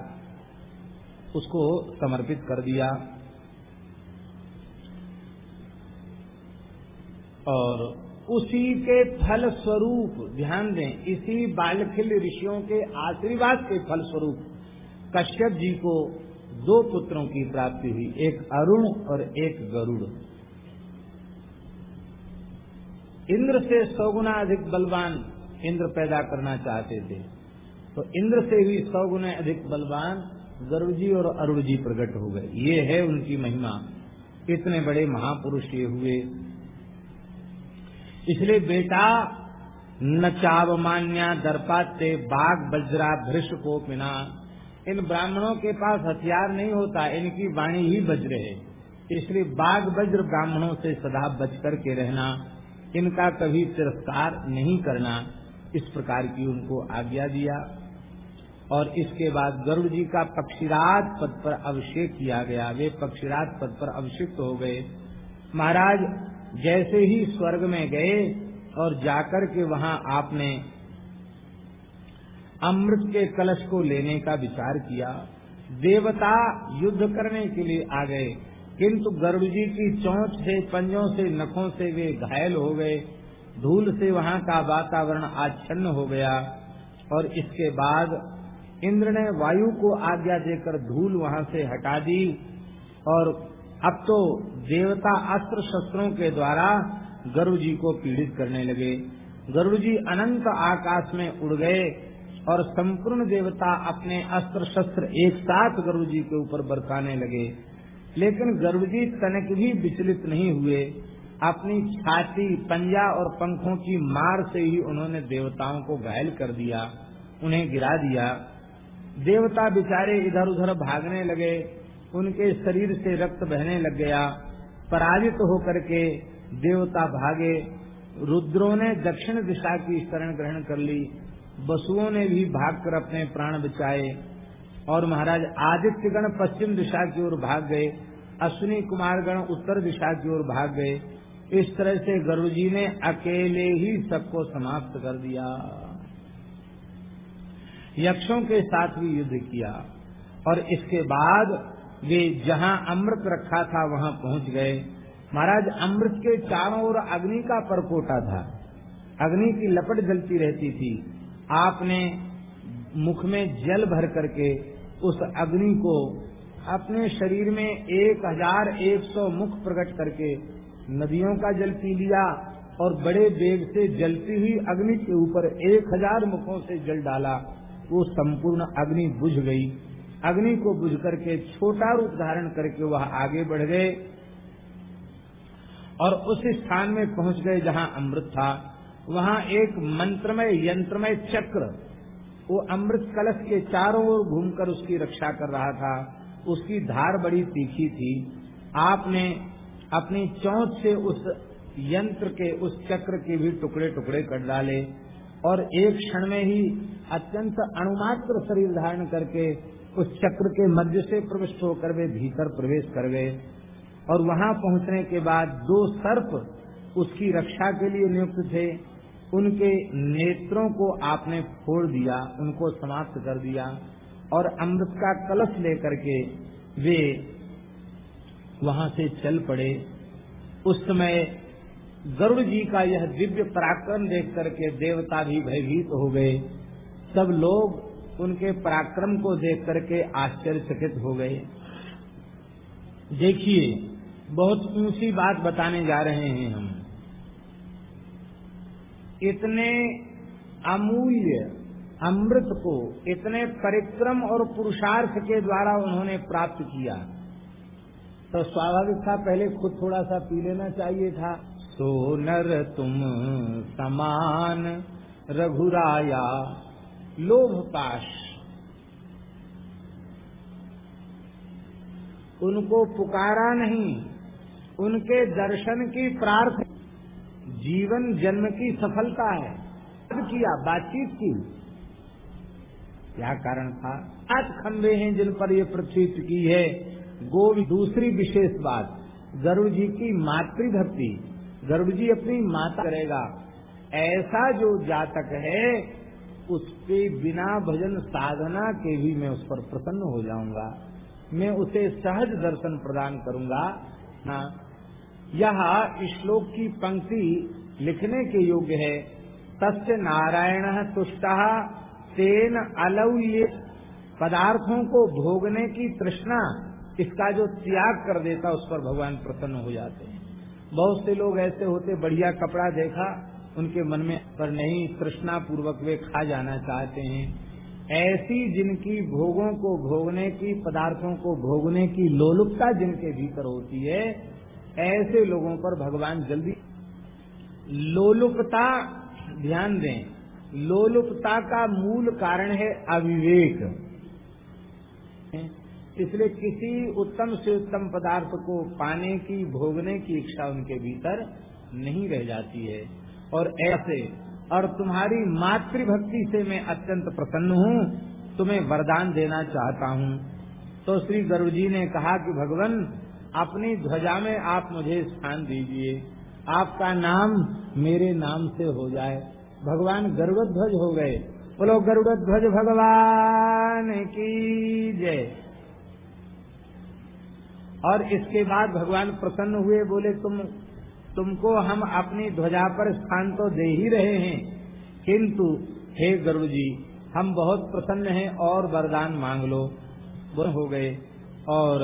उसको समर्पित कर दिया। और उसी के फल स्वरूप ध्यान दें, इसी बालखिल ऋषियों के आशीर्वाद के फल स्वरूप कश्यप जी को दो पुत्रों की प्राप्ति हुई, एक अरुण और एक गरुड़। इंद्र से सौ गुना अधिक बलवान इंद्र पैदा करना चाहते थे तो इंद्र से भी सौ गुना अधिक बलवान गरुड़ जी और अरुण जी प्रकट हो गए। ये है उनकी महिमा। इतने बड़े महापुरुष ये हुए। इसलिए बेटा न चावमान्या दर्पाते बाघ बज्रा भ्रष को पिना इन ब्राह्मणों के पास हथियार नहीं होता, इनकी वाणी ही वज्र है। इसलिए बाघ वज्र ब्राह्मणों से सदा बच करके रहना, इनका कभी तिरस्कार नहीं करना। इस प्रकार की उनको आज्ञा दिया। और इसके बाद गरुड़ जी का पक्षीराज पद पर अभिषेक किया गया। वे पक्षीराज पद पर अभिषिक्त हो गए। महाराज जैसे ही स्वर्ग में गए और जाकर के वहाँ आपने अमृत के कलश को लेने का विचार किया, देवता युद्ध करने के लिए आ गए। किंतु गरुड़ जी की चोंच से, पंजों से, नखों से वे घायल हो गए। धूल से वहाँ का वातावरण आच्छन्न हो गया और इसके बाद इंद्र ने वायु को आज्ञा देकर धूल वहाँ से हटा दी और अब तो देवता अस्त्र शस्त्रों के द्वारा गरुड़ जी को पीड़ित करने लगे। गरुड़ जी अनंत आकाश में उड़ गए और संपूर्ण देवता अपने अस्त्र शस्त्र एक साथ गरुड़ जी के ऊपर बरसाने लगे। लेकिन गरुड़ जी तनक भी विचलित नहीं हुए। अपनी छाती, पंजा और पंखों की मार से ही उन्होंने देवताओं को घायल कर दिया, उन्हें गिरा दिया। देवता बिचारे इधर उधर भागने लगे। उनके शरीर से रक्त बहने लग गया। पराजित होकर के देवता भागे। रुद्रों ने दक्षिण दिशा की शरण ग्रहण कर ली। बसुओं ने भी भागकर अपने प्राण बचाए और महाराज आदित्य गण पश्चिम दिशा की ओर भाग गए। अश्विनी कुमार गण उत्तर दिशा की ओर भाग गए। इस तरह से गुरु जी ने अकेले ही सबको समाप्त कर दिया। यक्षों के साथ भी युद्ध किया और इसके बाद वे जहाँ अमृत रखा था, वहाँ पहुँच गए। महाराज, अमृत के चारों ओर अग्नि का परकोटा था। अग्नि की लपट जलती रहती थी। आपने मुख में जल भर करके उस अग्नि को अपने शरीर में एक हज़ार एक सौ मुख प्रकट करके नदियों का जल पी लिया और बड़े वेग से जलती हुई अग्नि के ऊपर एक हज़ार मुखों से जल डाला। वो संपूर्ण अग्नि बुझ गई। अग्नि को बुझ करके छोटा रूप धारण करके वह आगे बढ़ गए और उस स्थान में पहुँच गए जहाँ अमृत था। वहाँ एक मंत्रमय, यंत्रमय चक्र, वो अमृत कलश के चारों ओर घूमकर उसकी रक्षा कर रहा था। उसकी धार बड़ी तीखी थी। आपने अपनी चौथ से उस यंत्र के, उस चक्र के भी टुकड़े टुकड़े कर डाले और एक क्षण में ही अत्यंत अणुमात्र शरीर धारण करके उस चक्र के मध्य से प्रविष्ट होकर वे भीतर प्रवेश कर गए और वहाँ पहुँचने के बाद दो सर्प उसकी रक्षा के लिए नियुक्त थे। उनके नेत्रों को आपने फोड़ दिया, उनको समाप्त कर दिया और अमृत का कलश लेकर के वे वहाँ से चल पड़े। उस समय गरुड़ जी का यह दिव्य पराक्रम देख करके देवता भी भयभीत हो गए। सब लोग उनके पराक्रम को देख करके आश्चर्यचकित हो गए। देखिए, बहुत ऊँची बात बताने जा रहे हैं हम। इतने अमूल्य अमृत को, इतने परिक्रम और पुरुषार्थ के द्वारा उन्होंने प्राप्त किया। तो स्वाभाविक था, पहले खुद थोड़ा सा पी लेना चाहिए था। सो नर तुम समान, रघुराया लोभ पाश उनको पुकारा नहीं, उनके दर्शन की प्रार्थना जीवन जन्म की सफलता है। किया, बातचीत की। क्या कारण था? आठ खंबे हैं जिन पर ये पृथ्वी की है। गो दूसरी विशेष बात, गरुड़ जी की मातृभक्ति गरुड़ जी अपनी माता करेगा। ऐसा जो जातक है उसके बिना भजन साधना के भी मैं उस पर प्रसन्न हो जाऊँगा। मैं उसे सहज दर्शन प्रदान करूँगा। ना यह श्लोक की पंक्ति लिखने के योग्य है। तस्य नारायण तुष्ट तेन अलौल्य पदार्थों को भोगने की तृष्णा, इसका जो त्याग कर देता उस पर भगवान प्रसन्न हो जाते हैं। बहुत से लोग ऐसे होते, बढ़िया कपड़ा देखा उनके मन में पर नहीं तृष्णा पूर्वक वे खा जाना चाहते हैं। ऐसी जिनकी भोगों को भोगने की, पदार्थों को भोगने की लोलुपता जिनके भीतर होती है, ऐसे लोगों पर भगवान जल्दी लोलुपता, ध्यान दें, लोलुपता का मूल कारण है अविवेक। इसलिए किसी उत्तम से उत्तम पदार्थ को पाने की, भोगने की इच्छा उनके भीतर नहीं रह जाती है। और ऐसे, और तुम्हारी मातृभक्ति से मैं अत्यंत प्रसन्न हूँ, तुम्हें वरदान देना चाहता हूँ। तो श्री गरु जी ने कहा कि भगवान, अपनी ध्वजा में आप मुझे स्थान दीजिए। आपका नाम मेरे नाम से हो जाए। भगवान गरुड़ ध्वज हो गए। बोलो गरुड़ ध्वज भगवान की जय। और इसके बाद भगवान प्रसन्न हुए, बोले, तुम तुमको हम अपनी ध्वजा पर स्थान तो दे ही रहे हैं। किंतु, हे गरुड़ जी हम बहुत प्रसन्न हैं और वरदान मांग लो। वो हो गए। और,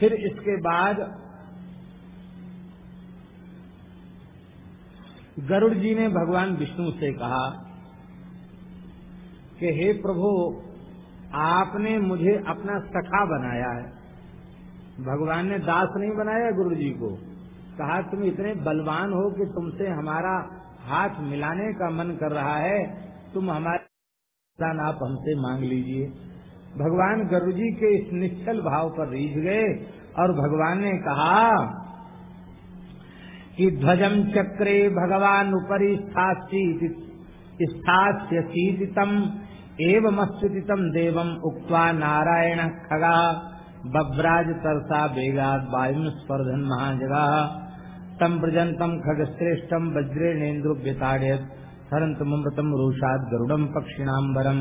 फिर इसके बाद गरुड़ जी ने भगवान विष्णु से कहा कि, हे प्रभु, आपने मुझे अपना सखा बनाया है। भगवान ने दास नहीं बनाया गुरु जी को। कहा, तुम इतने बलवान हो कि तुमसे हमारा हाथ मिलाने का मन कर रहा है, तुम हमारे आप हमसे मांग लीजिए। भगवान गुरु जी के इस निश्चल भाव पर रीझ गए और भगवान ने कहा कि ध्वजम चक्रे भगवान उपरी स्थास्यतीतम एवं अस्तुतितम देवम उक्वा नारायण खगा बब्राज तरसा बेगा वायु स्पर्धन महाजगा। तम प्रजंतम खगश्रेष्ठम वज्रेणेन्द्रुभ्यताड़यत हरंत ममृतम रोषाद गरुड़म पक्षिणाम्बरम।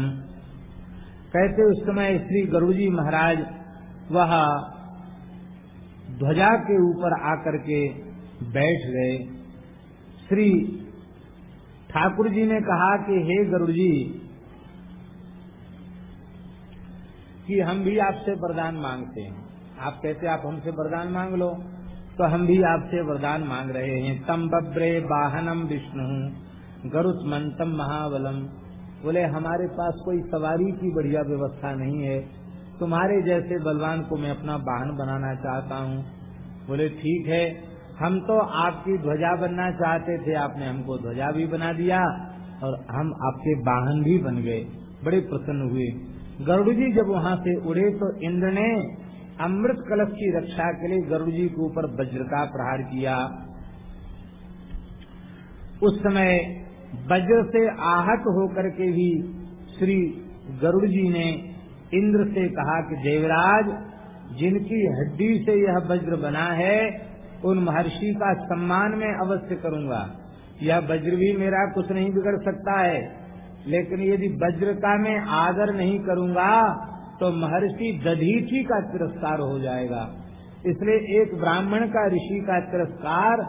कहते उस समय श्री गरुजी महाराज वह ध्वजा के ऊपर आकर के बैठ गए। श्री ठाकुर जी ने कहा कि, हे गरुड़ जी कि हम भी आपसे वरदान मांगते हैं। आप कहते आप हमसे वरदान मांग लो। तो हम भी आपसे वरदान मांग रहे हैं। तम बब्रे वाहनम विष्णु गरुत मंतम महाबलम। बोले, हमारे पास कोई सवारी की बढ़िया व्यवस्था नहीं है। तुम्हारे जैसे बलवान को मैं अपना वाहन बनाना चाहता हूँ। बोले, ठीक है। हम तो आपकी ध्वजा बनना चाहते थे। आपने हमको ध्वजा भी बना दिया और हम आपके वाहन भी बन गए। बड़े प्रसन्न हुए। गरुड़ जी जब वहाँ से उड़े तो इंद्र ने अमृत कलश की रक्षा के लिए गरुड़ जी के ऊपर वज्र का प्रहार किया। उस समय वज्र से आहत होकर के भी श्री गरुड़ जी ने इंद्र से कहा कि देवराज, जिनकी हड्डी से यह वज्र बना है, उन महर्षि का सम्मान में अवश्य करूँगा। यह वज्र भी मेरा कुछ नहीं बिगड़ सकता है, लेकिन यदि वज्र का मैं आदर नहीं करूँगा तो महर्षि दधीची का तिरस्कार हो जाएगा। इसलिए एक ब्राह्मण का ऋषि का तिरस्कार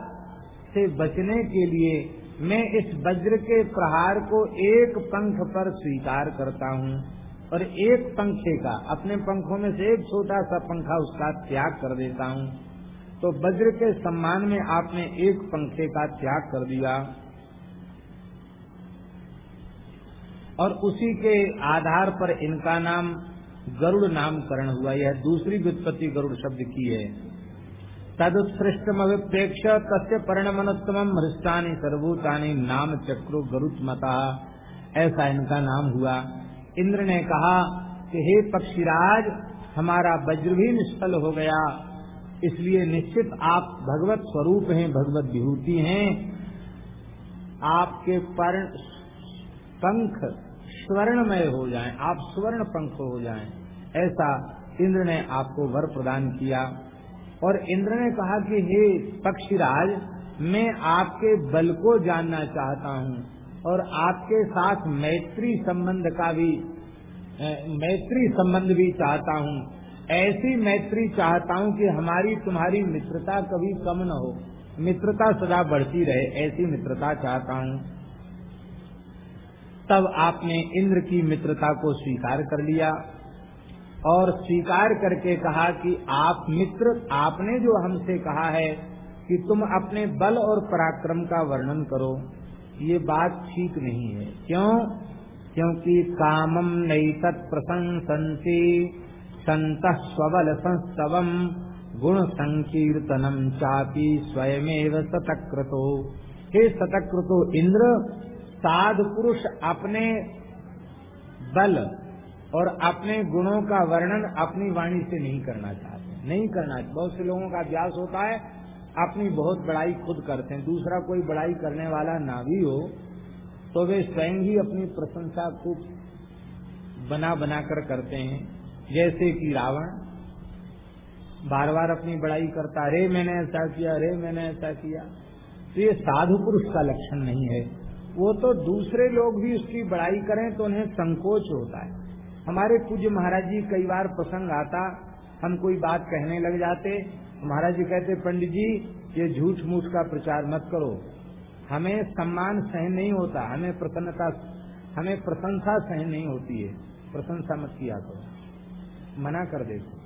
से बचने के लिए मैं इस वज्र के प्रहार को एक पंख पर स्वीकार करता हूँ और एक पंखे का, अपने पंखों में से एक छोटा सा पंखा उसका त्याग कर देता हूँ। तो वज्र के सम्मान में आपने एक पंखे का त्याग कर दिया। और उसी के आधार पर इनका नाम गरुड़ नामकरण हुआ। यह दूसरी व्युत्पत्ति गरुड़ शब्द की है। तदुत्सृष्टमभिप्रेक्ष तस्य परिणमनोत्तम हृष्टानी सर्वभूतानी नाम चक्रो गरुत मता ऐसा इनका नाम हुआ। इंद्र ने कहा कि हे पक्षीराज, हमारा वज्र भी निष्फल हो गया। इसलिए निश्चित आप भगवत स्वरूप हैं, भगवत विभूति हैं। आपके पर पंख स्वर्णमय हो जाएँ, आप स्वर्ण पंख हो जाएँ, ऐसा इंद्र ने आपको वर प्रदान किया और इंद्र ने कहा कि हे पक्षीराज मैं आपके बल को जानना चाहता हूँ और आपके साथ मैत्री संबंध का भी मैत्री संबंध भी चाहता हूँ। ऐसी मैत्री चाहता हूँ कि हमारी तुम्हारी मित्रता कभी कम न हो। मित्रता सदा बढ़ती रहे ऐसी मित्रता चाहता हूँ। तब आपने इंद्र की मित्रता को स्वीकार कर लिया और स्वीकार करके कहा कि आप मित्र, आपने जो हमसे कहा है कि तुम अपने बल और पराक्रम का वर्णन करो, ये बात ठीक नहीं है। क्यों? क्योंकि कामम नई तत्प्रशंसी संत स्वबल संस्तव, गुण संकीर्तनम चापी स्वयमेव सतक्रतो। हे सतक्रतो इंद्र साध पुरुष अपने बल और अपने गुणों का वर्णन अपनी वाणी से नहीं करना चाहते। नहीं करना बहुत से लोगों का अभ्यास होता है, अपनी बहुत बड़ाई खुद करते हैं। दूसरा कोई बड़ाई करने वाला ना भी हो तो वे स्वयं ही अपनी प्रशंसा को बना बना कर करते हैं। जैसे कि रावण बार बार अपनी बड़ाई करता, अरे, मैंने ऐसा किया, अरे, मैंने ऐसा किया। तो ये साधु पुरुष का लक्षण नहीं है। वो तो दूसरे लोग भी उसकी बड़ाई करें तो उन्हें संकोच होता है। हमारे पूज्य महाराज जी कई बार प्रसंग आता, हम कोई बात कहने लग जाते, महाराज जी कहते, पंडित जी, ये झूठ मूठ का प्रचार मत करो। हमें सम्मान सहन नहीं होता, हमें प्रसन्नता, हमें प्रशंसा सहन नहीं होती है। प्रशंसा मत किया करो। मना कर देखो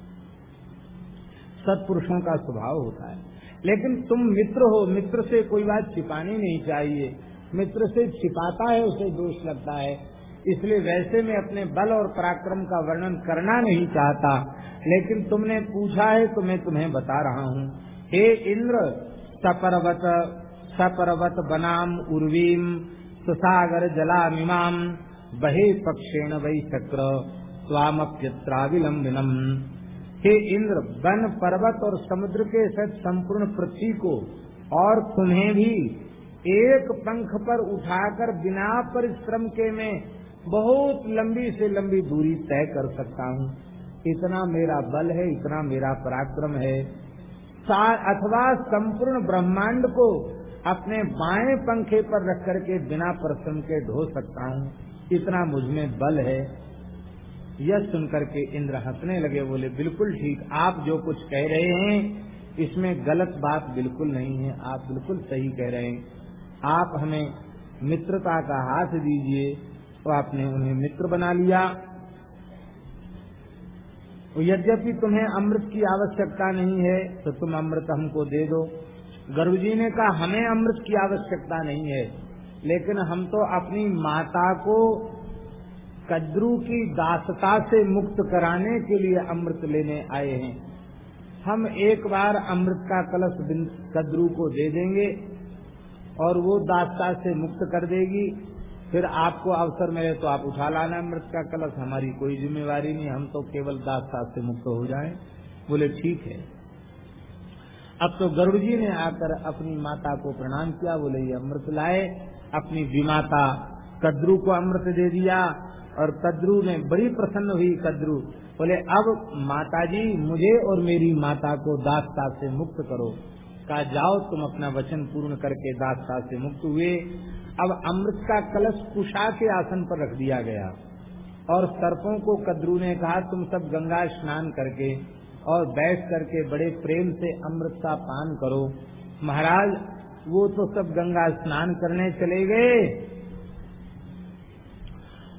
सत्पुरुषों का स्वभाव होता है। लेकिन तुम मित्र हो, मित्र से कोई बात छिपानी नहीं चाहिए। मित्र से छिपाता है, उसे दोष लगता है। इसलिए वैसे में अपने बल और पराक्रम का वर्णन करना नहीं चाहता, लेकिन तुमने पूछा है तो मैं तुम्हें बता रहा हूँ। हे इंद्र, सपर्वत सपर्वत बनाम उर्वीम, सुसागर जलामिमाम, बहे पक्षेण वही चक्र स्वामप्यत्राविलंबिनम हे इंद्र, वन पर्वत और समुद्र के सच संपूर्ण पृथ्वी को और तुम्हें भी एक पंख पर उठाकर बिना परिश्रम के मैं बहुत लंबी से लंबी दूरी तय कर सकता हूँ। इतना मेरा बल है, इतना मेरा पराक्रम है। अथवा संपूर्ण ब्रह्मांड को अपने बाएँ पंखे पर रख करके बिना परिश्रम के ढो सकता हूँ। इतना मुझमें बल है। यह सुनकर के इंद्र हंसने लगे, बोले, बिल्कुल ठीक, आप जो कुछ कह रहे हैं, इसमें गलत बात बिल्कुल नहीं है, आप बिल्कुल सही कह रहे हैं। आप हमें मित्रता का हाथ दीजिए तो आपने उन्हें मित्र बना लिया। तो यद्यपि तुम्हें अमृत की आवश्यकता नहीं है तो तुम अमृत हमको दे दो। गर्भ जी ने कहा, हमें अमृत की आवश्यकता नहीं है, लेकिन हम तो अपनी माता को कद्रू की दासता से मुक्त कराने के लिए अमृत लेने आए हैं। हम एक बार अमृत का कलश कद्रू को दे देंगे और वो दासता से मुक्त कर देगी। फिर आपको अवसर मिले तो आप उठा लाना मृत का कलश। हमारी कोई जिम्मेवारी नहीं, हम तो केवल दास साथ से मुक्त हो जाए। बोले, ठीक है। अब तो गरुड़ जी ने आकर अपनी माता को प्रणाम किया। बोले, ये अमृत लाए। अपनी विमाता कद्रू को अमृत दे दिया और कद्रू ने बड़ी प्रसन्न हुई कद्रू। बोले, अब माता जी मुझे और मेरी माता को दासता से मुक्त करो। कहा, जाओ तुम अपना वचन पूर्ण करके दासता से मुक्त हुए। अब अमृत का कलश कुशा के आसन पर रख दिया गया और सर्पों को कद्रू ने कहा, तुम सब गंगा स्नान करके और बैठ करके बड़े प्रेम से अमृत का पान करो। महाराज, वो तो सब गंगा स्नान करने चले गए।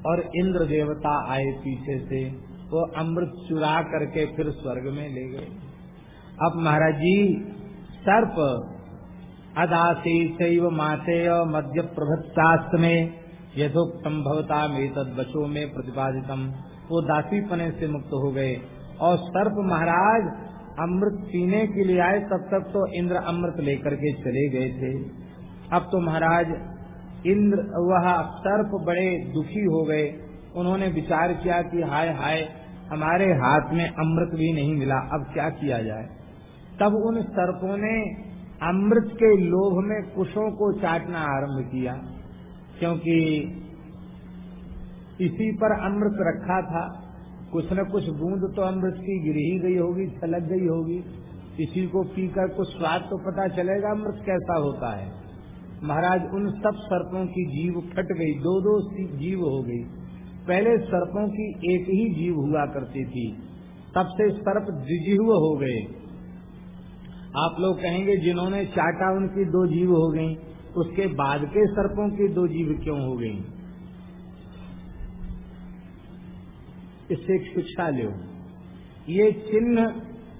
और इंद्र देवता आए पीछे से, वो अमृत चुरा करके फिर स्वर्ग में ले गए। अब महाराज जी सर्प। अदासी शैव मातेय मध्य प्रभुत्तास्त में यथोक्तम भवता में बचो में प्रतिपादितम। वो दासी पने से मुक्त हो गए। और सर्प महाराज, अमृत पीने के लिए आए, तब तक तो इंद्र अमृत लेकर के चले गए थे। अब तो महाराज, इंद्र, वह सर्प बड़े दुखी हो गए। उन्होंने विचार किया कि हाय हाय, हमारे हाथ में अमृत भी नहीं मिला, अब क्या किया जाए? तब उन सर्पों ने अमृत के लोभ में कुशों को चाटना आरंभ किया, क्योंकि इसी पर अमृत रखा था। कुछ न कुछ बूंद तो अमृत की गिर ही गई होगी, छलक गई होगी। इसी को पीकर कुछ स्वाद तो पता चलेगा अमृत कैसा होता है। महाराज, उन सब सर्पों की जीव फट गई दो दो जीव हो गई। पहले सर्पों की एक ही जीव हुआ करती थी, तब से सर्प द्विजीव हो गए। आप लोग कहेंगे जिन्होंने चाटा उनकी दो जीव हो गई, उसके बाद के सर्पों की दो जीव क्यों हो गई? इससे एक शिक्षा लो। ये चिन्ह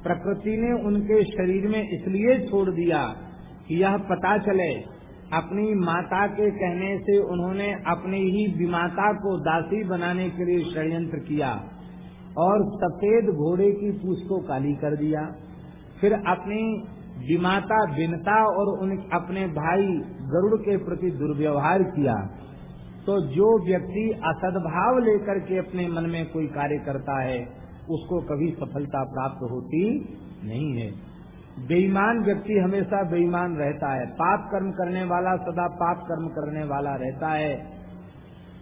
प्रकृति ने उनके शरीर में इसलिए छोड़ दिया कि यह पता चले, अपनी माता के कहने से उन्होंने अपनी ही विमाता को दासी बनाने के लिए षडयंत्र किया और सफ़ेद घोड़े की पूछ को काली कर दिया। फिर अपनी विमाता बिनता और उन अपने भाई गरुड़ के प्रति दुर्व्यवहार किया तो जो व्यक्ति असदभाव लेकर के अपने मन में कोई कार्य करता है, उसको कभी सफलता प्राप्त होती नहीं है। बेईमान व्यक्ति हमेशा बेईमान रहता है। पाप कर्म करने वाला सदा पाप कर्म करने वाला रहता है।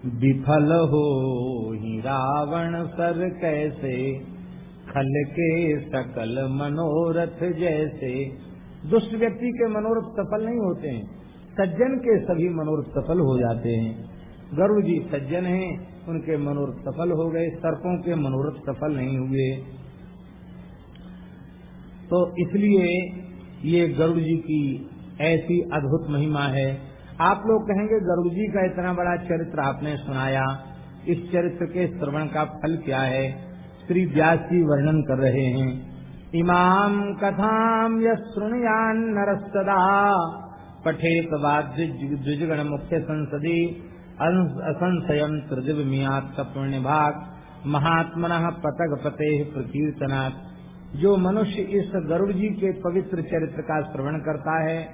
विफल हो ही रावण सर कैसे? खल के सकल मनोरथ जैसे। दुष्ट व्यक्ति के मनोरथ सफल नहीं होते हैं। सज्जन के सभी मनोरथ सफल हो जाते हैं। गरुड़ जी सज्जन हैं, उनके मनोरथ सफल हो गए, सर्पों के मनोरथ सफल नहीं हुए। तो इसलिए ये गरुड़ जी की ऐसी अद्भुत महिमा है। आप लोग कहेंगे गरुड़ जी का इतना बड़ा चरित्र आपने सुनाया। इस चरित्र के श्रवण का फल क्या है? श्री व्यास जी वर्णन कर रहे हैं। इमाम कथाम यृणयान नरस्तदा। पठेत द्विजगण मुख्य संसदी। असंशयम त्रिदिव मियात पुण्य भाग महात्मन पतग पते प्रकीर्तनाथ जो मनुष्य इस गरुड़ जी के पवित्र चरित्र का श्रवण करता है,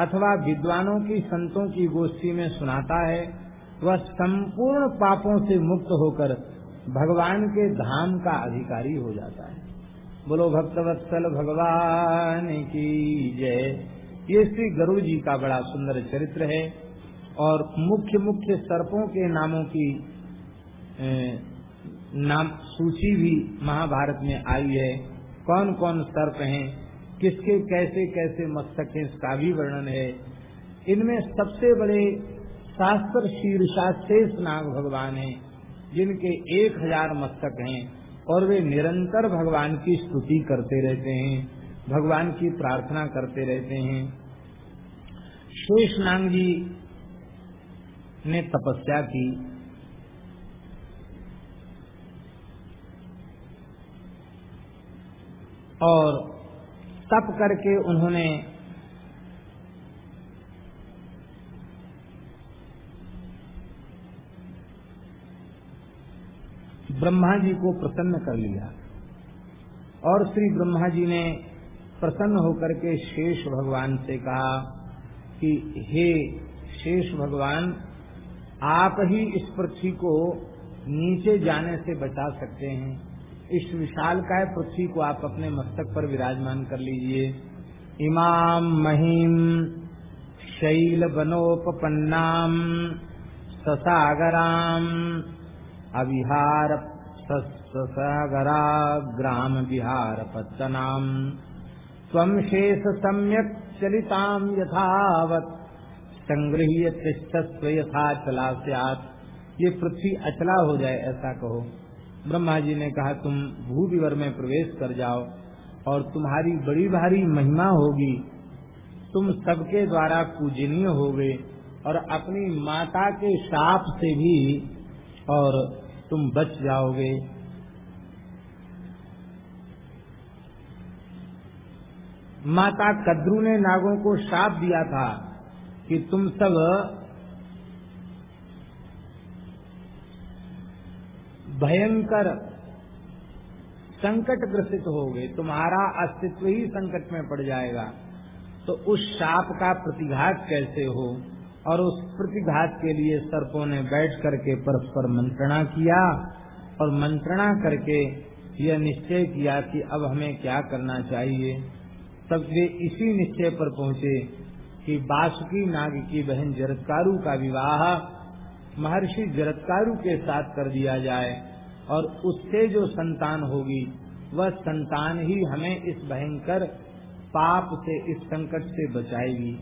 अथवा विद्वानों की संतों की गोष्ठी में सुनाता है, वह संपूर्ण पापों से मुक्त होकर भगवान के धाम का अधिकारी हो जाता है। बोलो, भक्तवत्सल भगवान की जय। ये श्री गरुड़ जी का बड़ा सुंदर चरित्र है और मुख्य मुख्य सर्पों के नामों की नाम सूची भी महाभारत में आई है। कौन कौन सर्प हैं? किसके कैसे कैसे मस्तक हैं? इसका भी वर्णन है। इनमें सबसे बड़े शास्त्र शीर्षा शेष नाग भगवान हैं। जिनके एक हज़ार मस्तक हैं और वे निरंतर भगवान की स्तुति करते रहते हैं, भगवान की प्रार्थना करते रहते हैं। शेष नाग जी ने तपस्या की। और तप करके उन्होंने ब्रह्मा जी को प्रसन्न कर लिया। और श्री ब्रह्मा जी ने प्रसन्न होकर के शेष भगवान से कहा कि, हे शेष भगवान, आप ही इस पृथ्वी को नीचे जाने से बचा सकते हैं। इस विशाल काय पृथ्वी को आप अपने मस्तक पर विराजमान कर लीजिए। इमाम महिम शैल बनोपन्नाम ससागराम अविहार ससागरा ग्राम विहार पत्तनाम स्वम शेष सम्यक चलिताम यथावत। संग्रहीय तिष्ठस्व यथा चला ये पृथ्वी अचला हो जाए, ऐसा कहो। ब्रह्मा जी ने कहा, तुम भू विवर में प्रवेश कर जाओ, और तुम्हारी बड़ी भारी महिमा होगी। तुम सबके द्वारा पूजनीय होगे, और अपनी माता के साप से भी और तुम बच जाओगे। माता कद्रू ने नागों को साप दिया था कि तुम सब भयंकर संकट ग्रसित हो गए तुम्हारा अस्तित्व ही संकट में पड़ जाएगा। तो उस शाप का प्रतिघात कैसे हो? और उस प्रतिघात के लिए सर्पों ने बैठ करके परस्पर मंत्रणा किया और मंत्रणा करके यह निश्चय किया कि अब हमें क्या करना चाहिए। तब वे इसी निश्चय पर पहुँचे कि बासुकी नाग की बहन जरत्कारु का विवाह महर्षि जरत्कारु के साथ कर दिया जाए और उससे जो संतान होगी, वह संतान ही हमें इस भयंकर पाप से, इस संकट से बचाएगी।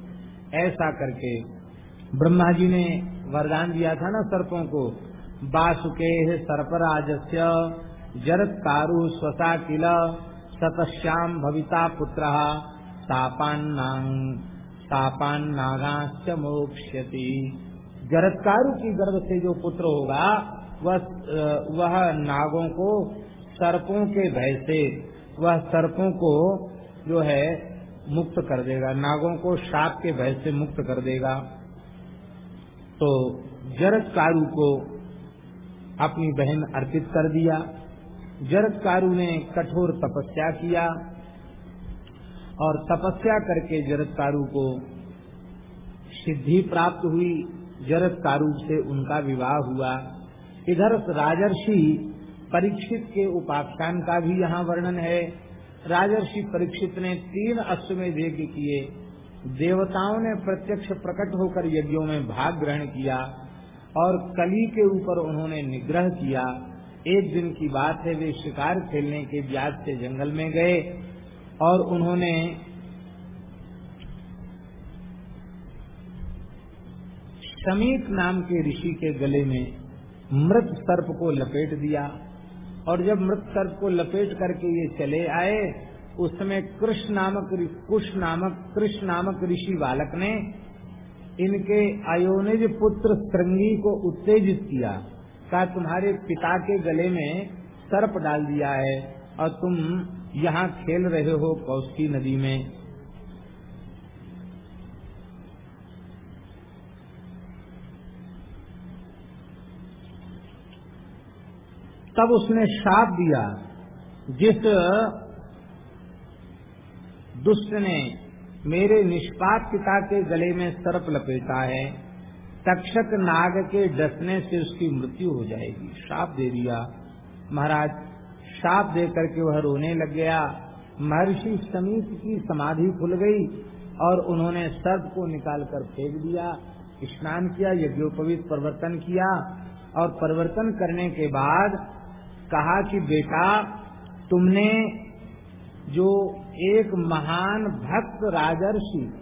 ऐसा करके ब्रह्मा जी ने वरदान दिया था ना सर्पों को बासुके सर्पराजस्य जरत्कारु स्वसा किल, सतश्याम भविता पुत्र तापान नागाश्च मोक्ष्यति। जरत्कारु की गर्भ से जो पुत्र होगा, वह वह नागों को, सर्पों के भय से, वह सर्पों को जो है मुक्त कर देगा, नागों को शाप के भय से मुक्त कर देगा। तो जरत्कारु को अपनी बहन अर्पित कर दिया। जरत्कारु ने कठोर तपस्या किया और तपस्या करके जरत्कारु को सिद्धि प्राप्त हुई। जरत्कारु से उनका विवाह हुआ। इधर राजर्षि परीक्षित के उपाख्यान का भी यहाँ वर्णन है। राजर्षि परीक्षित ने तीन अश्वमेध यज्ञ किए। देवताओं ने प्रत्यक्ष प्रकट होकर यज्ञों में भाग ग्रहण किया और कली के ऊपर उन्होंने निग्रह किया। एक दिन की बात है, वे शिकार खेलने के ब्याज से जंगल में गए और उन्होंने समीप नाम के ऋषि के गले में मृत सर्प को लपेट दिया और जब मृत सर्प को लपेट करके ये चले आए उस समय कृष्ण नामक कुश नामक, कृष्ण नामक ऋषि बालक ने इनके अयोनिज पुत्र श्रृंगी को उत्तेजित किया, का तुम्हारे पिता के गले में सर्प डाल दिया है और तुम यहाँ खेल रहे हो कौशकी नदी में। तब उसने शाप दिया, जिस दुष्ट ने मेरे निष्पात पिता के गले में सर्प लपेटा है। तक्षक नाग के डसने से उसकी मृत्यु हो जाएगी। श्राप दे दिया। महाराज शाप दे करके वह रोने लग गया। महर्षि समीप की समाधि खुल गई और उन्होंने सर्प को निकालकर फेंक दिया, स्नान किया, यज्ञोपवीत परिवर्तन किया और परिवर्तन करने के बाद कहा कि, बेटा, तुमने जो एक महान भक्त राजर्षि,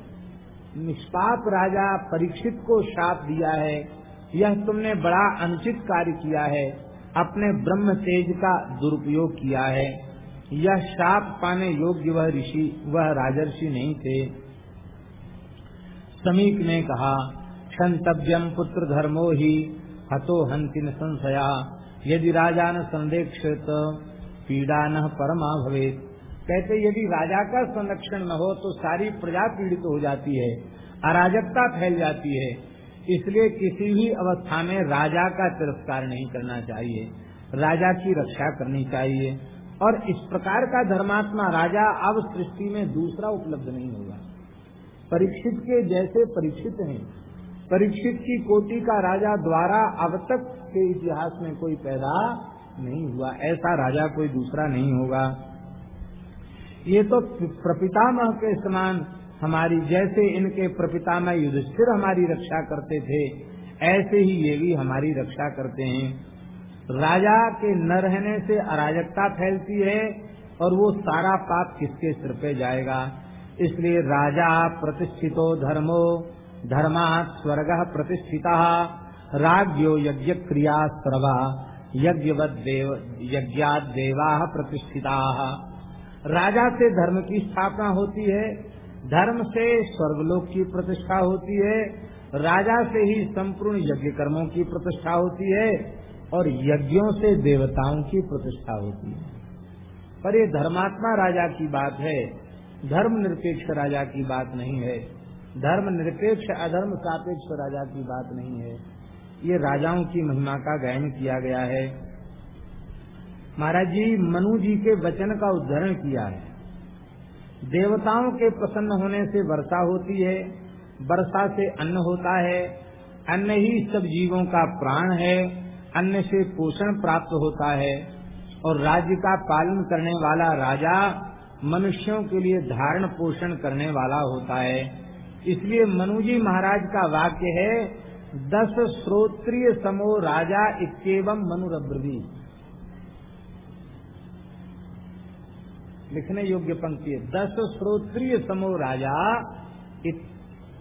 निष्पाप राजा परीक्षित को शाप दिया है। यह तुमने बड़ा अनुचित कार्य किया है। अपने ब्रह्म तेज का दुरुपयोग किया है। यह शाप पाने योग्य वह ऋषि, वह राजर्षि नहीं थे। समीप ने कहा क्षंतव्यम पुत्र धर्मो ही, हतो हंतिन संशया। यदि राजा न संरक्षित पीड़ा न परमा भवे कहते यदि राजा का संरक्षण न हो तो सारी प्रजा पीड़ित तो हो जाती है, अराजकता फैल जाती है। इसलिए किसी भी अवस्था में राजा का तिरस्कार नहीं करना चाहिए, राजा की रक्षा करनी चाहिए। और इस प्रकार का धर्मात्मा राजा अब सृष्टि में दूसरा उपलब्ध नहीं होगा। परीक्षित के जैसे परीक्षित हैं। परीक्षित की कोटि का राजा द्वारा अब तक के इतिहास में कोई पैदा नहीं हुआ। ऐसा राजा कोई दूसरा नहीं होगा। ये तो प्रपितामह के समान हमारी, जैसे इनके प्रपितामह युधिष्ठिर हमारी रक्षा करते थे, ऐसे ही ये भी हमारी रक्षा करते हैं। राजा के न रहने से अराजकता फैलती है और वो सारा पाप किसके सिर पे जाएगा? इसलिए राजा प्रतिष्ठितो धर्मो धर्मात् स्वर्ग प्रतिष्ठिता राज्यो यज्ञ क्रिया सर्वा यज्ञात देवा प्रतिष्ठिता। राजा से धर्म की स्थापना होती है, धर्म से स्वर्गलोक की प्रतिष्ठा होती है, राजा से ही संपूर्ण यज्ञ कर्मों की प्रतिष्ठा होती है और यज्ञों से देवताओं की प्रतिष्ठा होती है। पर ये धर्मात्मा राजा की बात है धर्म निरपेक्ष राजा की बात नहीं है धर्म निरपेक्ष अधर्म सापेक्ष राजा की बात नहीं है। ये राजाओं की महिमा का गायन किया गया है। महाराज जी, मनु जी के वचन का उदाहरण किया है। देवताओं के प्रसन्न होने से वर्षा होती है, वर्षा से अन्न होता है। अन्न ही सब जीवों का प्राण है, अन्न से पोषण प्राप्त होता है। और राज्य का पालन करने वाला राजा मनुष्यों के लिए धारण पोषण करने वाला होता है। इसलिए मनुजी महाराज का वाक्य है, दस श्रोत्रिय समो राजा इतम मनुरब्रवी लिखने योग्य पंक्ति है। दस श्रोत्रिय समो राजा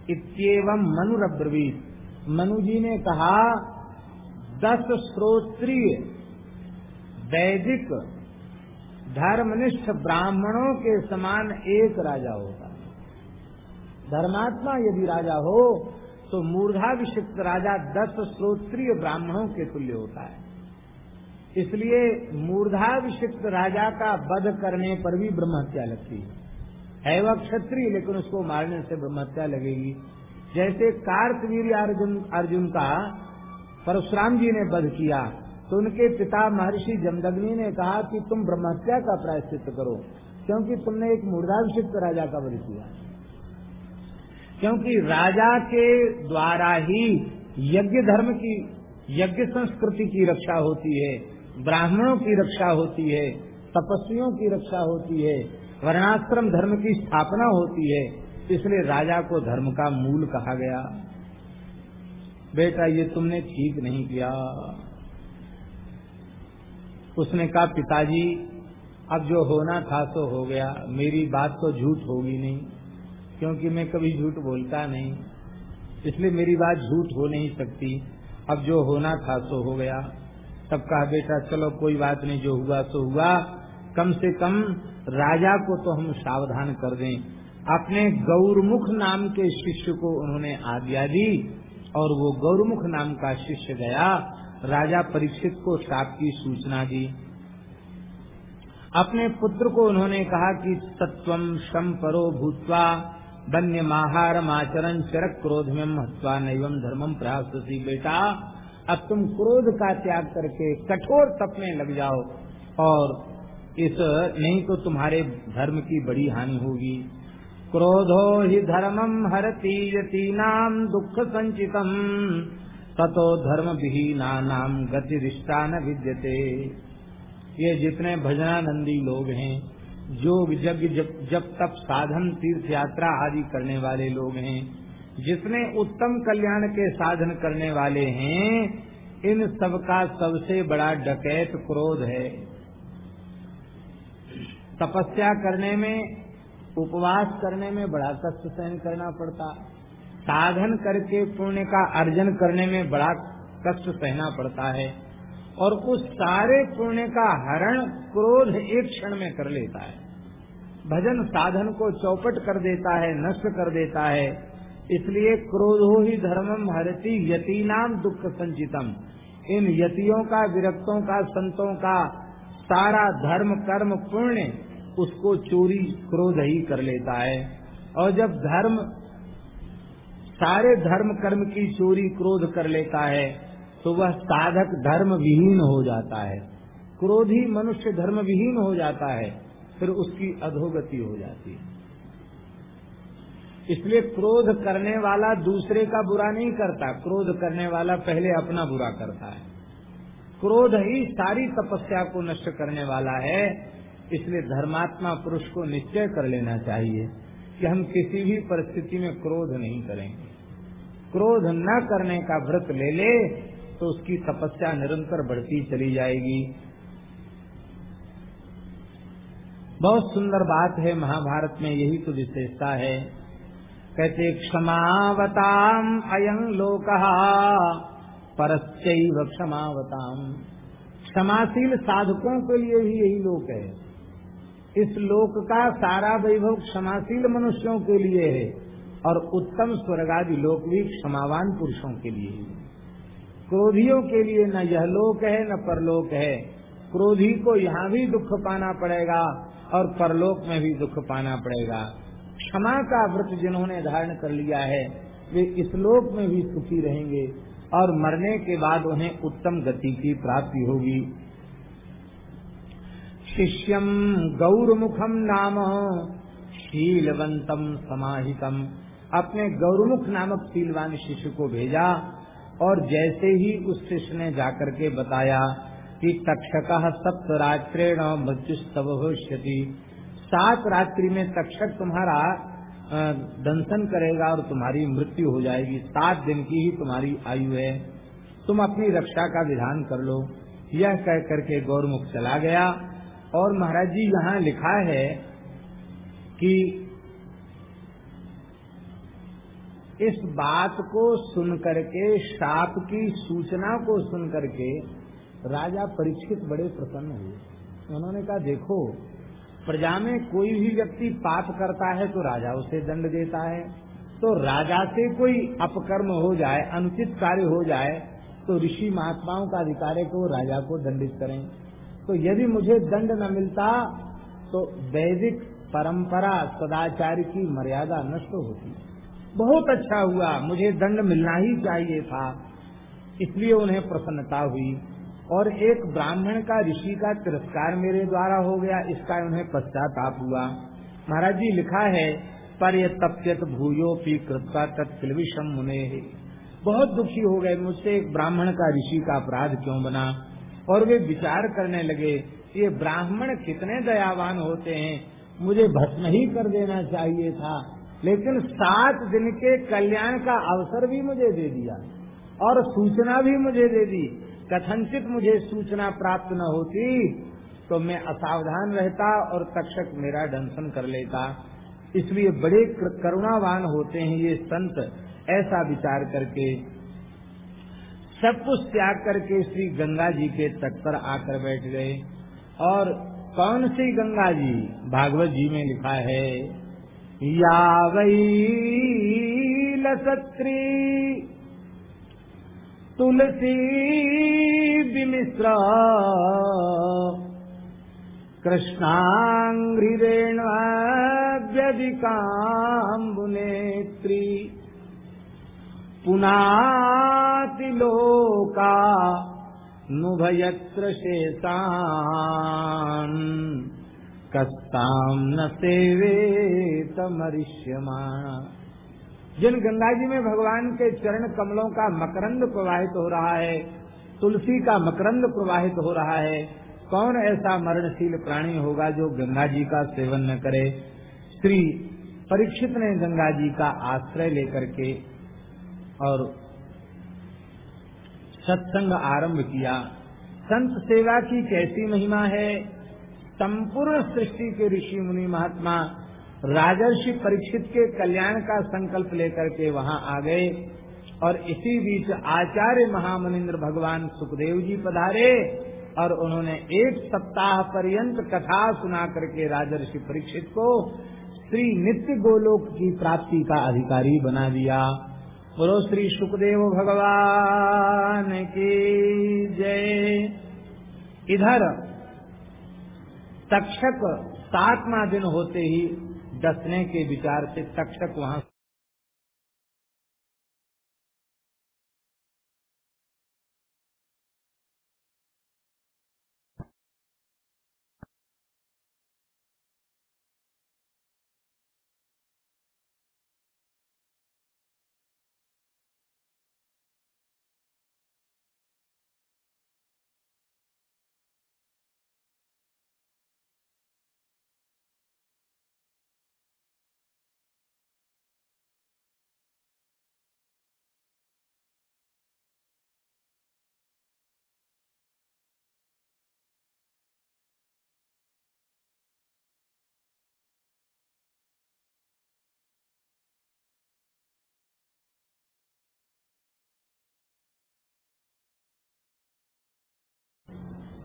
इतम मनुरब्रवीत। मनु जी ने कहा, दस श्रोत्रिय वैदिक धर्मनिष्ठ ब्राह्मणों के समान एक राजा होता है। धर्मात्मा यदि राजा हो तो मूर्धाभिषिक्त राजा दस श्रोत्रिय ब्राह्मणों के तुल्य होता है। इसलिए मूर्धाभिषिक्त राजा का वध करने पर भी ब्रह्महत्या लगती है। वह क्षत्रिय, लेकिन उसको मारने से ब्रह्महत्या लगेगी। जैसे कार्तवीर अर्जुन अर्जुन का परशुराम जी ने वध किया तो उनके पिता महर्षि जमदग्नि ने कहा कि तुम ब्रह्महत्या का प्रायश्चित करो, क्योंकि तुमने एक मूर्धाभिषिक्त राजा का वध किया। क्योंकि राजा के द्वारा ही यज्ञ धर्म की, यज्ञ संस्कृति की रक्षा होती है। ब्राह्मणों की रक्षा होती है, तपस्वियों की रक्षा होती है, वर्णाश्रम धर्म की स्थापना होती है, इसलिए राजा को धर्म का मूल कहा गया। बेटा, ये तुमने ठीक नहीं किया। उसने कहा, पिताजी, अब जो होना था तो हो गया, मेरी बात तो झूठ होगी नहीं, क्योंकि मैं कभी झूठ बोलता नहीं, इसलिए मेरी बात झूठ हो नहीं सकती, अब जो होना था तो हो गया। तब कहा बेटा, चलो कोई बात नहीं, जो हुआ तो हुआ। कम से कम राजा को तो हम सावधान कर दें। अपने गौरमुख नाम के शिष्य को उन्होंने आज्ञा दी और वो गौरमुख नाम का शिष्य गया। राजा परीक्षित को साप की सूचना दी। अपने पुत्र को उन्होंने कहा कि तत्वम शम परो भूतवा वन्य माहार आचरण चरक क्रोध में महत्वा नैवम धर्मम प्रयास बेटा। अब तुम क्रोध का त्याग करके कठोर तप में लग जाओ और इस नहीं तो तुम्हारे धर्म की बड़ी हानि होगी। क्रोधो ही धर्मम हरती यती नाम दुख संचितम। ततो धर्म विहीना नाम गति रिष्टा न विद्यते। ये जितने भजनानंदी लोग हैं जो जग जब, जब तक साधन तीर्थ यात्रा आदि करने वाले लोग हैं जितने उत्तम कल्याण के साधन करने वाले हैं, इन सब का सबसे बड़ा डकैत क्रोध है। तपस्या करने में, उपवास करने में बड़ा कष्ट सहन करना पड़ता। साधन करके पुण्य का अर्जन करने में बड़ा कष्ट सहना पड़ता है। और उस सारे पुण्य का हरण क्रोध एक क्षण में कर लेता है। भजन साधन को चौपट कर देता है, नष्ट कर देता है। इसलिए क्रोधो ही धर्मम हरती यतीनाम दुख संचितम। इन यतियों का, विरक्तों का, संतों का सारा धर्म, कर्म, पुण्य उसको चोरी, क्रोध ही कर लेता है। और जब धर्म, सारे धर्म, कर्म की चोरी, क्रोध कर लेता है तो वह साधक धर्म विहीन हो जाता है। क्रोधी मनुष्य धर्म विहीन हो जाता है, फिर उसकी अधोगति हो जाती है। इसलिए क्रोध करने वाला दूसरे का बुरा नहीं करता। क्रोध करने वाला पहले अपना बुरा करता है। क्रोध ही सारी तपस्या को नष्ट करने वाला है। इसलिए धर्मात्मा पुरुष को निश्चय कर लेना चाहिए कि हम किसी भी परिस्थिति में क्रोध नहीं करेंगे। क्रोध न करने का व्रत ले ले तो उसकी तपस्या निरंतर बढ़ती चली जाएगी। बहुत सुंदर बात है। महाभारत में यही तो विशेषता है। कहते क्षमावताम अयं लोक। परस्व क्षमावताम। क्षमाशील साधकों के लिए ही यही लोक है। इस लोक का सारा वैभव क्षमाशील मनुष्यों के लिए है और उत्तम स्वर्गादि लोक भी क्षमावान पुरुषों के लिए ही। क्रोधियों के लिए न यह लोक है, न परलोक है। क्रोधी को यहाँ भी दुख पाना पड़ेगा और परलोक में भी दुख पाना पड़ेगा। क्षमा का व्रत जिन्होंने धारण कर लिया है, वे इस लोक में भी सुखी रहेंगे और मरने के बाद उन्हें उत्तम गति की प्राप्ति होगी। शिष्यम गौरमुखम नाम शीलवंतम समाहितम। अपने गौरमुख नामक शीलवान शिष्य को भेजा और जैसे ही उस शिष्य ने जाकर के बताया कि तक्षक सप्त रात्रेण मृत्युस्तव भविष्य सात रात्रि में तक्षक तुम्हारा दंशन करेगा और तुम्हारी मृत्यु हो जाएगी। सात दिन की ही तुम्हारी आयु है। तुम अपनी रक्षा का विधान कर लो। यह कह करके गौरमुख चला गया। और महाराज जी, यहाँ लिखा है कि इस बात को सुन करके, शाप की सूचना को सुन करके राजा परीक्षित बड़े प्रसन्न हुए। उन्होंने कहा, देखो प्रजा में कोई भी व्यक्ति पाप करता है तो राजा उसे दंड देता है। तो राजा से कोई अपकर्म हो जाए, अनुचित कार्य हो जाए तो ऋषि महात्माओं का अधिकार है कि वो राजा को दंडित करें। तो यदि मुझे दंड न मिलता तो वैदिक परंपरा सदाचार की मर्यादा नष्ट होती। बहुत अच्छा हुआ, मुझे दंड मिलना ही चाहिए था, इसलिए उन्हें प्रसन्नता हुई। और एक ब्राह्मण का ऋषि का तिरस्कार मेरे द्वारा हो गया, इसका उन्हें पश्चाताप हुआ। महाराज जी लिखा है पर ये तप्यत भूयो पी कृत्वा तत्किलविषम मुने। बहुत दुखी हो गए, मुझसे एक ब्राह्मण का ऋषि का अपराध क्यों बना? और वे विचार करने लगे, ये ब्राह्मण कितने दयावान होते हैं, मुझे भस्म ही कर देना चाहिए था, लेकिन सात दिन के कल्याण का अवसर भी मुझे दे दिया और सूचना भी मुझे दे दी कथनचित मुझे सूचना प्राप्त न होती तो मैं असावधान रहता और तक्षक मेरा दंशन कर लेता। इसलिए बड़े करुणावान होते हैं ये संत, ऐसा विचार करके। सब कुछ त्याग करके श्री गंगा जी के तट पर आकर बैठ गए। और कौन सी गंगा जी? भागवत जी में लिखा है, या वही लसत्री तुलसी विमिश्र कृष्णाङ्घ्रिरेणाव्यधिकाम्बुनेत्री पुनातिलोका नुभयत्र शेषान् कस्ताम न सेवे तमरिष्यमाण जिन गंगा जी में भगवान के चरण कमलों का मकरंद प्रवाहित हो रहा है, तुलसी का मकरंद प्रवाहित हो रहा है, कौन ऐसा मरणशील प्राणी होगा जो गंगा जी का सेवन न करे? श्री परीक्षित ने गंगा जी का आश्रय लेकर के और सत्संग आरंभ किया। संत सेवा की कैसी महिमा है? संपूर्ण सृष्टि के ऋषि मुनि महात्मा राजर्षि परीक्षित के कल्याण का संकल्प लेकर के वहाँ आ गए और इसी बीच आचार्य महामनिंद्र भगवान सुखदेव जी पधारे और उन्होंने एक सप्ताह पर्यंत कथा सुना करके राजर्षि परीक्षित को श्री नित्य गोलोक की प्राप्ति का अधिकारी बना दिया। बोलो श्री सुखदेव भगवान की जय। इधर तक्षक सातवा दिन होते ही डसने के विचार से तक्षक वहाँ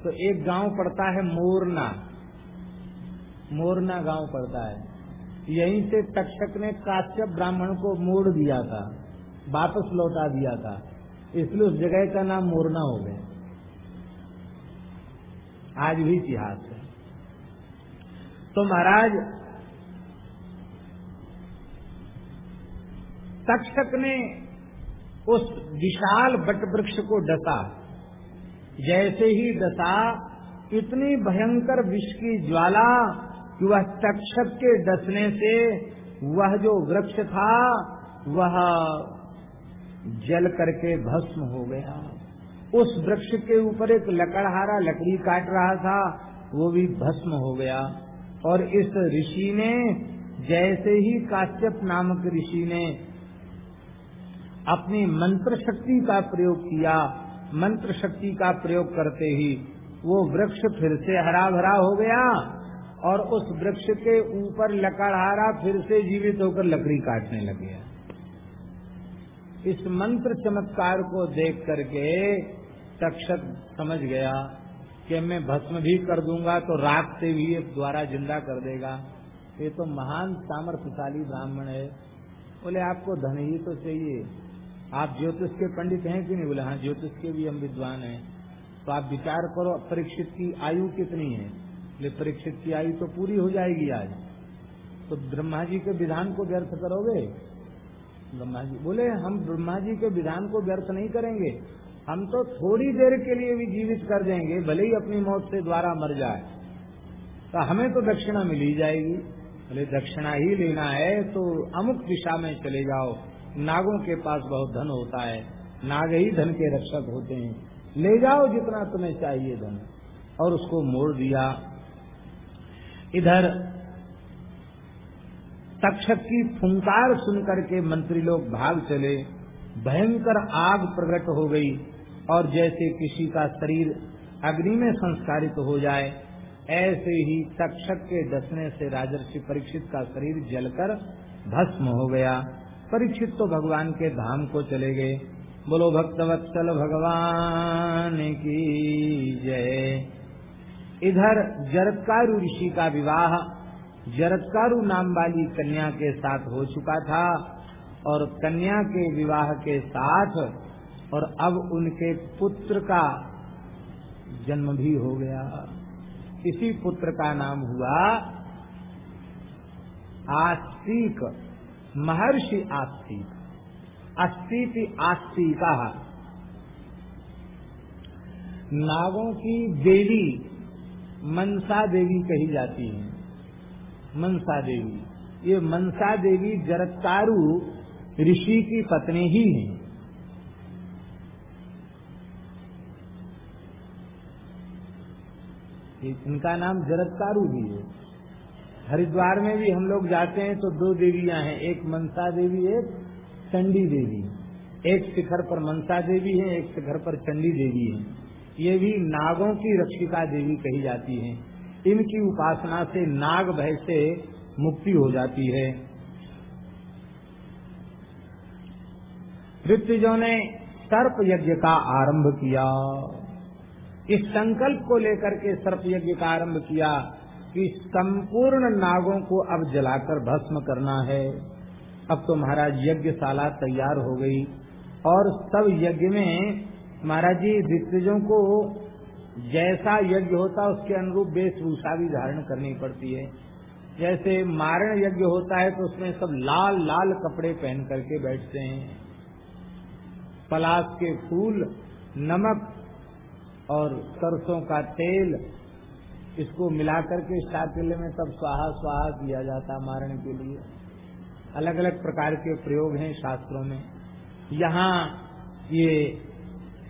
तो एक गाँव पड़ता है मोरना। मोरना गाँव पड़ता है। यहीं से तक्षक ने काश्यप ब्राह्मण को मोड़ दिया था, वापस लौटा दिया था। इसलिए उस जगह का नाम मोरना हो गया। आज भी इतिहास है। तो महाराज, तक्षक ने उस विशाल बट वृक्ष को डसा। जैसे ही दशा इतनी भयंकर विष की ज्वाला कि वह तक्षक के डसने से वह जो वृक्ष था, वह जल करके भस्म हो गया। उस वृक्ष के ऊपर एक लकड़हारा लकड़ी काट रहा था, वो भी भस्म हो गया। और इस ऋषि ने, जैसे ही काश्यप नामक ऋषि ने अपनी मंत्र शक्ति का प्रयोग किया मंत्र शक्ति का प्रयोग करते ही वो वृक्ष फिर से हरा भरा हो गया और उस वृक्ष के ऊपर लकड़हारा फिर से जीवित होकर लकड़ी काटने लग गया। इस मंत्र चमत्कार को देख करके तक्षक समझ गया कि मैं भस्म भी कर दूँगा तो रात से भी द्वारा ज़िंदा कर देगा। ये तो महान सामर्थ्यशाली ब्राह्मण है। बोले, आपको धन ही तो चाहिए। आप ज्योतिष के पंडित हैं कि नहीं? बोले हाँ ज्योतिष के भी हम विद्वान हैं। तो आप विचार करो, परीक्षित की आयु कितनी है? परीक्षित की आयु तो पूरी हो जाएगी आज। तो ब्रह्मा जी के विधान को व्यर्थ करोगे? ब्रह्मा जी बोले, हम ब्रह्मा जी के विधान को व्यर्थ नहीं करेंगे। हम तो थोड़ी देर के लिए भी जीवित कर देंगे, भले ही अपनी मौत से द्वारा मर जाए। तो हमें तो दक्षिणा मिली जाएगी। बोले, दक्षिणा ही लेना है तो अमुक दिशा में चले जाओ। नागों के पास बहुत धन होता है। नाग ही धन के रक्षक होते हैं। ले जाओ जितना तुम्हें चाहिए धन। और उसको मोड़ दिया। इधर तक्षक की फुंकार सुनकर के मंत्री लोग भाग चले। भयंकर आग प्रकट हो गई। और जैसे किसी का शरीर अग्नि में संस्कारित हो जाए, ऐसे ही तक्षक के डसने से राजर्षि परीक्षित का शरीर जलकर भस्म हो गया। परीक्षित तो भगवान के धाम को चले गए। बोलो, भक्तवत्सल भगवान की जय। इधर जरत्कारु ऋषि का विवाह जरत्कारु नाम वाली कन्या के साथ हो चुका था और कन्या के विवाह के साथ और अब उनके पुत्र का जन्म भी हो गया। इसी पुत्र का नाम हुआ आस्तिक। महर्षि आस्तिक अस्तिति आस्तिका नागों की देवी मनसा देवी कही जाती है। मनसा देवी। ये मनसा देवी जरत्कारु ऋषि की पत्नी ही है। इनका नाम जरत्कारु भी है। हरिद्वार में भी हम लोग जाते हैं तो दो देवियाँ हैं, एक मनसा देवी, एक चंडी देवी। एक शिखर पर मनसा देवी है, एक शिखर पर चंडी देवी है। ये भी नागों की रक्षिका देवी कही जाती है। इनकी उपासना से नाग भय से मुक्ति हो जाती है। ऋतुजों ने सर्प यज्ञ का आरंभ किया। इस संकल्प को लेकर के सर्प यज्ञ का आरंभ किया। कि संपूर्ण नागों को अब जलाकर भस्म करना है। अब तो महाराज यज्ञशाला तैयार हो गई और सब यज्ञ में महाराज जी ऋतुजों को जैसा यज्ञ होता है उसके अनुरूप वेशभूषा भी धारण करनी पड़ती है। जैसे मारण यज्ञ होता है तो उसमें सब लाल लाल कपड़े पहन करके बैठते हैं। पलाश के फूल, नमक और सरसों का तेल इसको मिलाकर के शातिले में सब स्वाहा स्वाहा किया जाता मारण के लिए। अलग अलग प्रकार के प्रयोग हैं शास्त्रों में। यहाँ ये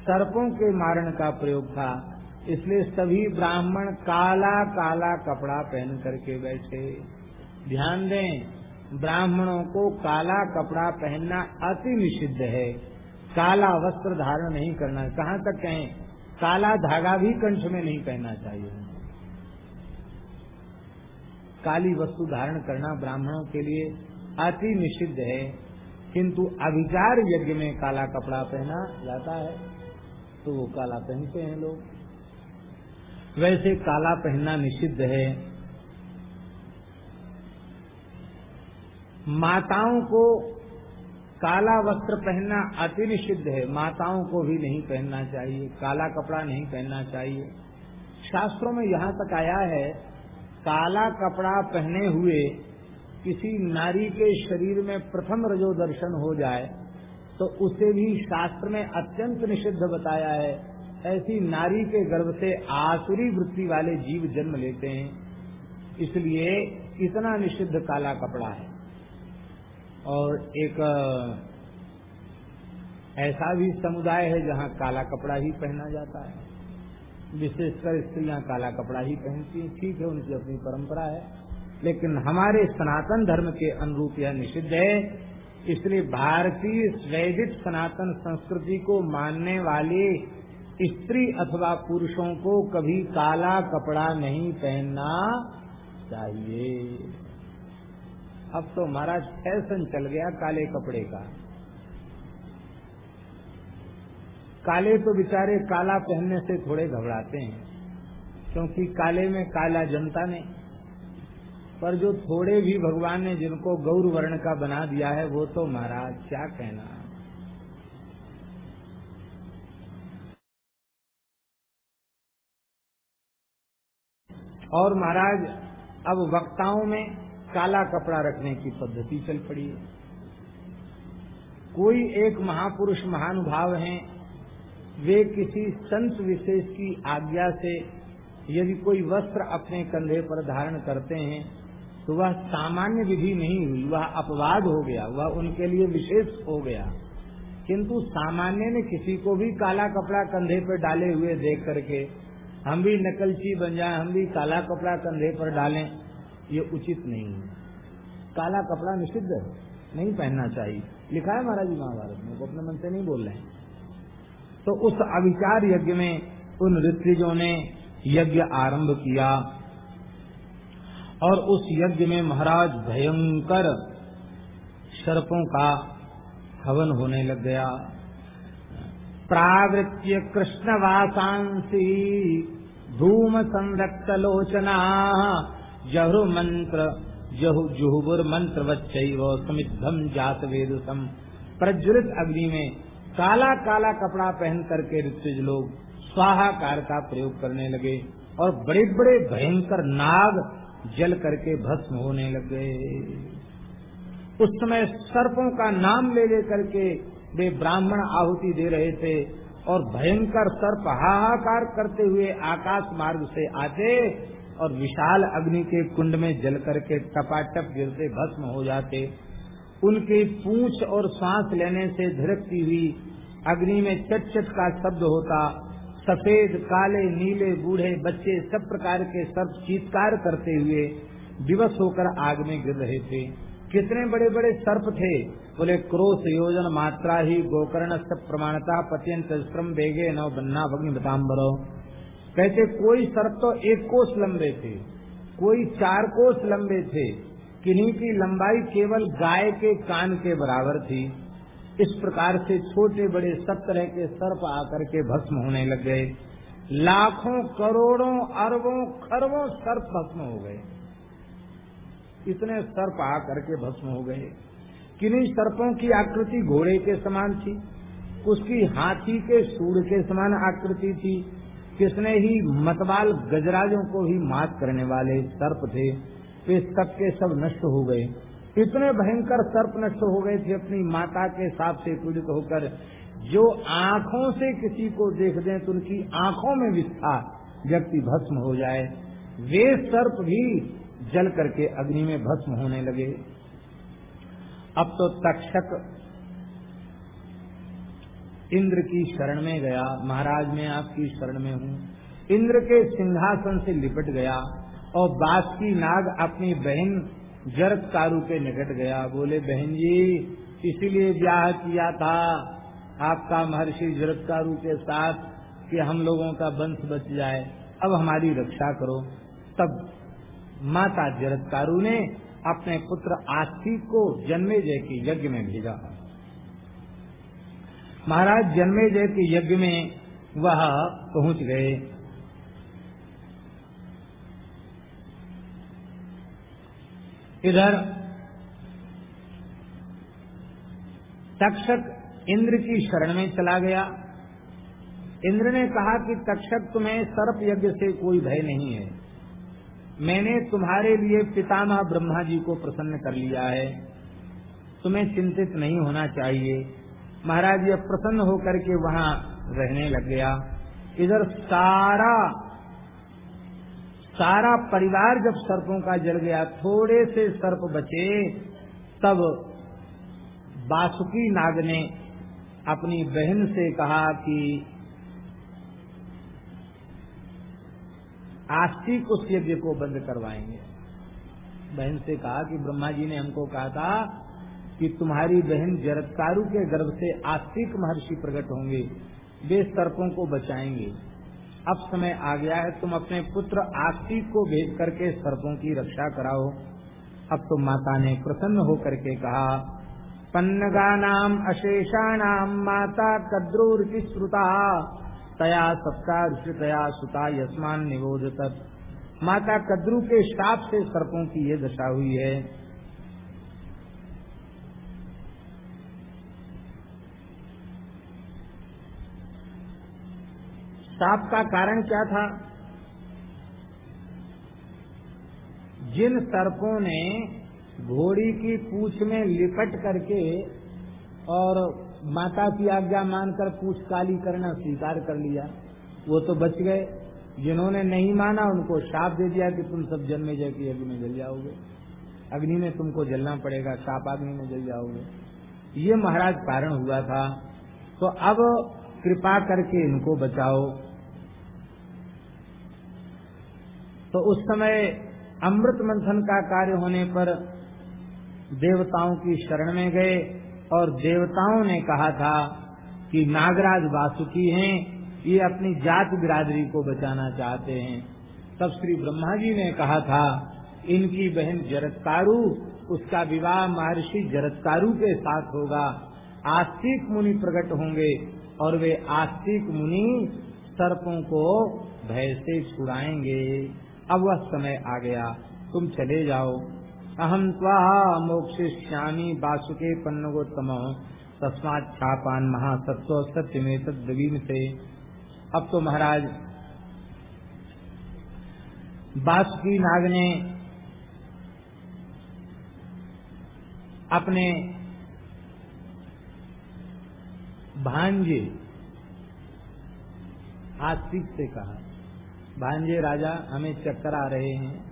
सर्पों के मारण का प्रयोग था, इसलिए सभी ब्राह्मण काला काला कपड़ा पहन करके बैठे। ध्यान दें, ब्राह्मणों को काला कपड़ा पहनना अति निषिद्ध है। काला वस्त्र धारण नहीं करना, कहाँ तक कहें? काला धागा भी कंठ में नहीं पहनना चाहिए। काली वस्तु धारण करना ब्राह्मणों के लिए अति निषिद्ध है। किंतु अभिचार यज्ञ में काला कपड़ा पहना जाता है तो वो काला पहनते हैं लोग। वैसे काला पहनना निषिद्ध है। माताओं को काला वस्त्र पहनना अति निषिद्ध है। माताओं को भी नहीं पहनना चाहिए, काला कपड़ा नहीं पहनना चाहिए। शास्त्रों में यहाँ तक आया है काला कपड़ा पहने हुए किसी नारी के शरीर में प्रथम रजो दर्शन हो जाए तो उसे भी शास्त्र में अत्यंत निषिद्ध बताया है। ऐसी नारी के गर्भ से आसुरी वृत्ति वाले जीव जन्म लेते हैं। इसलिए इतना निषिद्ध काला कपड़ा है। और एक, ऐसा भी समुदाय है जहाँ काला कपड़ा ही पहना जाता है। विशेषकर स्त्रियाँ काला कपड़ा ही पहनती हैं। ठीक है, उनकी अपनी परंपरा है। लेकिन हमारे सनातन धर्म के अनुरूप यह निषिद्ध है। इसलिए भारतीय वैदिक सनातन संस्कृति को मानने वाले स्त्री अथवा पुरुषों को कभी काला कपड़ा नहीं पहनना चाहिए। अब तो महाराज फ़ैशन चल गया काले कपड़े का। काले तो बेचारे काला पहनने से थोड़े घबराते हैं, क्योंकि काले में काला जनता ने पर जो थोड़े भी भगवान ने जिनको गौर वर्ण का बना दिया है, वो तो महाराज क्या कहना। और महाराज, अब वक्ताओं में काला कपड़ा रखने की पद्धति चल पड़ी है। कोई एक महापुरुष महानुभाव हैं वे किसी संत विशेष की आज्ञा से यदि कोई वस्त्र अपने कंधे पर धारण करते हैं तो वह सामान्य विधि नहीं हुई। वह अपवाद हो गया, वह उनके लिए विशेष हो गया। किंतु सामान्य ने किसी को भी काला कपड़ा कंधे पर डाले हुए देख करके, हम भी नकलची बन जाए, हम भी काला कपड़ा कंधे पर डालें, ये उचित नहीं है। काला कपड़ा निषिद्ध नहीं पहनना चाहिए। लिखा है महाराज महाभारत में, वो अपने मन से नहीं बोल रहे हैं। तो उस अविचार यज्ञ में उन ऋत्विजों ने यज्ञ आरंभ किया। और उस यज्ञ में महाराज भयंकर सर्पों का हवन होने लग गया। प्रावृत्य कृष्ण वासांसी धूम संरक्त लोचना, जहु मंत्र, जहु जुहुबुर मंत्र वच्चैव समिद्धम जात वेदुसम प्रज्वलित अग्नि में काला काला कपड़ा पहन करके ऋतुज लोग स्वाहाकार का प्रयोग करने लगे और बड़े बड़े भयंकर नाग जल करके भस्म होने लग। गए उस समय सर्पों का नाम ले ले करके वे ब्राह्मण आहुति दे रहे थे और भयंकर सर्प हाहाकार करते हुए आकाश मार्ग से आते और विशाल अग्नि के कुंड में जल करके टपाटप गिरते भस्म हो जाते। उनकी पूछ और सांस लेने से धिरकती हुई अग्नि में चट चट का शब्द होता, सफ़ेद, काले, नीले, बूढ़े बच्चे सब प्रकार के सर्प चीतकार करते हुए दिवस होकर आग में गिर रहे थे। कितने बड़े बड़े सर्प थे। बोले क्रोश योजन मात्रा ही गोकर्ण सब प्रमाणता पत्यंत श्रम बेगे नव बन्ना भग्नि बताम्बरो कहते, कोई सर्प तो एक कोष लंबे थे, कोई चार कोष लंबे थे किन्हीं की लंबाई केवल गाय के कान के बराबर थी, इस प्रकार से छोटे बड़े सब तरह के सर्प आकर के भस्म होने लग गए। लाखों, करोड़ों, अरबों, खरबों सर्प भस्म हो गए। इतने सर्प आकर के भस्म हो गए। किन्हीं सर्पों की आकृति घोड़े के समान थी, उसकी हाथी के सूर के समान आकृति थी। किसने ही मतवाल गजराजों को ही मात करने वाले सर्प थे। वे सबके सब नष्ट हो गए। इतने भयंकर सर्प नष्ट हो गए थे अपनी माता के साथ से पीड़ित होकर। जो आँखों से किसी को देख दें तो उनकी आँखों में विस्था व्यक्ति भस्म हो जाए। वे सर्प भी जल करके अग्नि में भस्म होने लगे। अब तो तक्षक इंद्र की शरण में गया। महाराज, मैं आपकी शरण में हूँ। इंद्र के सिंहासन से लिपट गया। और बास की नाग अपनी बहन जरत कारू के निकट गया। बोले, बहन जी, इसीलिए ब्याह किया था आपका महर्षि जरत कारू के साथ कि हम लोगों का वंश बच जाए। अब हमारी रक्षा करो। तब माता जरत कारू ने अपने पुत्र आस्तिक को जन्मे जय के यज्ञ में भेजा। महाराज, जन्मे जय के यज्ञ में वह पहुँच गए। इधर तक्षक इंद्र की शरण में चला गया। इंद्र ने कहा कि तक्षक तुम्हें सर्प यज्ञ से कोई भय नहीं है। मैंने तुम्हारे लिए पितामह ब्रह्मा जी को प्रसन्न कर लिया है। तुम्हें चिंतित नहीं होना चाहिए। महाराज यह प्रसन्न होकर के वहाँ रहने लग गया। इधर सारा सारा परिवार जब सर्पों का जल गया, थोड़े से सर्प बचे, तब बासुकी नाग ने अपनी बहन से कहा कि आस्तिक उस यज्ञ को बंद करवाएँगे। बहन से कहा कि ब्रह्मा जी ने हमको कहा था कि तुम्हारी बहन जरत्कारु के गर्भ से आस्तिक महर्षि प्रकट होंगे, वे सर्पों को बचाएँगे। अब समय आ गया है, तुम अपने पुत्र आस्तिक को भेज करके सर्पों की रक्षा कराओ। अब तो माता ने प्रसन्न होकर के कहा पन्नगा नाम अशेषाणाम माता कद्रूर की श्रुता, तया सप्ता ऋषितया सुता यस्मान निबोध माता कद्रु के शाप से सर्पों की ये दशा हुई है। साप का कारण क्या था? जिन सर्पों ने घोड़ी की पूछ में लिपट करके और माता की आज्ञा मानकर पूछ काली करना स्वीकार कर लिया, वो तो बच गए। जिन्होंने नहीं माना, उनको शाप दे दिया कि तुम सब जन्मे जय की अग्नि में जल जाओगे। अग्नि में तुमको जलना पड़ेगा साप अग्नि में जल जाओगे। ये महाराज कारण हुआ था। तो अब कृपा करके इनको बचाओ। तो उस समय अमृत मंथन का कार्य होने पर देवताओं की शरण में गए और देवताओं ने कहा था कि नागराज वासुकी हैं, ये अपनी जात बिरादरी को बचाना चाहते हैं। तब श्री ब्रह्मा जी ने कहा था, इनकी बहन जरत्कारु उसका विवाह महर्षि जरत्कारु के साथ होगा। आस्तिक मुनि प्रकट होंगे और वे आस्तिक मुनि सर्पों को भय से छुड़ाएँगे। अब वह समय आ गया। तुम चले जाओ। अहम त्वाहा मोक्षिष्यामी बासुके पन्नगोत्तम। तस्मात छापान महासत्व सत्य में तद्वीन से अब तो महाराज, बासुकी नाग ने अपने भांजे आस्तिक से कहा भांजे राजा हमें चक्कर आ रहे हैं,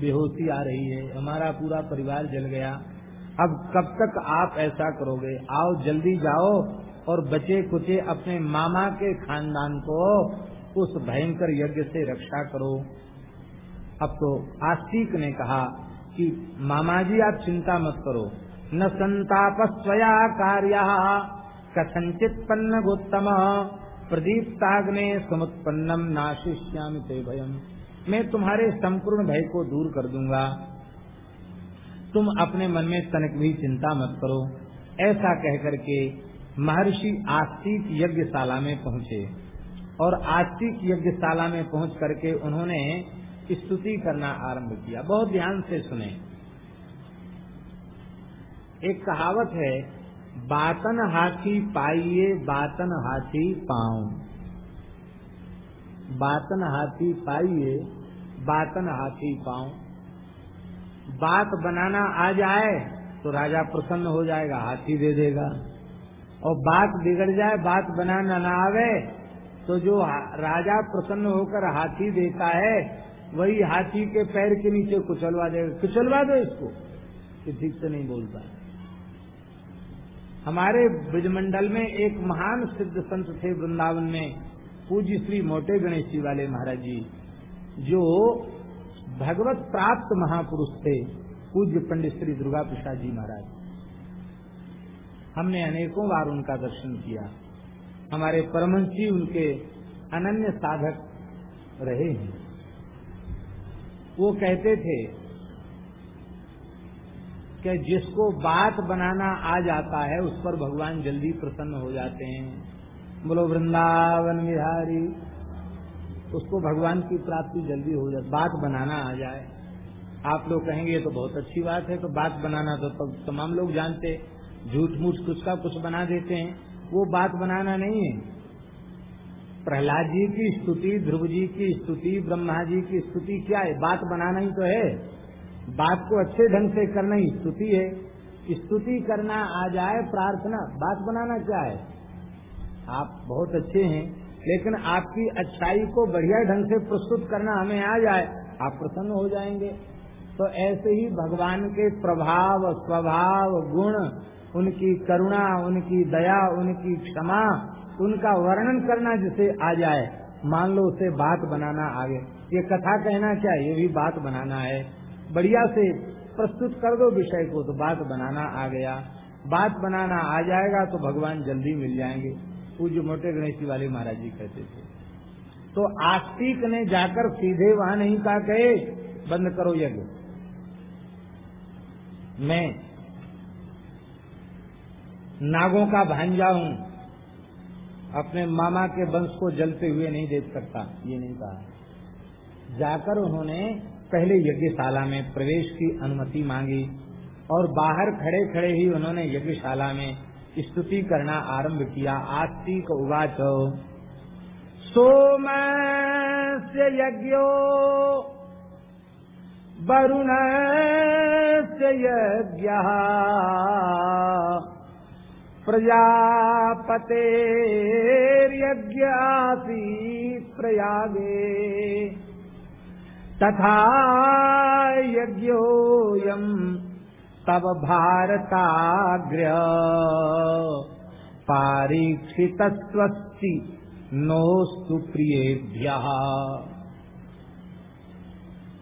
बेहोशी आ रही है, हमारा पूरा परिवार जल गया। अब कब तक आप ऐसा करोगे? आओ, जल्दी जाओ और बचे कुचे अपने मामा के खानदान को उस भयंकर यज्ञ से रक्षा करो। अब तो आस्तिक ने कहा कि मामा जी आप चिंता मत करो। न संताप स्वया कार्य कथंचित पन्न गोत्तम प्रदीप्ताग्ने समुत्पन्नम नाशिष्यामि ते भयम। मैं तुम्हारे संपूर्ण भय को दूर कर दूँगा। तुम अपने मन में तनक भी चिंता मत करो। ऐसा कहकर के महर्षि आस्तिक यज्ञशाला में पहुँचे। और आस्तिक यज्ञशाला में पहुँच करके उन्होंने स्तुति करना आरंभ किया। बहुत ध्यान से सुने। एक कहावत है बातन हाथी पाइए, बातन हाथी पाओ बातन हाथी पाइए, बातन हाथी पाओ बात बनाना आ जाए तो राजा प्रसन्न हो जाएगा, हाथी दे देगा। और बात बिगड़ जाए, बात बनाना ना आवे तो जो राजा प्रसन्न होकर हाथी देता है, वही हाथी के पैर के नीचे कुचलवा देगा। कुचलवा दो इसको ठीक से नहीं बोलता। है हमारे ब्रजमंडल में एक महान सिद्ध संत थे वृंदावन में, पूज्य श्री मोटे गणेश जी वाले महाराज जी, जो भगवत प्राप्त महापुरुष थे, पूज्य पंडित श्री दुर्गा प्रसाद जी महाराज। हमने अनेकों बार उनका दर्शन किया। हमारे परमहंसी उनके अनन्य साधक रहे हैं। वो कहते थे कि जिसको बात बनाना आ जाता है उस पर भगवान जल्दी प्रसन्न हो जाते हैं। बोलो वृंदावन बिहारी उसको भगवान की प्राप्ति जल्दी हो जाए बात बनाना आ जाए। आप लोग कहेंगे ये तो बहुत अच्छी बात है तो बात बनाना तो, तो तमाम लोग जानते झूठ मूठ कुछ का कुछ बना देते हैं। वो बात बनाना नहीं है। प्रहलाद जी की स्तुति ध्रुव जी की स्तुति ब्रह्मा जी की स्तुति क्या है? बात बनाना ही तो है। बात को अच्छे ढंग से करना ही स्तुति है। स्तुति करना आ जाए प्रार्थना, बात बनाना क्या है? आप बहुत अच्छे हैं, लेकिन आपकी अच्छाई को बढ़िया ढंग से प्रस्तुत करना हमें आ जाए, आप प्रसन्न हो जाएँगे। तो ऐसे ही भगवान के प्रभाव, स्वभाव, गुण, उनकी करुणा, उनकी दया, उनकी क्षमा, उनका वर्णन करना जिसे आ जाए, मान लो उसे बात बनाना आगे। ये कथा कहना क्या ये भी बात बनाना है। बढ़िया से प्रस्तुत कर दो विषय को तो बात बनाना आ गया। बात बनाना आ जाएगा तो भगवान जल्दी मिल जाएँगे। पूज्य मोटे गणेश वाले महाराज जी कहते थे। तो आस्तिक ने जाकर सीधे वहाँ नहीं कहा, कहे, बंद करो यज्ञ। मैं नागों का भांजा हूँ, अपने मामा के वंश को जलते हुए नहीं देख सकता, ये नहीं कहा। जाकर उन्होंने पहले यज्ञशाला में प्रवेश की अनुमति मांगी और बाहर खड़े खड़े ही उन्होंने यज्ञशाला में स्तुति करना आरंभ किया। आस्तिक उवाच सोम से यज्ञो वरुण से यज्ञ। प्रजापते यज्ञ प्रयागे। तथा यज्ञोऽयम् तव भारताग्र्य। पारीक्षितस्वस्ति नोस्तु प्रियेभ्य।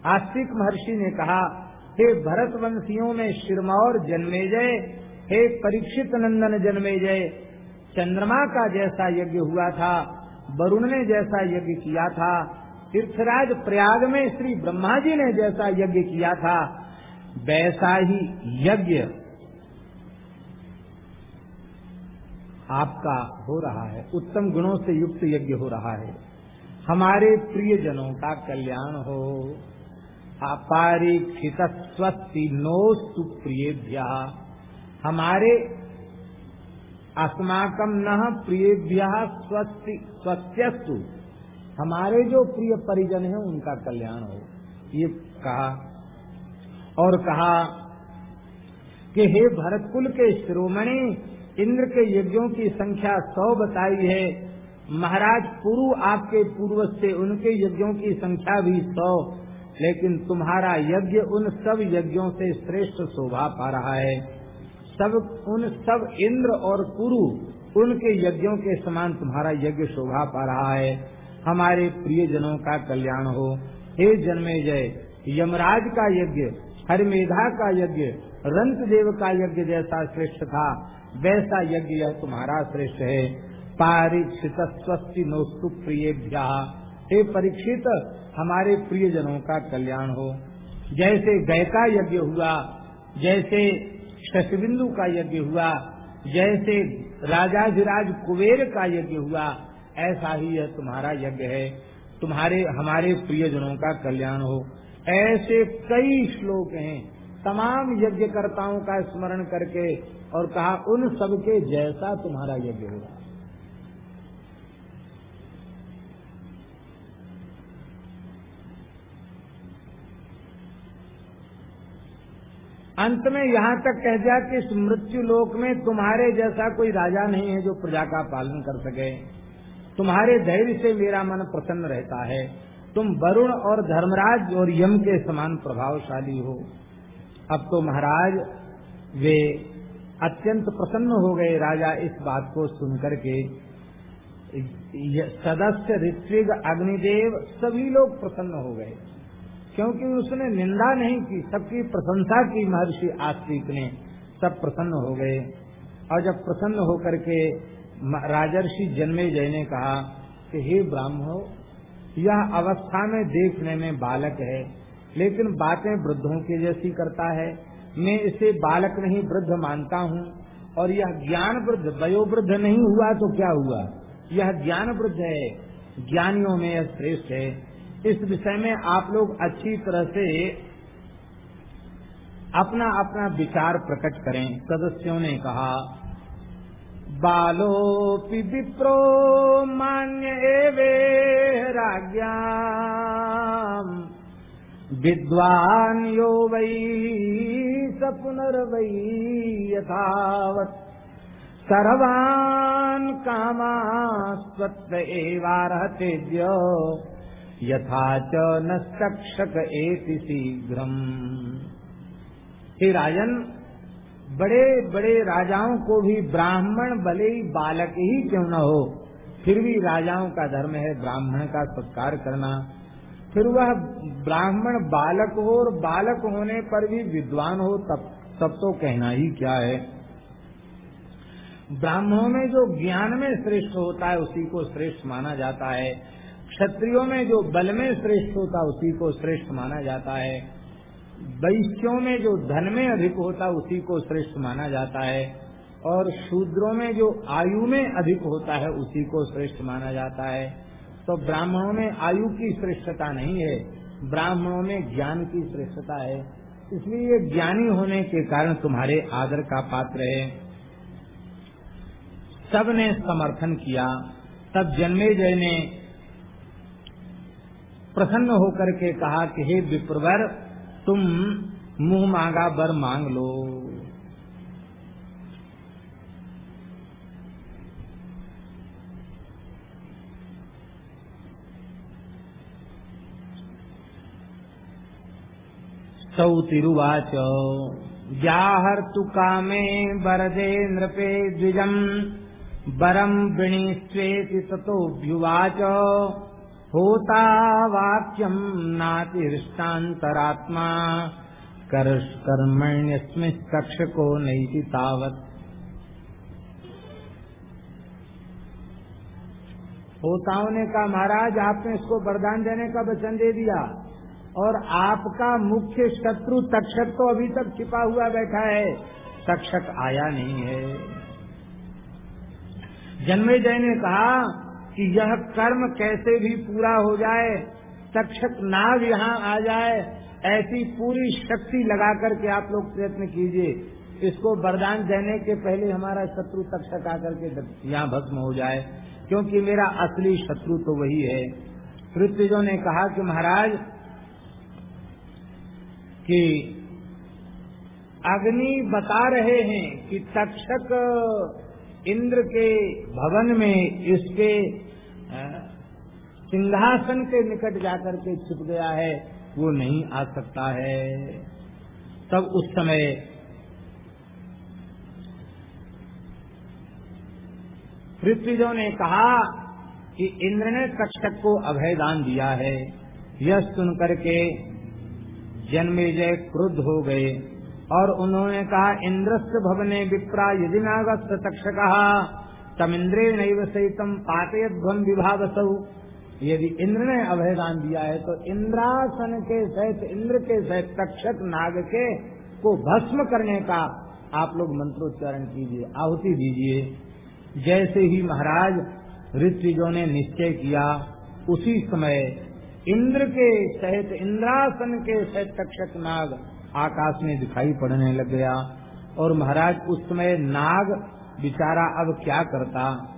आस्तिक महर्षि ने कहा, हे भरत वंशियों में शिरमौर जन्मे जय, हे परीक्षित नंदन जन्मे जय। चंद्रमा का जैसा यज्ञ हुआ था, वरुण ने जैसा यज्ञ किया था तीर्थराज प्रयाग में श्री ब्रह्मा जी ने जैसा यज्ञ किया था, वैसा ही यज्ञ आपका हो रहा है। उत्तम गुणों से युक्त यज्ञ हो रहा है। हमारे प्रिय जनों का कल्याण हो। अपारीक्षित स्वस्ति नो सुप्रिय हमारे अस्माकम न प्रियभ्य स्वस्ति स्वस्त्यस्तु। हमारे जो प्रिय परिजन हैं, उनका कल्याण हो। ये कहा। और कहा कि हे भरतकुल के शिरोमणि, इंद्र के यज्ञों की संख्या सौ बताई है। महाराज पुरु आपके पूर्वज से उनके यज्ञों की संख्या भी सौ, लेकिन तुम्हारा यज्ञ उन सब यज्ञों से श्रेष्ठ शोभा पा रहा है। सब, उन सब इंद्र और पुरु उनके यज्ञों के समान तुम्हारा यज्ञ शोभा पा रहा है। हमारे प्रिय जनों का कल्याण हो। हे जन्मे जय यमराज का यज्ञ, हरमेधा का यज्ञ रंत देव का यज्ञ जैसा श्रेष्ठ था, वैसा यज्ञ यह तुम्हारा श्रेष्ठ है। पारीक्षित स्वस्ति नोस्तु प्रिय हे परीक्षित, हमारे प्रिय जनों का कल्याण हो। जैसे गय का यज्ञ हुआ, जैसे शशबिंदु का यज्ञ हुआ, जैसे राजाधिराज कुबेर का यज्ञ हुआ ऐसा ही यह तुम्हारा यज्ञ है। तुम्हारे, हमारे प्रियजनों का कल्याण हो। ऐसे कई श्लोक हैं। तमाम यज्ञकर्ताओं का स्मरण करके और कहा, उन सबके जैसा तुम्हारा यज्ञ होगा। अंत में यहाँ तक कह दिया कि इस मृत्यु लोक में तुम्हारे जैसा कोई राजा नहीं है जो प्रजा का पालन कर सके। तुम्हारे धैर्य से मेरा मन प्रसन्न रहता है। तुम वरुण और धर्मराज और यम के समान प्रभावशाली हो। अब तो महाराज, वे अत्यंत प्रसन्न हो गए राजा इस बात को सुनकर के। सदस्य ऋत्विग, अग्निदेव सभी लोग प्रसन्न हो गए। क्योंकि उसने निंदा नहीं की, सबकी प्रशंसा की महर्षि आस्तिक ने। सब प्रसन्न हो गए। और जब प्रसन्न होकर के राजर्षि जन्मे जय ने कहा कि हे ब्राह्मणो, यह अवस्था में देखने में बालक है, लेकिन बातें वृद्धों के जैसी करता है। मैं इसे बालक नहीं, वृद्ध मानता हूँ, और यह ज्ञान वृद्ध, वयोवृद्ध नहीं हुआ तो क्या हुआ? यह ज्ञान वृद्ध है, ज्ञानियों में यह श्रेष्ठ है। इस विषय में आप लोग अच्छी तरह से अपना अपना विचार प्रकट करें, सदस्यों ने कहा। बालोऽपि विप्रो मान्य एवे राज्ञाम्। विद्वान् यो वै स पुनर्वै यथावत्। सर्वान् कामा स्वत्व एवारहते यथा च न तक्षक एति शीघ्रम। हे राजन बड़े बड़े राजाओं को भी ब्राह्मण भले ही बालक ही क्यों न हो, फिर भी राजाओं का धर्म है ब्राह्मण का सत्कार करना। फिर वह ब्राह्मण बालक हो और बालक होने पर भी विद्वान हो, तब तब तो कहना ही क्या है। ब्राह्मणों में जो ज्ञान में श्रेष्ठ होता है, उसी को श्रेष्ठ माना जाता है। क्षत्रियों में जो बल में श्रेष्ठ होता है, उसी को श्रेष्ठ माना जाता है। वैश्यों में जो धन में अधिक होता उसी को श्रेष्ठ माना जाता है, और शूद्रों में जो आयु में अधिक होता है उसी को श्रेष्ठ माना जाता है। तो ब्राह्मणों में आयु की श्रेष्ठता नहीं है, ब्राह्मणों में ज्ञान की श्रेष्ठता है। इसलिए ये ज्ञानी होने के कारण तुम्हारे आदर का पात्र है। सबने समर्थन किया, तब जन्मे जय ने प्रसन्न होकर के कहा कि, हे विप्रवर तुम मुँह मांगा, बर मांग लो। सौतिरुवाच व्याहर्तु कामे वरदे नृपे द्विजम् वरम् वृणीष्वेति ततोऽभ्युवाच होता वाक्यम वाक्यम् नातिहृष्टान्तरात्मा कर्मण्यस्मिस्तक्षको नैति तावत। होताओं ने कहा, महाराज, आपने इसको वरदान देने का वचन दे दिया और आपका मुख्य शत्रु तक्षक तो अभी तक छिपा हुआ बैठा है। तक्षक आया नहीं है। जन्मे जय ने कहा कि यह कर्म कैसे भी पूरा हो जाए, तक्षक नाग यहाँ आ जाए, ऐसी पूरी शक्ति लगा करके आप लोग प्रयत्न कीजिए। इसको वरदान देने के पहले हमारा शत्रु तक्षक आकर के यहाँ भस्म हो जाए, क्योंकि मेरा असली शत्रु तो वही है। पृथ्वीजों ने कहा कि महाराज, कि अग्नि बता रहे हैं कि तक्षक इंद्र के भवन में इसके सिंहासन के निकट जाकर के छिप गया है, वो नहीं आ सकता है। तब उस समय पृथ्वीजों ने कहा कि इंद्र ने कक्षक को अभय दान दिया है। यह सुनकर के जन्मेजय क्रुद्ध हो गए। और उन्होंने कहा इंद्रस्त भवने विप्रा यदि नागस्त तक्षक, तमिंद्रे नैव सहितम पातयध्वम यदि इंद्र ने अभयदान दिया है तो इंद्रासन के सहित, इंद्र के सहित तक्षक नाग के को भस्म करने का आप लोग मंत्रोच्चारण कीजिए, आहुति दीजिए। जैसे ही महाराज ऋषिजों ने निश्चय किया, उसी समय इंद्र के सहित, इंद्रासन के सहित तक्षक नाग आकाश में दिखाई पड़ने लग गया। और महाराज, उस समय नाग बिचारा अब क्या करता?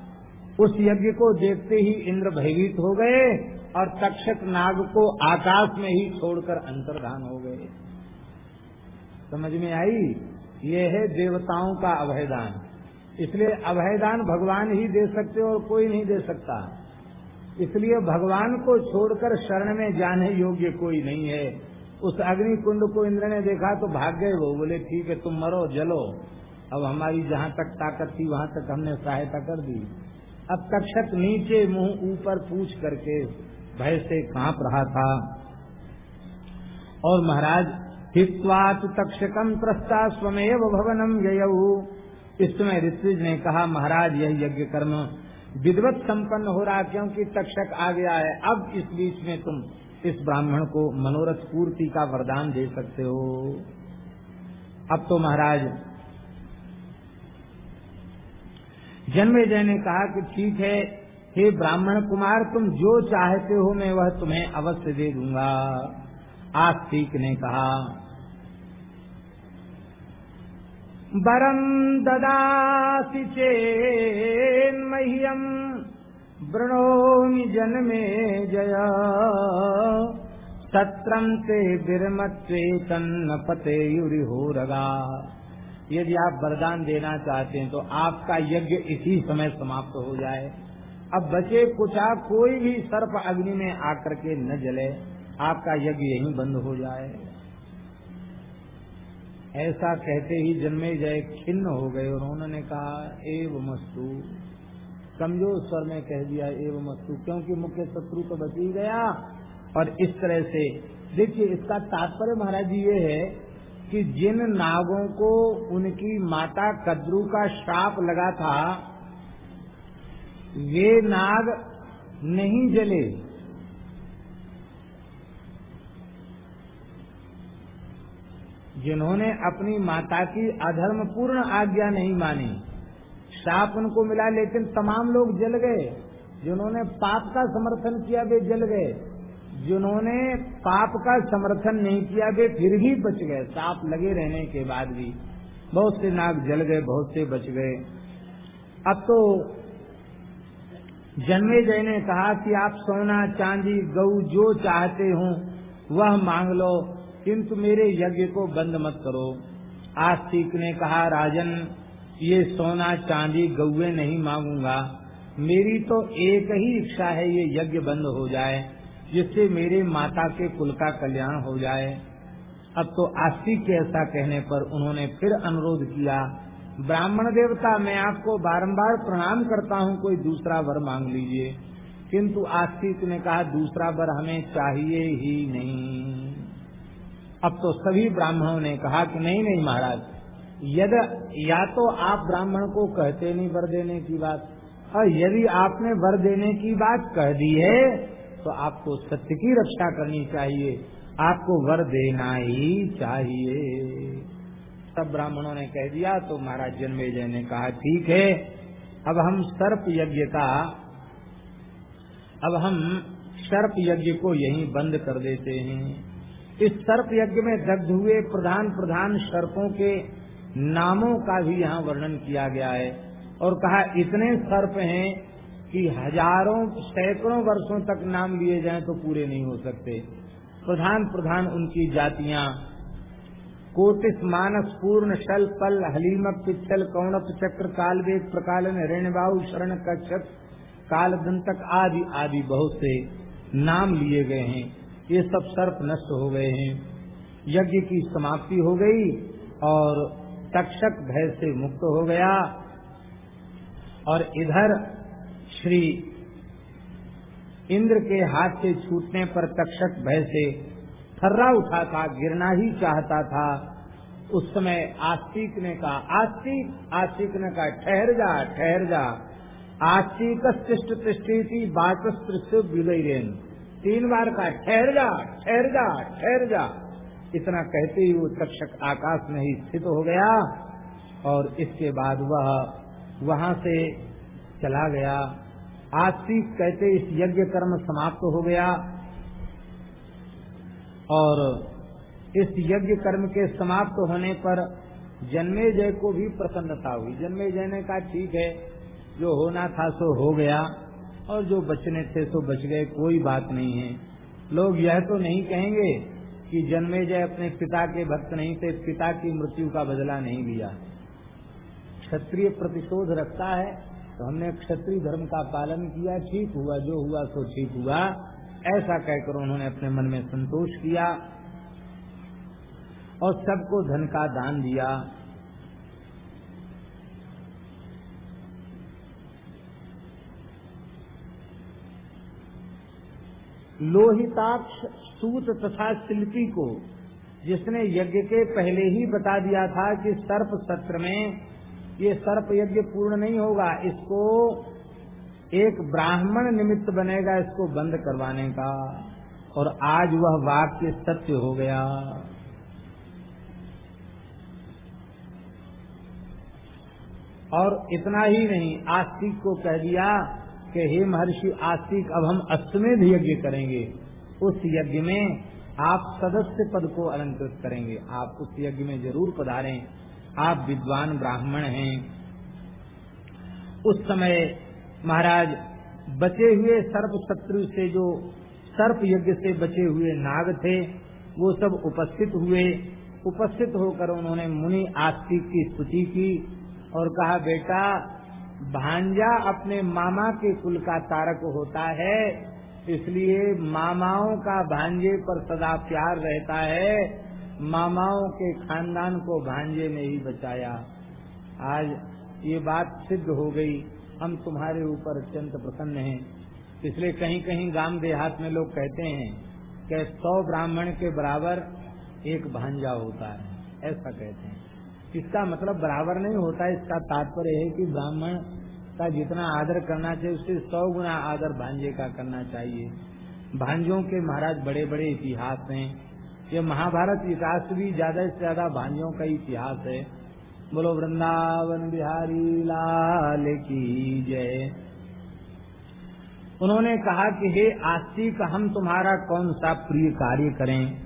उस यज्ञ को देखते ही इंद्र भयभीत हो गए और तक्षक नाग को आकाश में ही छोड़कर अंतर्धान हो गए। समझ में आई? ये है देवताओं का अभयदान। इसलिए अभयदान भगवान ही दे सकते और कोई नहीं दे सकता। इसलिए भगवान को छोड़कर शरण में जाने योग्य कोई नहीं है। उस अग्नि कुंड को इंद्र ने देखा तो भाग गए वो, बोले, ठीक है, तुम मरो, जलो। अब हमारी जहाँ तक ताकत थी, वहाँ तक हमने सहायता कर दी। अब तक्षक नीचे मुँह ऊपर पूछ करके भय से काँप रहा था। और महाराज, हित्वात तक्षकम प्रस्ता स्वमेव भवनम ययऊ इस समय ने कहा, महाराज, यह यज्ञ कर्म विधवत संपन्न हो रहा, क्योंकि तक्षक आ गया है अब इस बीच में तुम इस ब्राह्मण को मनोरथ पूर्ति का वरदान दे सकते हो। अब तो महाराज, जन्मे जय ने कहा कि ठीक है, हे ब्राह्मण कुमार, तुम जो चाहते हो मैं वह तुम्हें अवश्य दे दूँगा। आस्तिक ने कहा वरम् ददासि चेन्मह्यम् वृणोमि जन्मे जय। सत्रम् ते विरमत्वे तन्न पते पतेयुरिहोरगा यदि आप वरदान देना चाहते हैं तो आपका यज्ञ इसी समय समाप्त हो जाए। अब बचे कुचा कोई भी सर्प अग्नि में आकर के न जले। आपका यज्ञ यहीं बंद हो जाए। ऐसा कहते ही जन्मे जय खिन्न हो गए और उन्होंने कहा एव मस्तु कमज़ोर स्वर में कह दिया, एवं मस्तु क्योंकि मुख्य शत्रु तो बच ही गया। और इस तरह से, देखिए, इसका तात्पर्य महाराज जी ये है कि जिन नागों को उनकी माता कद्रू का श्राप लगा था, वे नाग नहीं जले। जिन्होंने अपनी माता की अधर्म पूर्ण आज्ञा नहीं मानी। श्राप उनको मिला, लेकिन तमाम लोग जल गए। जिन्होंने पाप का समर्थन किया, वे जल गए। जिन्होंने पाप का समर्थन नहीं किया, वे फिर भी बच गए। साप लगे रहने के बाद भी बहुत से नाग जल गए, बहुत से बच गए। अब तो जन्मे जय ने कहा कि आप सोना, चांदी, गऊ, जो चाहते हो, वह मांग लो। किंतु मेरे यज्ञ को बंद मत करो। आस्तिक ने कहा, राजन ये सोना, चांदी गौए नहीं मांगूँगा। मेरी तो एक ही इच्छा है ये यज्ञ बंद हो जाए, जिससे मेरे माता के कुल का कल्याण हो जाए। अब तो आस्तिक के ऐसा कहने पर उन्होंने फिर अनुरोध किया, ब्राह्मण देवता, मैं आपको बारंबार प्रणाम करता हूँ, कोई दूसरा वर मांग लीजिए। किंतु आस्तिक ने कहा, दूसरा वर हमें चाहिए ही नहीं। अब तो सभी ब्राह्मणों ने कहा कि नहीं नहीं महाराज यदि या तो आप ब्राह्मण को कहते नहीं वर देने की बात, और यदि आपने वर देने की बात कह दी है तो आपको सत्य की रक्षा करनी चाहिए। आपको वर देना ही चाहिए। सब ब्राह्मणों ने कह दिया तो महाराज जन्मेजय ने कहा, ठीक है, अब हम सर्प यज्ञ का, अब हम सर्प यज्ञ को यहीं बंद कर देते हैं। इस सर्प यज्ञ में दग्ध हुए प्रधान प्रधान सर्पों के नामों का भी यहाँ वर्णन किया गया है और कहा, इतने सर्प हैं कि हज़ारों, सैकड़ों वर्षों तक नाम लिए जाएँ तो पूरे नहीं हो सकते। प्रधान प्रधान उनकी जातियाँ। कोटिस मानस, पूर्ण, शल, पल हलीमक पिछल कौणप, चक्र कालवेग प्रकालन ऋणबाऊ शरण कक्षक काल दंतक आदि आदि बहुत से नाम लिए गए हैं। ये सब सर्प नष्ट हो गए हैं। यज्ञ की समाप्ति हो गई और तक्षक भय से मुक्त हो गया। और इधर श्री इंद्र के हाथ से छूटने पर तक्षक भय से थर्रा उठा था, गिरना ही चाहता था। उस समय आस्तिक ने कहा, आस्तिक आस्तिक ने कहा, ठहर जा ठहर जा। आस्तिक तिष्ट तिष्ठी बाचस्त्र विदयन तीन बार का ठहर जा ठहर जा ठहर जा। इतना कहते ही वो तक्षक आकाश में ही स्थित हो गया और इसके बाद वह वहाँ से चला गया। आस्तिक कहते इस यज्ञ कर्म समाप्त हो गया और इस यज्ञ कर्म के समाप्त होने पर जन्मे जय को भी प्रसन्नता हुई। जन्मे जय ने कहा, ठीक है, जो होना था सो हो गया और जो बचने थे सो बच गए, कोई बात नहीं है। लोग यह तो नहीं कहेंगे कि जन्मे जय अपने पिता के भक्त नहीं थे पिता की मृत्यु का बदला नहीं लिया। क्षत्रिय प्रतिशोध रखता है तो हमने क्षत्रिय धर्म का पालन किया, ठीक हुआ, जो हुआ सो ठीक हुआ। ऐसा कहकर उन्होंने अपने मन में संतोष किया और सबको धन का दान दिया। लोहिताक्ष सूत तथा शिल्पी को, जिसने यज्ञ के पहले ही बता दिया था कि सर्प सत्र में ये सर्प यज्ञ पूर्ण नहीं होगा, इसको एक ब्राह्मण निमित्त बनेगा इसको बंद करवाने का। और आज वह वाक्य सत्य हो गया। और इतना ही नहीं, आस्तिक को कह दिया कि हे महर्षि, आस्तिक, अब हम अश्वमेध यज्ञ करेंगे। उस यज्ञ में आप सदस्य पद को अलंकृत करेंगे। आप उस यज्ञ में ज़रूर पधारें। आप विद्वान ब्राह्मण हैं। उस समय महाराज बचे हुए सर्प शत्रु से जो सर्प यज्ञ से बचे हुए नाग थे, वो सब उपस्थित हुए। उपस्थित होकर उन्होंने मुनि आस्तिक की स्तुति की और कहा, बेटा, भांजा अपने मामा के कुल का तारक होता है। इसलिए मामाओं का भांजे पर सदा प्यार रहता है। मामाओं के खानदान को भांजे ने ही बचाया। आज ये बात सिद्ध हो गई। हम तुम्हारे ऊपर अत्यंत प्रसन्न हैं। इसलिए कहीं कहीं गाँव देहात में लोग कहते हैं कि सौ ब्राह्मण के बराबर एक भांजा होता है। ऐसा कहते हैं। इसका मतलब बराबर नहीं होता। इसका तात्पर्य है कि ब्राह्मण का जितना आदर करना चाहिए, उससे सौ गुना आदर भांजे का करना चाहिए। भांजों के महाराज बड़े बड़े इतिहास हैं। ये महाभारत इतिहास भी ज़्यादा से ज़्यादा भांजों का इतिहास है। बोलो, वृंदावन बिहारी लाल की जय। उन्होंने कहा कि, हे आस्तिक, हम तुम्हारा कौन सा प्रिय कार्य करें?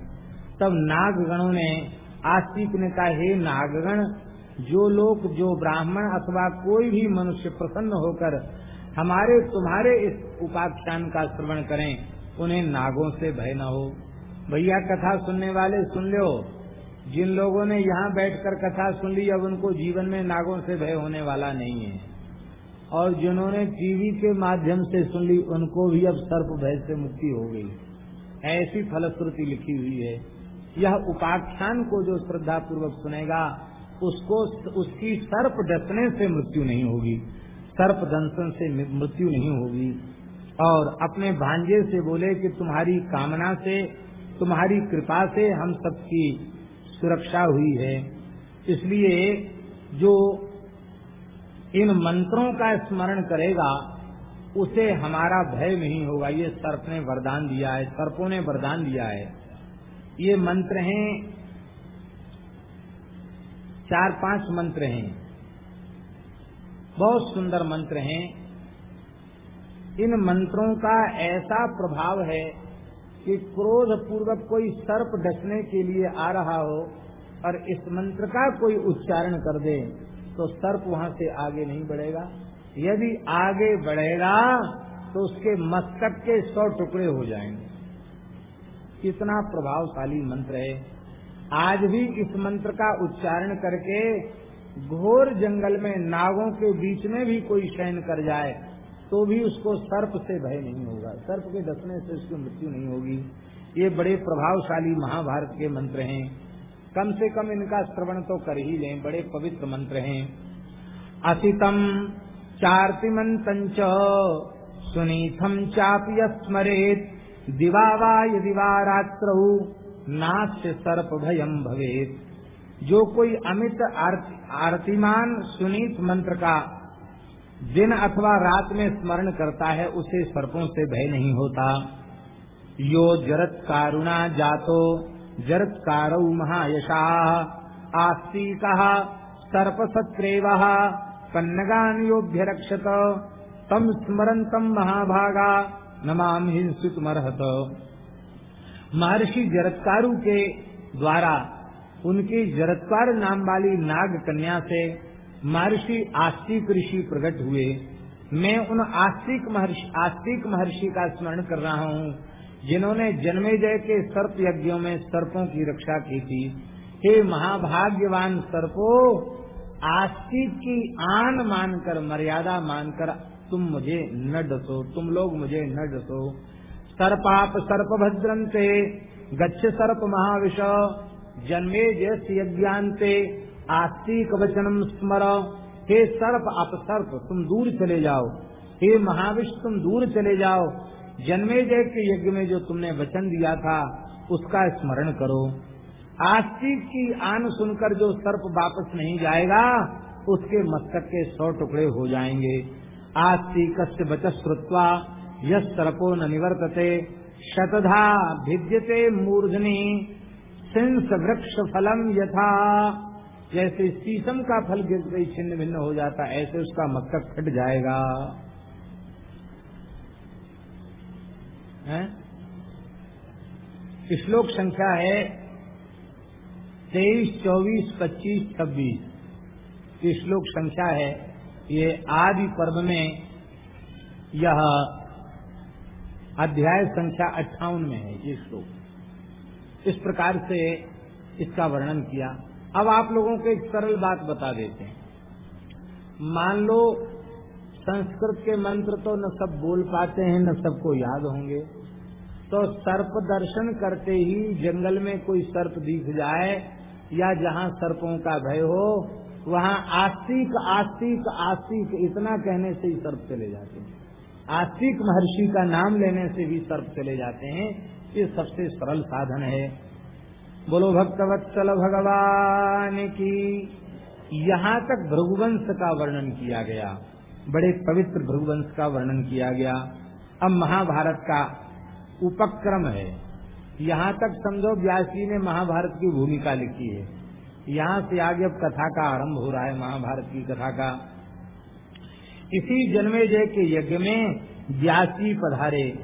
तब नागगणों ने, आस्तिक ने कहा, हे नागगण जो लोग जो ब्राह्मण अथवा कोई भी मनुष्य प्रसन्न होकर हमारे, तुम्हारे इस उपाख्यान का श्रवण करें, उन्हें नागों से भय न हो। भैया, कथा सुनने वाले सुन लो। जिन लोगों ने यहाँ बैठकर कथा सुन ली, अब उनको जीवन में नागों से भय होने वाला नहीं है। और जिन्होंने टीवी के माध्यम से सुन ली, उनको भी अब सर्प भय से मुक्ति हो गई। ऐसी फलश्रुति लिखी हुई है। यह उपाख्यान को जो श्रद्धा पूर्वक सुनेगा उसको, उसकी सर्प डसने से मृत्यु नहीं होगी, सर्प दंशन से मृत्यु नहीं होगी। और अपने भांजे से बोले कि तुम्हारी कामना से, तुम्हारी कृपा से हम सबकी सुरक्षा हुई है। इसलिए जो इन मंत्रों का स्मरण करेगा, उसे हमारा भय नहीं होगा। ये सर्प ने वरदान दिया है, सर्पों ने वरदान दिया है। ये मंत्र हैं चार पाँच मंत्र हैं। बहुत सुंदर मंत्र हैं। इन मंत्रों का ऐसा प्रभाव है कि क्रोध पूर्वक कोई सर्प डसने के लिए आ रहा हो और इस मंत्र का कोई उच्चारण कर दे तो सर्प वहाँ से आगे नहीं बढ़ेगा। यदि आगे बढ़ेगा तो उसके मस्तक के सौ टुकड़े हो जाएँगे। कितना प्रभावशाली मंत्र है। आज भी इस मंत्र का उच्चारण करके घोर जंगल में, नागों के बीच में भी कोई शयन कर जाए तो भी उसको सर्प से भय नहीं होगा। सर्प के डसने से उसकी मृत्यु नहीं होगी। ये बड़े प्रभावशाली महाभारत के मंत्र हैं। कम से कम इनका श्रवण तो कर ही लें, बड़े पवित्र मंत्र हैं। असितम चार्तिमंत सुनीथम चापि स्मरेत दिवा वा यदि रात्र। नाश्य सर्प भयम भवेत। जो कोई अमित आरतिमान सुनीत मंत्र का दिन अथवा रात में स्मरण करता है, उसे सर्पों से भय नहीं होता। यो जरत कारुणा जातो जरत्कारौ महायशाः। आस्तीकः सर्पसत्रेवः, कन्नगान् योऽभ्यरक्षत तम स्मरन्तम् महाभागा, नमाम हिंसितमर्हत। महर्षि जरत्कारु के द्वारा, उनकी जरत्कार नाम वाली नाग कन्या से महर्षि आस्तिक ऋषि प्रकट हुए। मैं उन आस्तिक महर्षि आस्तिक महर्षि का स्मरण कर रहा हूँ, जिन्होंने जन्मे जय के सर्प यज्ञों में सर्पों की रक्षा की थी। हे महाभाग्यवान सर्पो, आस्तिक की आन मानकर, मर्यादा मानकर तुम मुझे न डसो, तुम लोग मुझे न डसो। सर्पाप सर्प भद्रंते गच्छ सर्प महाविष, जन्मे जयस यज्ञान्ते, आस्तिक वचनम स्मर। हे सर्प, आप सर्प, तुम दूर चले जाओ। हे महाविष, तुम दूर चले जाओ। जन्मे जय के यज्ञ में जो तुमने वचन दिया था, उसका स्मरण करो। आस्तिक की आन सुनकर जो सर्प वापस नहीं जाएगा, उसके मस्तक के सौ टुकड़े हो जाएँगे। आस्तिक बच श्रुत्वा सर्पो न निवर्तते। शतधा भिद्यते मूर्धनी। सिंस वृक्ष फलम यथा। जैसे शीशम का फल गिर छिन्न भिन्न हो जाता, ऐसे उसका मस्तक फट जाएगा। है? श्लोक संख्या है तेईस, चौबीस, पच्चीस, छब्बीस। श्लोक संख्या है, ये आदि पर्व में यह अध्याय संख्या अट्ठावन में है ये श्लोक। इस प्रकार से इसका वर्णन किया। अब आप लोगों को एक सरल बात बता देते हैं। मान लो संस्कृत के मंत्र तो न सब बोल पाते हैं, न सबको याद होंगे। तो सर्प दर्शन करते ही जंगल में कोई सर्प दिख जाए या जहाँ सर्पों का भय हो, वहाँ आस्तिक आस्तिक आस्तिक इतना कहने से ही सर्प चले जाते हैं। आस्तिक महर्षि का नाम लेने से भी सर्प चले जाते हैं। ये सबसे सरल साधन है। बोलो, भक्तवत्सल भगवान की, यहाँ तक भृगुवंश का वर्णन किया गया। बड़े पवित्र भृगुवंश का वर्णन किया गया। अब महाभारत का उपक्रम है। यहाँ तक समझो, व्यास जी ने महाभारत की भूमिका लिखी है। यहाँ से आगे अब कथा का आरंभ हो रहा है, महाभारत की कथा का। इसी जन्मे जय के यज्ञ में व्यास जी पधारे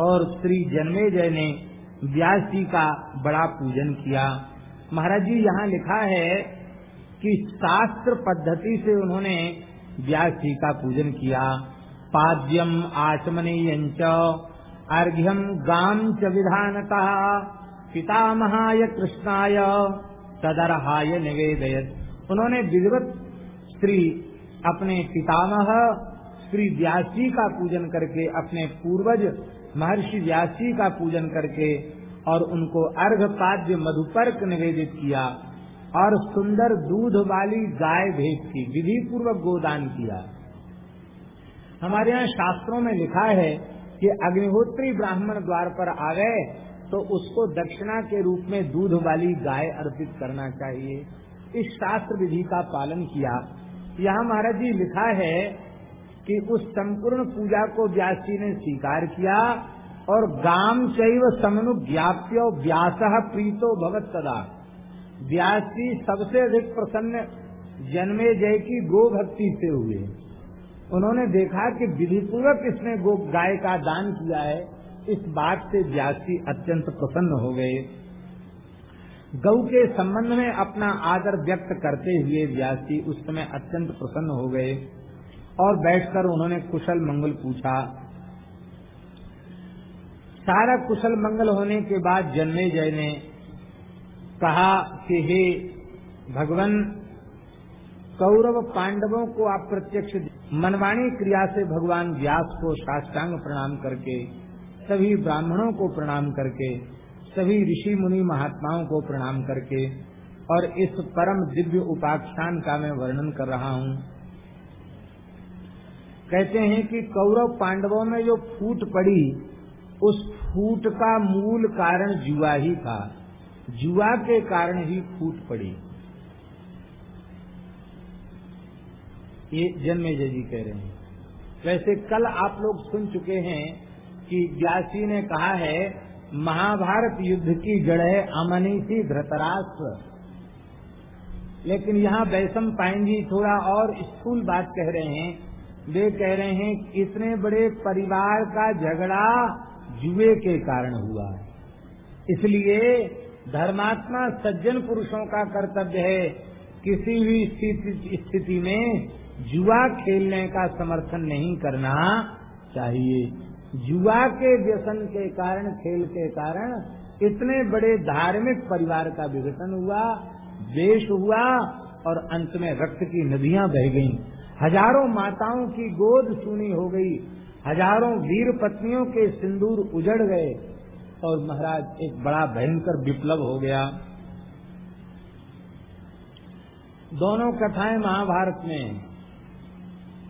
और श्री जन्मे जय ने व्यास जी का बड़ा पूजन किया। महाराज जी, यहाँ लिखा है कि शास्त्र पद्धति से उन्होंने व्यास जी का पूजन किया। पाद्यम आचमनीय अर्घ्यम गाम च विधानता, पितामहाय कृष्णाय, तदरहाय निवेदयत। उन्होंने विधिवत श्री अपने पितामह, श्री व्यास जी का पूजन करके, अपने पूर्वज, महर्षि व्यास जी का पूजन करके, और उनको अर्घ पाद्य मधुपर्क निवेदित किया, और सुंदर दूध वाली गाय भेज की विधि पूर्वक गोदान किया। हमारे यहाँ शास्त्रों में लिखा है कि अग्निहोत्री ब्राह्मण द्वार पर आ गए तो उसको दक्षिणा के रूप में दूध वाली गाय अर्पित करना चाहिए। इस शास्त्र विधि का पालन किया। यहाँ महाराज जी लिखा है कि उस संपूर्ण पूजा को व्यास जी ने स्वीकार किया और गाम चैव समनु ज्ञाप्य व्यास प्रीतो भगत सदा व्यास जी सबसे अधिक प्रसन्न जन्मे जय की गो भक्ति से हुए। उन्होंने देखा कि विधिपूर्वक इसने गो गाय का दान किया है। इस बात से व्यासी अत्यंत प्रसन्न हो गए। गौ के संबंध में अपना आदर व्यक्त करते हुए व्यासी उस समय अत्यंत प्रसन्न हो गए और बैठकर उन्होंने कुशल मंगल पूछा। सारा कुशल मंगल होने के बाद जन्मे जय ने कहा कि, हे भगवान, कौरव पांडवों को आप प्रत्यक्ष मनवाणी क्रिया से भगवान व्यास को साष्टांग प्रणाम करके, सभी ब्राह्मणों को प्रणाम करके सभी ऋषि मुनि महात्माओं को प्रणाम करके और इस परम दिव्य उपाख्यान का मैं वर्णन कर रहा हूँ। कहते हैं कि कौरव पांडवों में जो फूट पड़ी, उस फूट का मूल कारण जुआ ही था। जुआ के कारण ही फूट पड़ी। ये जन्मे जी कह रहे हैं। वैसे कल आप लोग सुन चुके हैं कि व्यासी ने कहा है महाभारत युद्ध की जड़ है अमनीसी धृतराष्ट्र। लेकिन यहाँ बैसम पाएँगी, थोड़ा और स्थूल बात कह रहे हैं। वे कह रहे हैं इतने बड़े परिवार का झगड़ा जुए के कारण हुआ है। इसलिए धर्मात्मा सज्जन पुरुषों का कर्तव्य है, किसी भी स्थिति में जुआ खेलने का समर्थन नहीं करना चाहिए। जुआ के व्यसन के कारण, खेल के कारण इतने बड़े धार्मिक परिवार का विघटन हुआ देश हुआ और अंत में रक्त की नदियाँ बह गईं। हज़ारों माताओं की गोद सुनी हो गई। हज़ारों वीर पत्नियों के सिंदूर उजड़ गए और महाराज एक बड़ा भयंकर विप्लव हो गया। दोनों कथाएँ महाभारत में।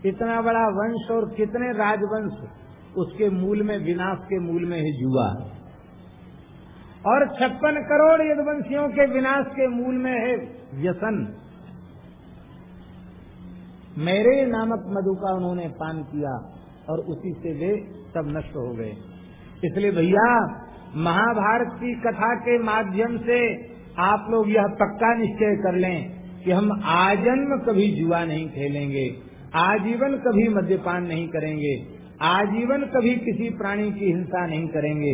इतना बड़ा वंश और कितने राजवंश उसके मूल में, विनाश के मूल में है जुआ। और छप्पन करोड़ यदवंशियों के विनाश के मूल में है व्यसन। मेरे नामक मधु का उन्होंने पान किया और उसी से वे सब नष्ट हो गए। इसलिए भैया, महाभारत की कथा के माध्यम से आप लोग यह पक्का निश्चय कर लें कि हम आजन्म कभी जुआ नहीं खेलेंगे आजीवन कभी मद्यपान नहीं करेंगे। आजीवन कभी किसी प्राणी की हिंसा नहीं करेंगे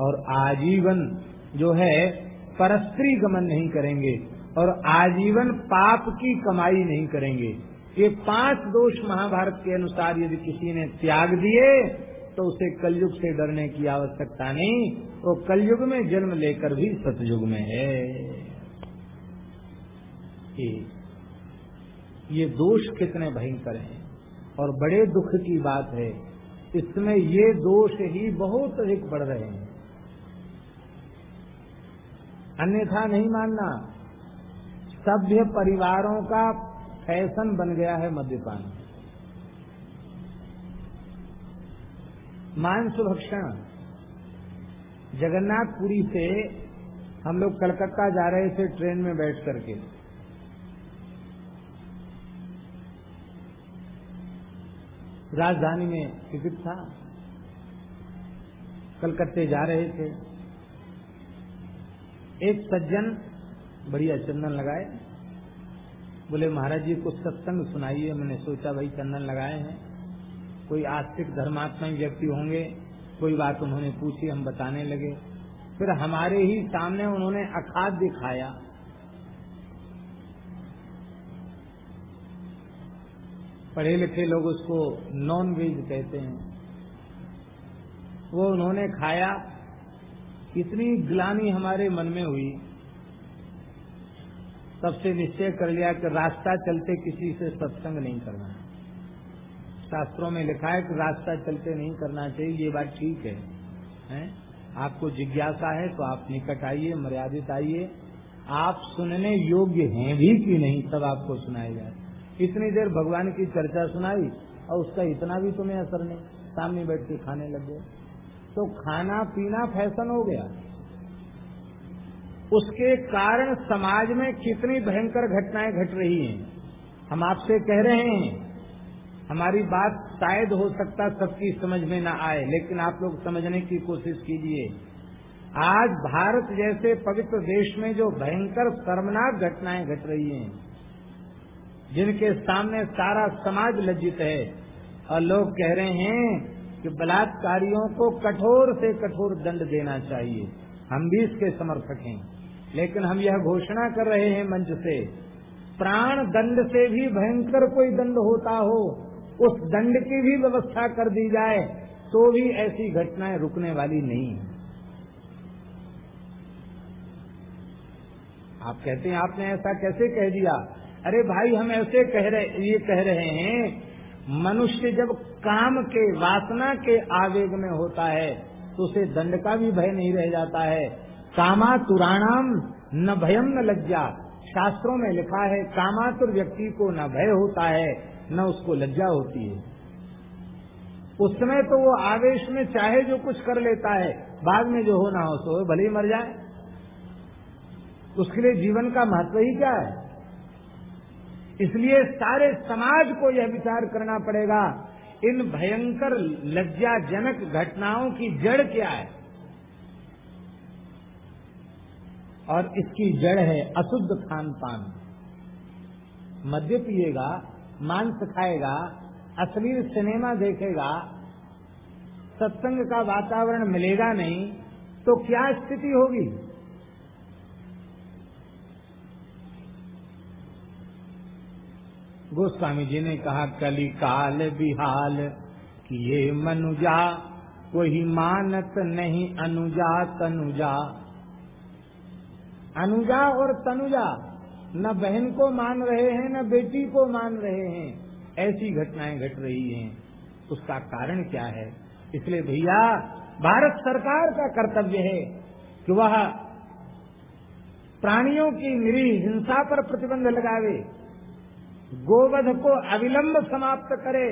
और आजीवन जो है, परस्त्री गमन नहीं करेंगे और आजीवन पाप की कमाई नहीं करेंगे। ये पाँच दोष महाभारत के अनुसार यदि किसी ने त्याग दिए तो उसे कलयुग से डरने की आवश्यकता नहीं। वो तो कलयुग में जन्म लेकर भी सतयुग में है। कि ये दोष कितने भयंकर हैं। और बड़े दुख की बात है इसमें ये दोष ही बहुत अधिक बढ़ रहे हैं। अन्यथा नहीं मानना। सभ्य परिवारों का फ़ैशन बन गया है मद्यपान। मांस भक्षण। जगन्नाथपुरी से हम लोग कलकत्ता जा रहे थे ट्रेन में बैठ करके। राजधानी में स्थित था। कलकत्ते जा रहे थे। एक सज्जन बढ़िया चंदन लगाए। बोले, महाराज जी, कुछ सत्संग सुनाइए। मैंने सोचा, भाई, चंदन लगाए हैं। कोई आस्तिक धर्मात्मा व्यक्ति होंगे, कोई बात उन्होंने पूछी, हम बताने लगे। फिर हमारे ही सामने उन्होंने अखाद दिखाया। पढ़े लिखे लोग उसको नॉन वेज कहते हैं। वो उन्होंने खाया इतनी ग्लानी हमारे मन में हुई। तब से निश्चय कर लिया कि रास्ता चलते किसी से सत्संग नहीं करना। शास्त्रों में लिखा है कि रास्ता चलते नहीं करना चाहिए ये बात ठीक है, है? आपको जिज्ञासा है तो आप निकट आइए मर्यादित आइए। आप सुनने योग्य हैं भी कि नहीं तब आपको सुनाया जाए। इतनी देर भगवान की चर्चा सुनाई और उसका इतना भी तुम्हें असर नहीं। सामने बैठ के खाने लग गए। तो खाना पीना फ़ैशन हो गया। उसके कारण समाज में कितनी भयंकर घटनाएँ घट रही हैं। हम आपसे कह रहे हैं, हमारी बात शायद हो सकता सबकी समझ में न आए, लेकिन आप लोग समझने की कोशिश कीजिए। आज भारत जैसे पवित्र देश में जो भयंकर शर्मनाक घटनाएँ घट रही हैं जिनके सामने सारा समाज लज्जित है और लोग कह रहे हैं कि बलात्कारियों को कठोर से कठोर दंड देना चाहिए। हम भी इसके समर्थक हैं। लेकिन हम यह घोषणा कर रहे हैं मंच से, प्राण दंड से भी भयंकर कोई दंड होता हो, उस दंड की भी व्यवस्था कर दी जाए तो भी ऐसी घटनाएँ रुकने वाली नहीं है। आप कहते हैं, आपने ऐसा कैसे कह दिया? अरे भाई, हम ऐसे कह रहे, ये कह रहे हैं, मनुष्य जब काम के, वासना के आवेग में होता है तो उसे दंड का भी भय नहीं रह जाता है। कामा तुराणाम न भयम न लज्जा। शास्त्रों में लिखा है, कामातुर व्यक्ति को न भय होता है, न उसको लज्जा होती है। उस समय तो वो आवेश में चाहे जो कुछ कर लेता है, बाद में जो होना हो, सो भले ही मर जाए। उसके लिए जीवन का महत्व ही क्या है? इसलिए सारे समाज को यह विचार करना पड़ेगा, इन भयंकर लज्जाजनक घटनाओं की जड़ क्या है? और इसकी जड़ है अशुद्ध खान पान मद्य पिएगा, मांस खाएगा, अश्लील सिनेमा देखेगा, सत्संग का वातावरण मिलेगा नहीं तो क्या स्थिति होगी? गोस्वामी जी ने कहा, कली काल बिहाल कि ये मनुजा, कोई मानत नहीं अनुजा तनुजा। अनुजा और तनुजा, न बहन को मान रहे हैं, न बेटी को मान रहे हैं, ऐसी घटनाएँ घट रही हैं। उसका कारण क्या है? इसलिए भैया, भारत सरकार का कर्तव्य है कि वह प्राणियों की निरीह हिंसा पर प्रतिबंध लगावे। गोवध को अविलंब समाप्त करे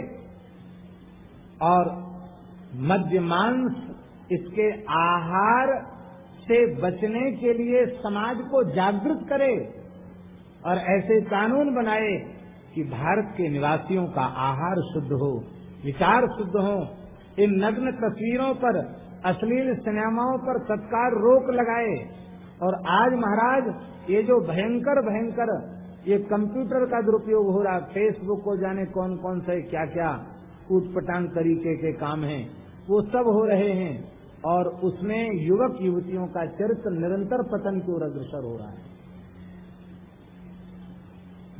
और मद्य मांस इसके आहार से बचने के लिए समाज को जागृत करे और ऐसे कानून बनाए कि भारत के निवासियों का आहार शुद्ध हो, विचार शुद्ध हो। इन नग्न तस्वीरों पर, अश्लील सिनेमाओं पर तत्काल रोक लगाए। और आज महाराज, ये जो भयंकर भयंकर ये कंप्यूटर का दुरुपयोग हो रहा फेसबुक को जाने कौन कौन से क्या क्या कूटपटांग तरीके के काम हैं, वो सब हो रहे हैं, और उसमें युवक युवतियों का चरित्र निरंतर पतन की ओर अग्रसर हो रहा है।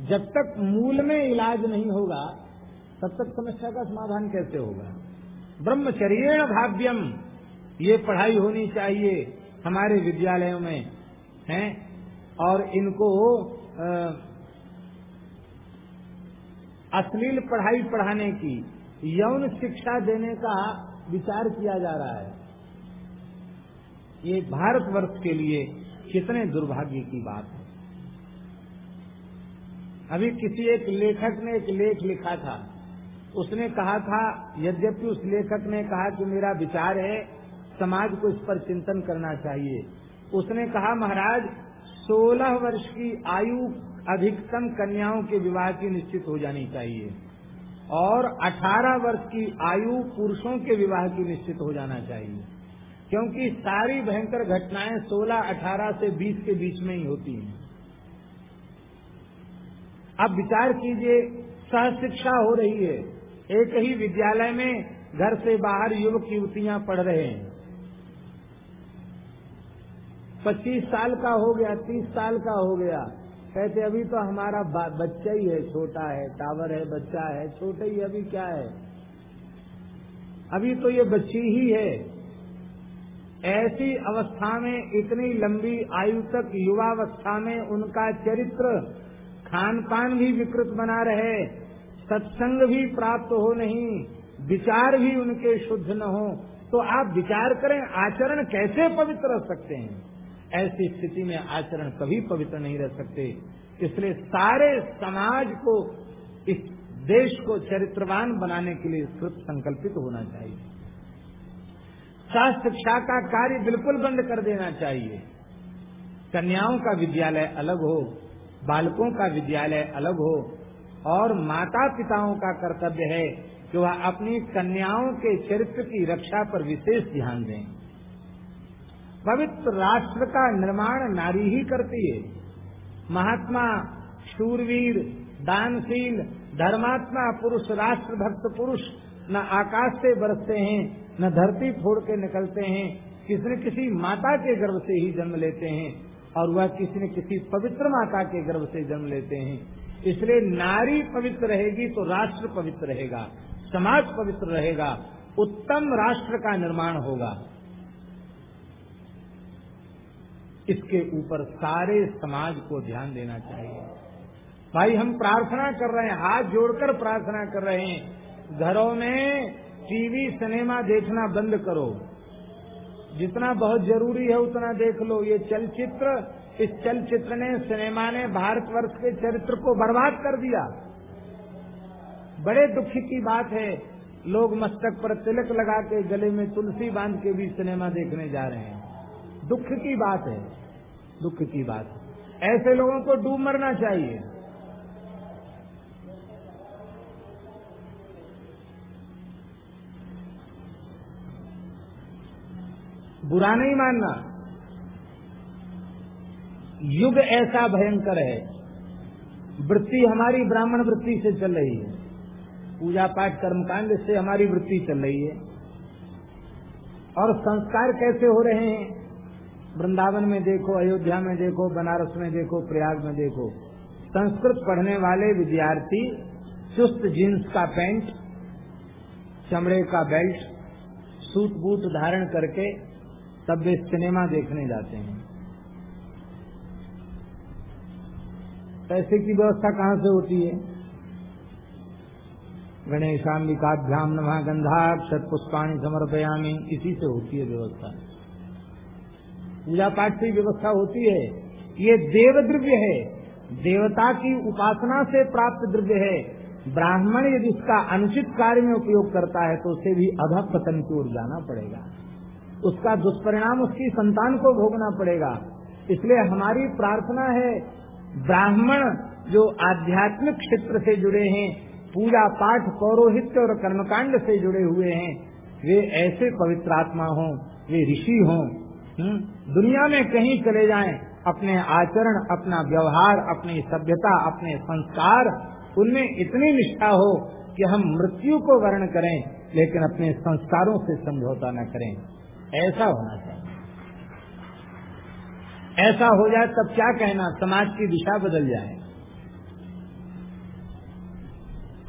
जब तक मूल में इलाज नहीं होगा, तब तक समस्या का समाधान कैसे होगा? ब्रह्मचर्य भाव्यम, ये पढ़ाई होनी चाहिए हमारे विद्यालयों में, हैं, और इनको अश्लील पढ़ाई पढ़ाने की, यौन शिक्षा देने का विचार किया जा रहा है। ये भारतवर्ष के लिए कितने दुर्भाग्य की बात है। अभी किसी एक लेखक ने एक लेख लिखा था। उसने कहा था, यद्यपि उस लेखक ने कहा कि मेरा विचार है, समाज को इस पर चिंतन करना चाहिए। उसने कहा, महाराज 16 वर्ष की आयु अधिकतम कन्याओं के विवाह की निश्चित हो जानी चाहिए। और 18 वर्ष की आयु पुरुषों के विवाह की निश्चित हो जाना चाहिए। क्योंकि सारी भयंकर घटनाएँ 16, 18 से 20 के बीच में ही होती हैं। अब विचार कीजिए सह शिक्षा हो रही है। एक ही विद्यालय में घर से बाहर युवक युवतियाँ पढ़ रहे हैं। पच्चीस साल का हो गया तीस साल का हो गया। कहते, अभी तो हमारा बच्चा ही है, छोटा है, टावर है, बच्चा है, छोटे ही, अभी क्या है? अभी तो ये बच्ची ही है। ऐसी अवस्था में, इतनी लंबी आयु तक युवावस्था में उनका चरित्र खान पान भी विकृत बना रहे, सत्संग भी प्राप्त हो नहीं, विचार भी उनके शुद्ध न हो। तो आप विचार करें, आचरण कैसे पवित्र रह सकते हैं? ऐसी स्थिति में आचरण कभी पवित्र नहीं रह सकते। इसलिए सारे समाज को, इस देश को चरित्रवान बनाने के लिए कृत संकल्पित होना चाहिए। शास्त्र शिक्षा का कार्य बिल्कुल बंद कर देना चाहिए। कन्याओं का विद्यालय अलग हो, बालकों का विद्यालय अलग हो, और माता पिताओं का कर्तव्य है कि वह अपनी कन्याओं के चरित्र की रक्षा पर विशेष ध्यान दें। पवित्र राष्ट्र का निर्माण नारी ही करती है। महात्मा शूरवीर, दानशील, धर्मात्मा, पुरुष राष्ट्र भक्त पुरुष, न आकाश से बरसते हैं, न धरती फोड़ के निकलते हैं, किसी किसी माता के गर्भ से ही जन्म लेते हैं, और वह किसी न किसी पवित्र माता के गर्भ से जन्म लेते हैं। इसलिए नारी पवित्र रहेगी तो राष्ट्र पवित्र रहेगा, समाज पवित्र रहेगा, उत्तम राष्ट्र का निर्माण होगा। इसके ऊपर सारे समाज को ध्यान देना चाहिए। भाई, हम प्रार्थना कर रहे हैं, हाथ जोड़कर प्रार्थना कर रहे हैं। घरों में टीवी, सिनेमा देखना बंद करो। जितना बहुत ज़रूरी है उतना देख लो। ये चलचित्र, इस चलचित्र ने, सिनेमा ने भारतवर्ष के चरित्र को बर्बाद कर दिया। बड़े दुख की बात है, लोग मस्तक पर तिलक लगा के गले में तुलसी बाँध के भी सिनेमा देखने जा रहे हैं। दुख की बात है। दुख की बात है। ऐसे लोगों को डूब मरना चाहिए। बुरा नहीं मानना। युग ऐसा भयंकर है। वृत्ति हमारी ब्राह्मण वृत्ति से चल रही है। पूजा पाठ कर्मकांड से हमारी वृत्ति चल रही है। और संस्कार कैसे हो रहे हैं? वृंदावन में देखो, अयोध्या में देखो, बनारस में देखो, प्रयाग में देखो। संस्कृत पढ़ने वाले विद्यार्थी, चुस्त जींस का पैंट, चमड़े का बेल्ट, सूट बूट धारण करके तब वे सिनेमा देखने जाते हैं। पैसे की व्यवस्था कहाँ से होती है? गणेशाम्बिकाभ्याम नमा गंधा क्षत पुष्पाणी समर्पयामी। इसी से होती है व्यवस्था। पूजा पाठ की व्यवस्था होती है। ये देव द्रव्य है। देवता की उपासना से प्राप्त द्रव्य है। ब्राह्मण यदि इसका अनुचित कार्य में उपयोग करता है तो उसे भी अधक पतन की ओर जाना पड़ेगा। उसका दुष्परिणाम उसकी संतान को भोगना पड़ेगा। इसलिए हमारी प्रार्थना है, ब्राह्मण जो आध्यात्मिक क्षेत्र से जुड़े हैं पूजा पाठ पौरोहित्य और कर्मकांड से जुड़े हुए हैं, वे ऐसे पवित्र आत्मा हों, वे ऋषि हों हम्म? दुनिया में कहीं चले जाएँ, अपने आचरण, अपना व्यवहार, अपनी सभ्यता, अपने संस्कार, उनमें इतनी निष्ठा हो कि हम मृत्यु को वर्ण करें, लेकिन अपने संस्कारों से समझौता न करें। ऐसा होना चाहिए। ऐसा हो जाए तब क्या कहना? समाज की दिशा बदल जाए।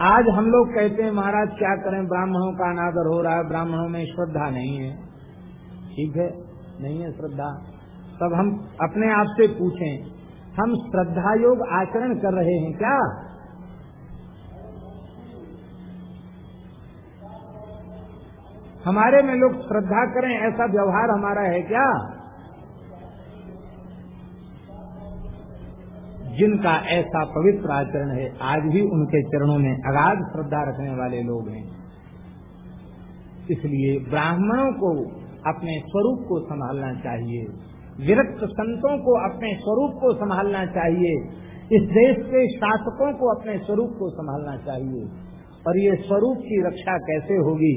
आज हम लोग कहते हैं, महाराज, क्या करें? ब्राह्मणों का अनादर हो रहा है, ब्राह्मणों में श्रद्धा नहीं है। ठीक है। नहीं है श्रद्धा। तब हम अपने आप से पूछें, हम श्रद्धा योग आचरण कर रहे हैं क्या? हमारे में लोग श्रद्धा करें, ऐसा व्यवहार हमारा है क्या? जिनका ऐसा पवित्र आचरण है, आज भी उनके चरणों में अगाध श्रद्धा रखने वाले लोग हैं। इसलिए ब्राह्मणों को अपने स्वरूप को संभालना चाहिए। विरक्त संतों को अपने स्वरूप को संभालना चाहिए। इस देश के शासकों को अपने स्वरूप को संभालना चाहिए। और ये स्वरूप की रक्षा कैसे होगी?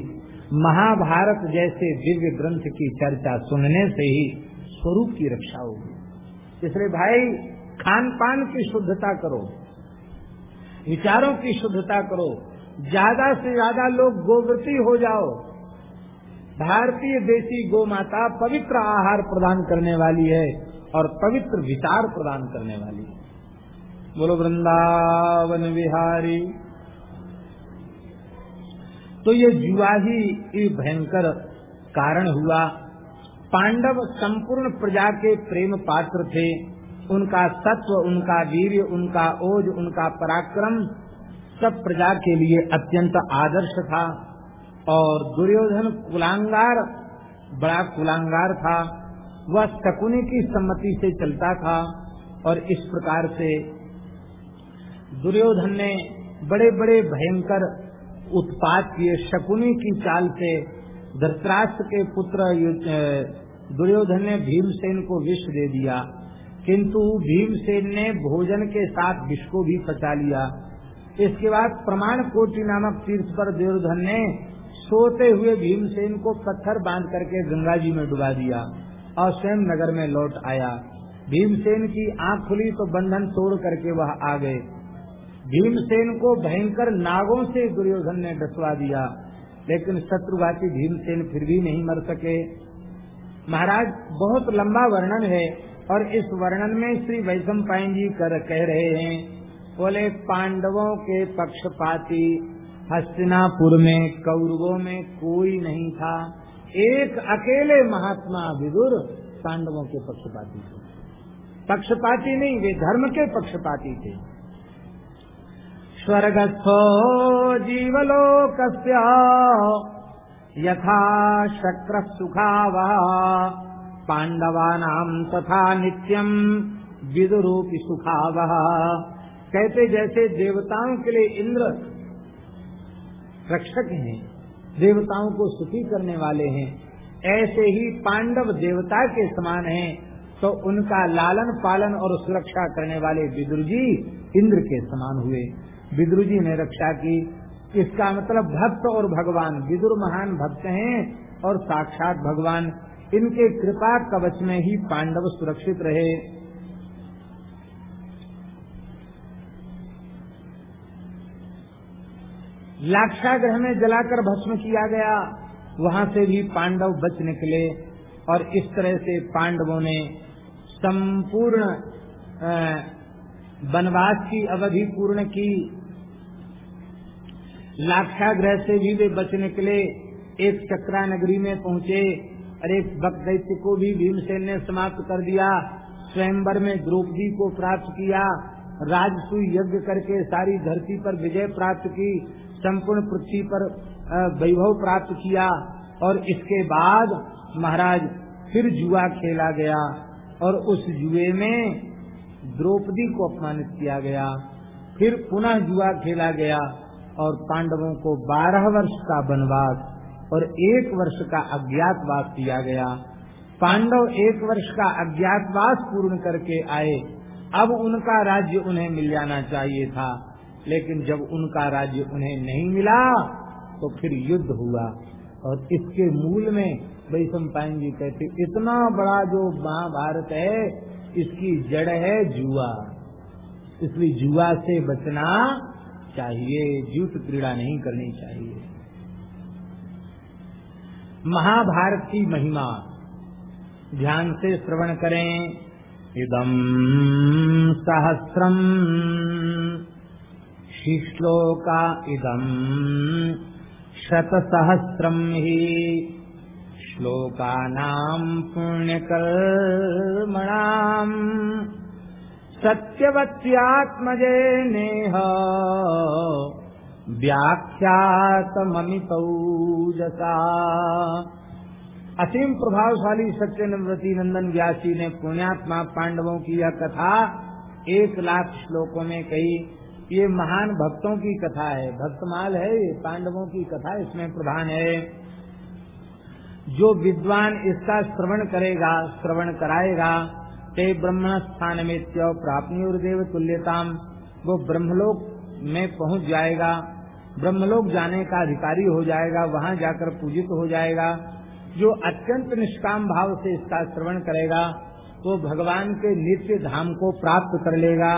महाभारत जैसे दिव्य ग्रंथ की चर्चा सुनने से ही स्वरूप की रक्षा होगी। इसलिए भाई खान पान की शुद्धता करो। विचारों की शुद्धता करो। ज़्यादा से ज़्यादा लोग गोवृती हो जाओ। भारतीय देशी गो माता पवित्र आहार प्रदान करने वाली है और पवित्र विचार प्रदान करने वाली है। बोलो, वृंदावन विहारी। तो ये जुआ ही भयंकर कारण हुआ। पांडव संपूर्ण प्रजा के प्रेम पात्र थे। उनका सत्व, उनका वीर उनका ओज, उनका पराक्रम सब प्रजा के लिए अत्यंत आदर्श था। और दुर्योधन कुलांगार, बड़ा कुलांगार था। वह शकुनी की सम्मति से चलता था और इस प्रकार से दुर्योधन ने बड़े बड़े भयंकर उत्पाद किए। शकुनी की चाल से धृतराष्ट्र के पुत्र दुर्योधन ने भीमसेन को विष दे दिया। किंतु भीमसेन ने भोजन के साथ विष को भी पचा लिया। इसके बाद प्रमाण कोटि नामक तीर्थ पर दुर्योधन ने सोते हुए भीमसेन को पत्थर बाँध करके गंगा जी में डुबा दिया और स्वयं नगर में लौट आया। भीमसेन की आँख खुली तो बंधन तोड़ करके वह आ गए। भीमसेन को भयंकर नागों से दुर्योधन ने डसवा दिया, लेकिन शत्रुघाती भीमसेन फिर भी नहीं मर सके। महाराज, बहुत लंबा वर्णन है और इस वर्णन में श्री पाइन जी कर कह रहे हैं, बोले, पांडवों के पक्षपाती हस्तिनापुर में, कौरवों में कोई नहीं था। एक अकेले महात्मा विदुर पांडवों के पक्षपाती थे। पक्षपाती नहीं, वे धर्म के पक्षपाती थे। स्वर्गस्थो जीवलोक यथा शक्र सुखावा पांडवानाम तथा नित्यम विदुरूपी सुखावह कहते जैसे देवताओं के लिए इंद्र रक्षक हैं, देवताओं को सुखी करने वाले हैं, ऐसे ही पांडव देवता के समान हैं तो उनका लालन पालन और सुरक्षा करने वाले विदुर जी इंद्र के समान हुए। विदुर जी ने रक्षा की। इसका मतलब भक्त और भगवान, विदुर महान भक्त हैं और साक्षात भगवान। इनके कृपा कवच में ही पांडव सुरक्षित रहे। लाक्षाग्रह में जलाकर भस्म किया गया। वहाँ से भी पांडव बच निकले और इस तरह से पांडवों ने संपूर्ण वनवास की अवधि पूर्ण की। लाक्षाग्रह से भी वे बच निकले, एक चक्रा नगरी में पहुँचे और एक भक्त दैत्य को भी भीमसेन ने समाप्त कर दिया। स्वयंवर में द्रौपदी को प्राप्त किया। राजसु यज्ञ करके सारी धरती पर विजय प्राप्त की। संपूर्ण पृथ्वी पर वैभव प्राप्त किया और इसके बाद महाराज फिर जुआ खेला गया और उस जुए में द्रौपदी को अपमानित किया गया। फिर पुनः जुआ खेला गया और पांडवों को बारह वर्ष का वनवास और एक वर्ष का अज्ञातवास किया गया। पांडव एक वर्ष का अज्ञातवास पूर्ण करके आए। अब उनका राज्य उन्हें मिल जाना चाहिए था। लेकिन जब उनका राज्य उन्हें नहीं मिला तो फिर युद्ध हुआ। और इसके मूल में पाइन जी कहते, इतना बड़ा जो महाभारत है, इसकी जड़ है जुआ। इसलिए जुआ से बचना चाहिए जूत क्रीड़ा नहीं करनी चाहिए। महाभारत की महिमा, ध्यान से श्रवण करें। इदम सहस्रम श्लोका इदम्। शतसहस्रम् हि। श्लोकानाम् पुण्यकर्मणाम् सत्यवत्यात्मजे नेह। व्याख्यातममितौजसा असीम प्रभावशाली सत्य नृति नंदन व्यासी ने पुण्यात्मा पांडवों की यह कथा एक लाख श्लोकों में कही। ये महान भक्तों की कथा है। भक्तमाल है ये, पांडवों की कथा इसमें प्रधान है। जो विद्वान इसका श्रवण करेगा, श्रवण कराएगा, ते ब्रह्म स्थान में प्राप्ति और देव तुल्यताम। वो ब्रह्मलोक में पहुँच जाएगा, ब्रह्मलोक जाने का अधिकारी हो जाएगा, वहाँ जाकर पूजित हो जाएगा। जो अत्यंत निष्काम भाव से इसका श्रवण करेगा तो भगवान के नित्य धाम को प्राप्त कर लेगा।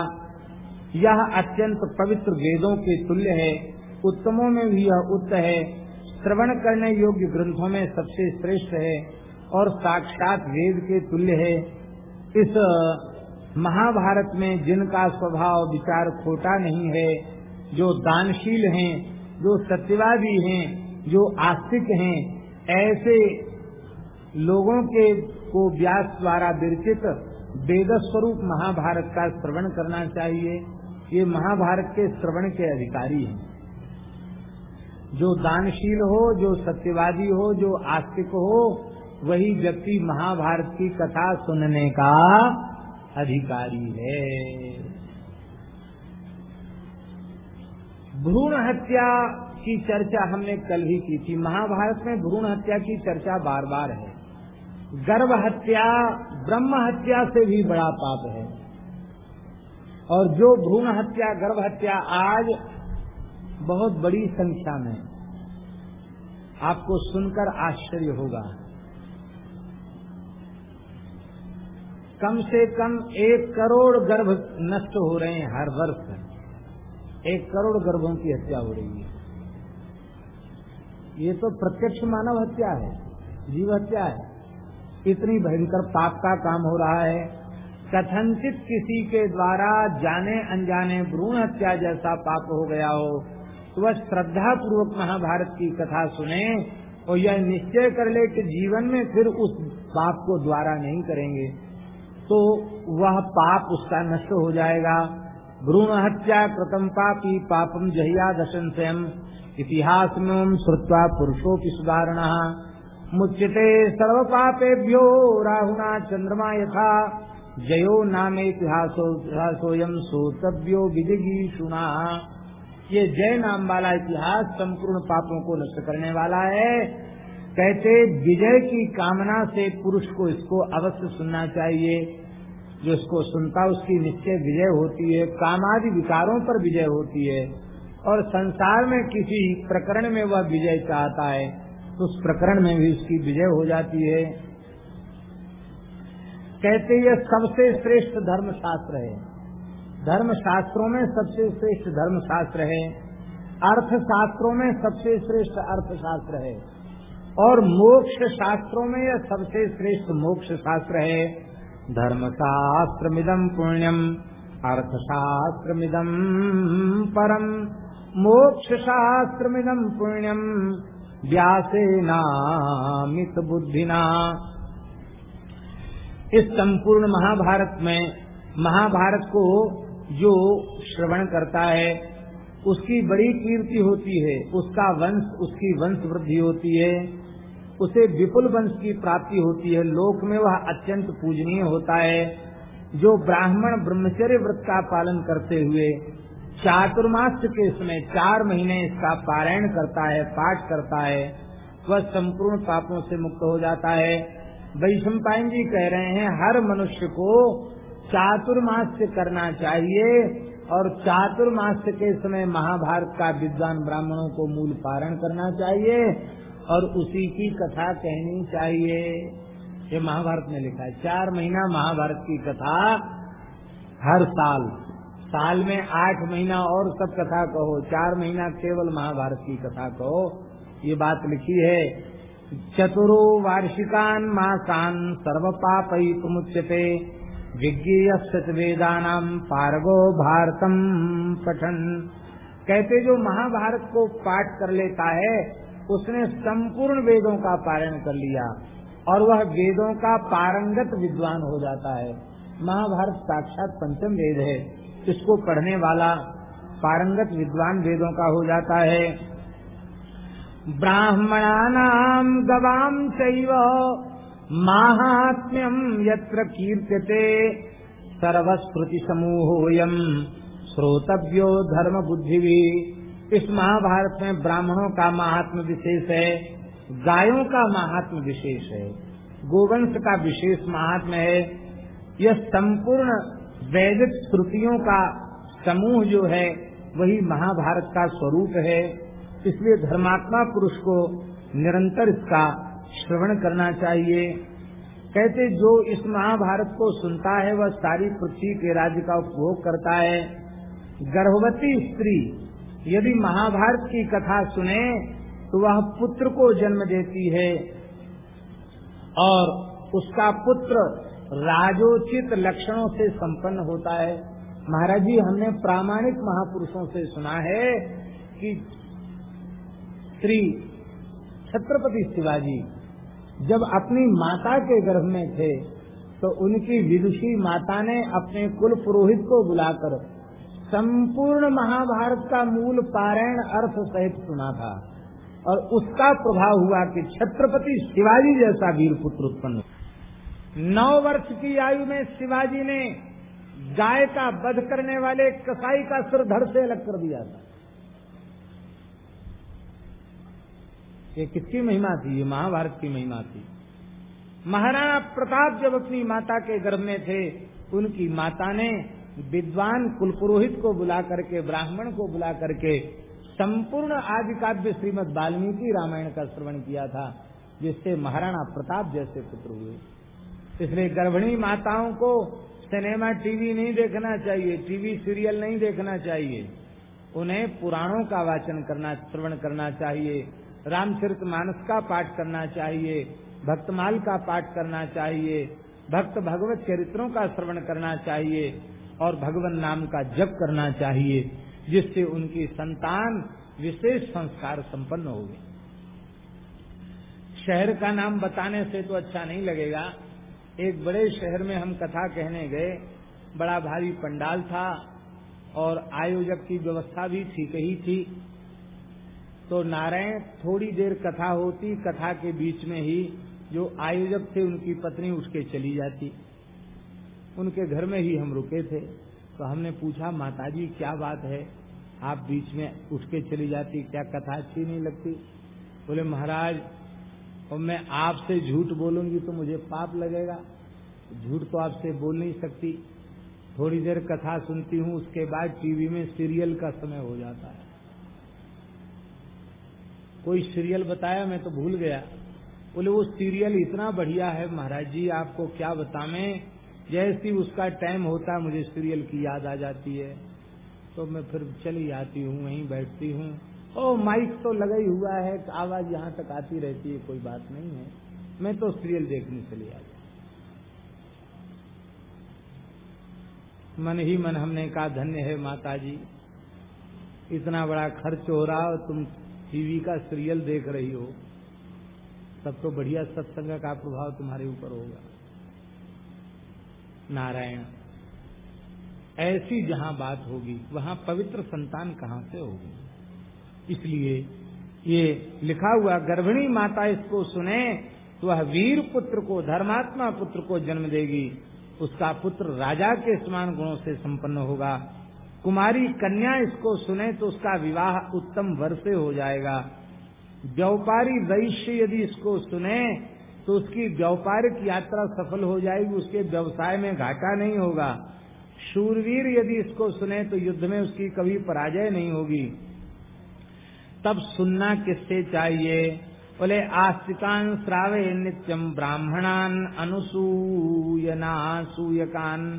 यह अत्यंत पवित्र वेदों के तुल्य है। उत्तमों में भी यह उत्त है। श्रवण करने योग्य ग्रंथों में सबसे श्रेष्ठ है और साक्षात वेद के तुल्य है। इस महाभारत में जिनका स्वभाव विचार खोटा नहीं है, जो दानशील हैं, जो सत्यवादी हैं, जो आस्तिक हैं, ऐसे लोगों के को व्यास द्वारा विरचित वेद स्वरूप महाभारत का श्रवण करना चाहिए। ये महाभारत के श्रवण के अधिकारी हैं। जो दानशील हो, जो सत्यवादी हो, जो आस्तिक हो, वही व्यक्ति महाभारत की कथा सुनने का अधिकारी है। भ्रूण हत्या की चर्चा हमने कल ही की थी। महाभारत में भ्रूण हत्या की चर्चा बार बार है। गर्भ हत्या, ब्रह्म हत्या से भी बड़ा पाप है। और जो भ्रूण हत्या, गर्भ हत्या आज बहुत बड़ी संख्या में आपको सुनकर आश्चर्य होगा। कम से कम एक करोड़ गर्भ नष्ट हो रहे हैं हर वर्ष। एक करोड़ गर्भों की हत्या हो रही है। ये तो प्रत्यक्ष मानव हत्या है, जीव हत्या है। इतनी भयंकर पाप का काम हो रहा है। कथनचित किसी के द्वारा जाने अनजाने भ्रूण हत्या जैसा पाप हो गया हो तो वह श्रद्धा पूर्वक महाभारत की कथा सुने और यह निश्चय कर ले कि जीवन में फिर उस पाप को द्वारा नहीं करेंगे। तो वह पाप उसका नष्ट हो जाएगा। भ्रूण हत्या कृतम पापी पापम जहिया दशन स्वयं। इतिहास में श्रुवा पुरुषों की सुधारणा। मुच्यते सर्व पापेभ्यो राहुना चंद्रमा यथा। जयो नाम इतिहासोयम सोतव्यो सुना ये जय नाम वाला इतिहास संपूर्ण पापों को नष्ट करने वाला है। कहते, विजय की कामना से पुरुष को इसको अवश्य सुनना चाहिए। जो इसको सुनता, उसकी निश्चय विजय होती है। कामादि विकारों पर विजय होती है। और संसार में किसी प्रकरण में वह विजय चाहता है तो उस प्रकरण में भी उसकी विजय हो जाती है। कहते यह सबसे श्रेष्ठ धर्म शास्त्र है। धर्म शास्त्रों में सबसे श्रेष्ठ धर्म शास्त्र है। अर्थ शास्त्रों में सबसे श्रेष्ठ अर्थ शास्त्र है। और मोक्ष शास्त्रों में यह सबसे श्रेष्ठ मोक्ष शास्त्र है। धर्मशास्त्रमिदम् पुण्यम् अर्थशास्त्रमिदम् परम् मोक्षशास्त्रमिदम् पुण्यम्। व्यासेनामित बुद्धिना इस संपूर्ण महाभारत में, महाभारत को जो श्रवण करता है, उसकी बड़ी कीर्ति होती है, उसका वंश, उसकी वंश वृद्धि होती है, उसे विपुल वंश की प्राप्ति होती है। लोक में वह अत्यंत पूजनीय होता है। जो ब्राह्मण ब्रह्मचर्य व्रत का पालन करते हुए चातुर्मास के समय चार महीने इसका पारायण करता है, पाठ करता है वह संपूर्ण पापों से मुक्त हो जाता है। वैशंपायन जी कह रहे हैं, हर मनुष्य को चातुर्मास करना चाहिए और चातुर्मास के समय महाभारत का विद्वान ब्राह्मणों को मूल पारण करना चाहिए और उसी की कथा कहनी चाहिए। ये महाभारत में लिखा है। चार महीना महाभारत की कथा हर साल। साल में आठ महीना और सब कथा कहो। चार महीना केवल महाभारत की कथा कहो। ये बात लिखी है। चतुरो वार्षिकान मासान सर्व पाप मुच्यते विज्ञेय नाम पारगो भारतम पठन। कहते, जो महाभारत को पाठ कर लेता है, उसने संपूर्ण वेदों का पारण कर लिया और वह वेदों का पारंगत विद्वान हो जाता है। महाभारत साक्षात पंचम वेद है। इसको पढ़ने वाला पारंगत विद्वान वेदों का हो जाता है। ब्राह्मणानाम गवाम चैव माहात्म्यम यत्र कीर्त्यते सर्वस्मृति समूहोयम श्रोतव्यो धर्म बुद्धि भी इस महाभारत में ब्राह्मणों का महात्म विशेष है, गायों का महात्म विशेष है, गोवंश का विशेष महात्म है। यह संपूर्ण वैदिक श्रुतियों का समूह जो है, वही महाभारत का स्वरूप है। इसलिए धर्मात्मा पुरुष को निरंतर इसका श्रवण करना चाहिए। कहते, जो इस महाभारत को सुनता है, वह सारी पृथ्वी के राज्य का उपभोग करता है। गर्भवती स्त्री यदि महाभारत की कथा सुने तो वह पुत्र को जन्म देती है और उसका पुत्र राजोचित लक्षणों से संपन्न होता है। महाराज जी, हमने प्रामाणिक महापुरुषों से सुना है कि श्री छत्रपति शिवाजी, जब अपनी माता के गर्भ में थे तो उनकी विदुषी माता ने अपने कुल पुरोहित को बुलाकर संपूर्ण महाभारत का मूल पारायण अर्थ सहित सुना था। और उसका प्रभाव हुआ कि छत्रपति शिवाजी जैसा वीर पुत्र उत्पन्न नौ वर्ष की आयु में शिवाजी ने गाय का वध करने वाले कसाई का सिर धड़ से अलग कर दिया था। ये किसकी महिमा थी? ये महाभारत की महिमा थी। महाराणा प्रताप जब अपनी माता के गर्भ में थे, उनकी माता ने विद्वान कुलपुरोहित को बुला करके, ब्राह्मण को बुला करके संपूर्ण आदि काव्य श्रीमद वाल्मीकि रामायण का श्रवण किया था, जिससे महाराणा प्रताप जैसे पुत्र हुए। इसलिए गर्भिणी माताओं को सिनेमा टीवी नहीं देखना चाहिए, टीवी सीरियल नहीं देखना चाहिए। उन्हें पुराणों का वाचन करना, श्रवण करना चाहिए। रामचरित मानस का पाठ करना चाहिए भक्तमाल का पाठ करना चाहिए, भक्त भगवत चरित्रों का श्रवण करना चाहिए और भगवान नाम का जप करना चाहिए, जिससे उनकी संतान विशेष संस्कार संपन्न होगी। शहर का नाम बताने से तो अच्छा नहीं लगेगा। एक बड़े शहर में हम कथा कहने गए, बड़ा भारी पंडाल था और आयोजक की व्यवस्था भी ठीक ही थी। तो नारायण थोड़ी देर कथा होती, कथा के बीच में ही जो आयोजक थे, उनकी पत्नी उठ के चली जाती। उनके घर में ही हम रुके थे। तो हमने पूछा, माताजी, क्या बात है? आप बीच में उठ के चली जाती, क्या कथा अच्छी नहीं लगती? बोले, महाराज और मैं आपसे झूठ बोलूँगी तो मुझे पाप लगेगा। झूठ तो आपसे बोल नहीं सकती। थोड़ी देर कथा सुनती हूँ, उसके बाद टीवी में सीरियल का समय हो जाता है। कोई सीरियल बताया, मैं तो भूल गया। बोले, वो सीरियल इतना बढ़िया है, महाराज जी, आपको क्या बतावे जैसी उसका टाइम होता है, मुझे सीरियल की याद आ जाती है। तो मैं फिर चली आती हूँ, वहीं बैठती हूँ। ओ माइक तो लगा ही हुआ है, आवाज़ यहाँ तक आती रहती है, कोई बात नहीं है। मैं तो सीरियल देखने चली आती मन ही मन हमने कहा, धन्य है माता जी इतना बड़ा खर्च हो रहा हो तुम टीवी का सीरियल देख रही हो, तब तो बढ़िया सत्संग का प्रभाव तुम्हारे ऊपर होगा। नारायण, ऐसी जहाँ बात होगी, वहाँ पवित्र संतान कहाँ से होगी? इसलिए ये लिखा हुआ, गर्भिणी माता इसको सुने तो वह वीर पुत्र को, धर्मात्मा पुत्र को जन्म देगी। उसका पुत्र राजा के समान गुणों से संपन्न होगा। कुमारी कन्या इसको सुने तो उसका विवाह उत्तम वर से हो जाएगा। व्यापारी वैश्य यदि इसको सुने तो उसकी व्यापारिक यात्रा सफल हो जाएगी, उसके व्यवसाय में घाटा नहीं होगा। शूरवीर यदि इसको सुने तो युद्ध में उसकी कभी पराजय नहीं होगी। तब सुनना किससे चाहिए? बोले, आस्तिकान श्रावे नित्यम ब्राह्मणान अनुसूयना सूयकान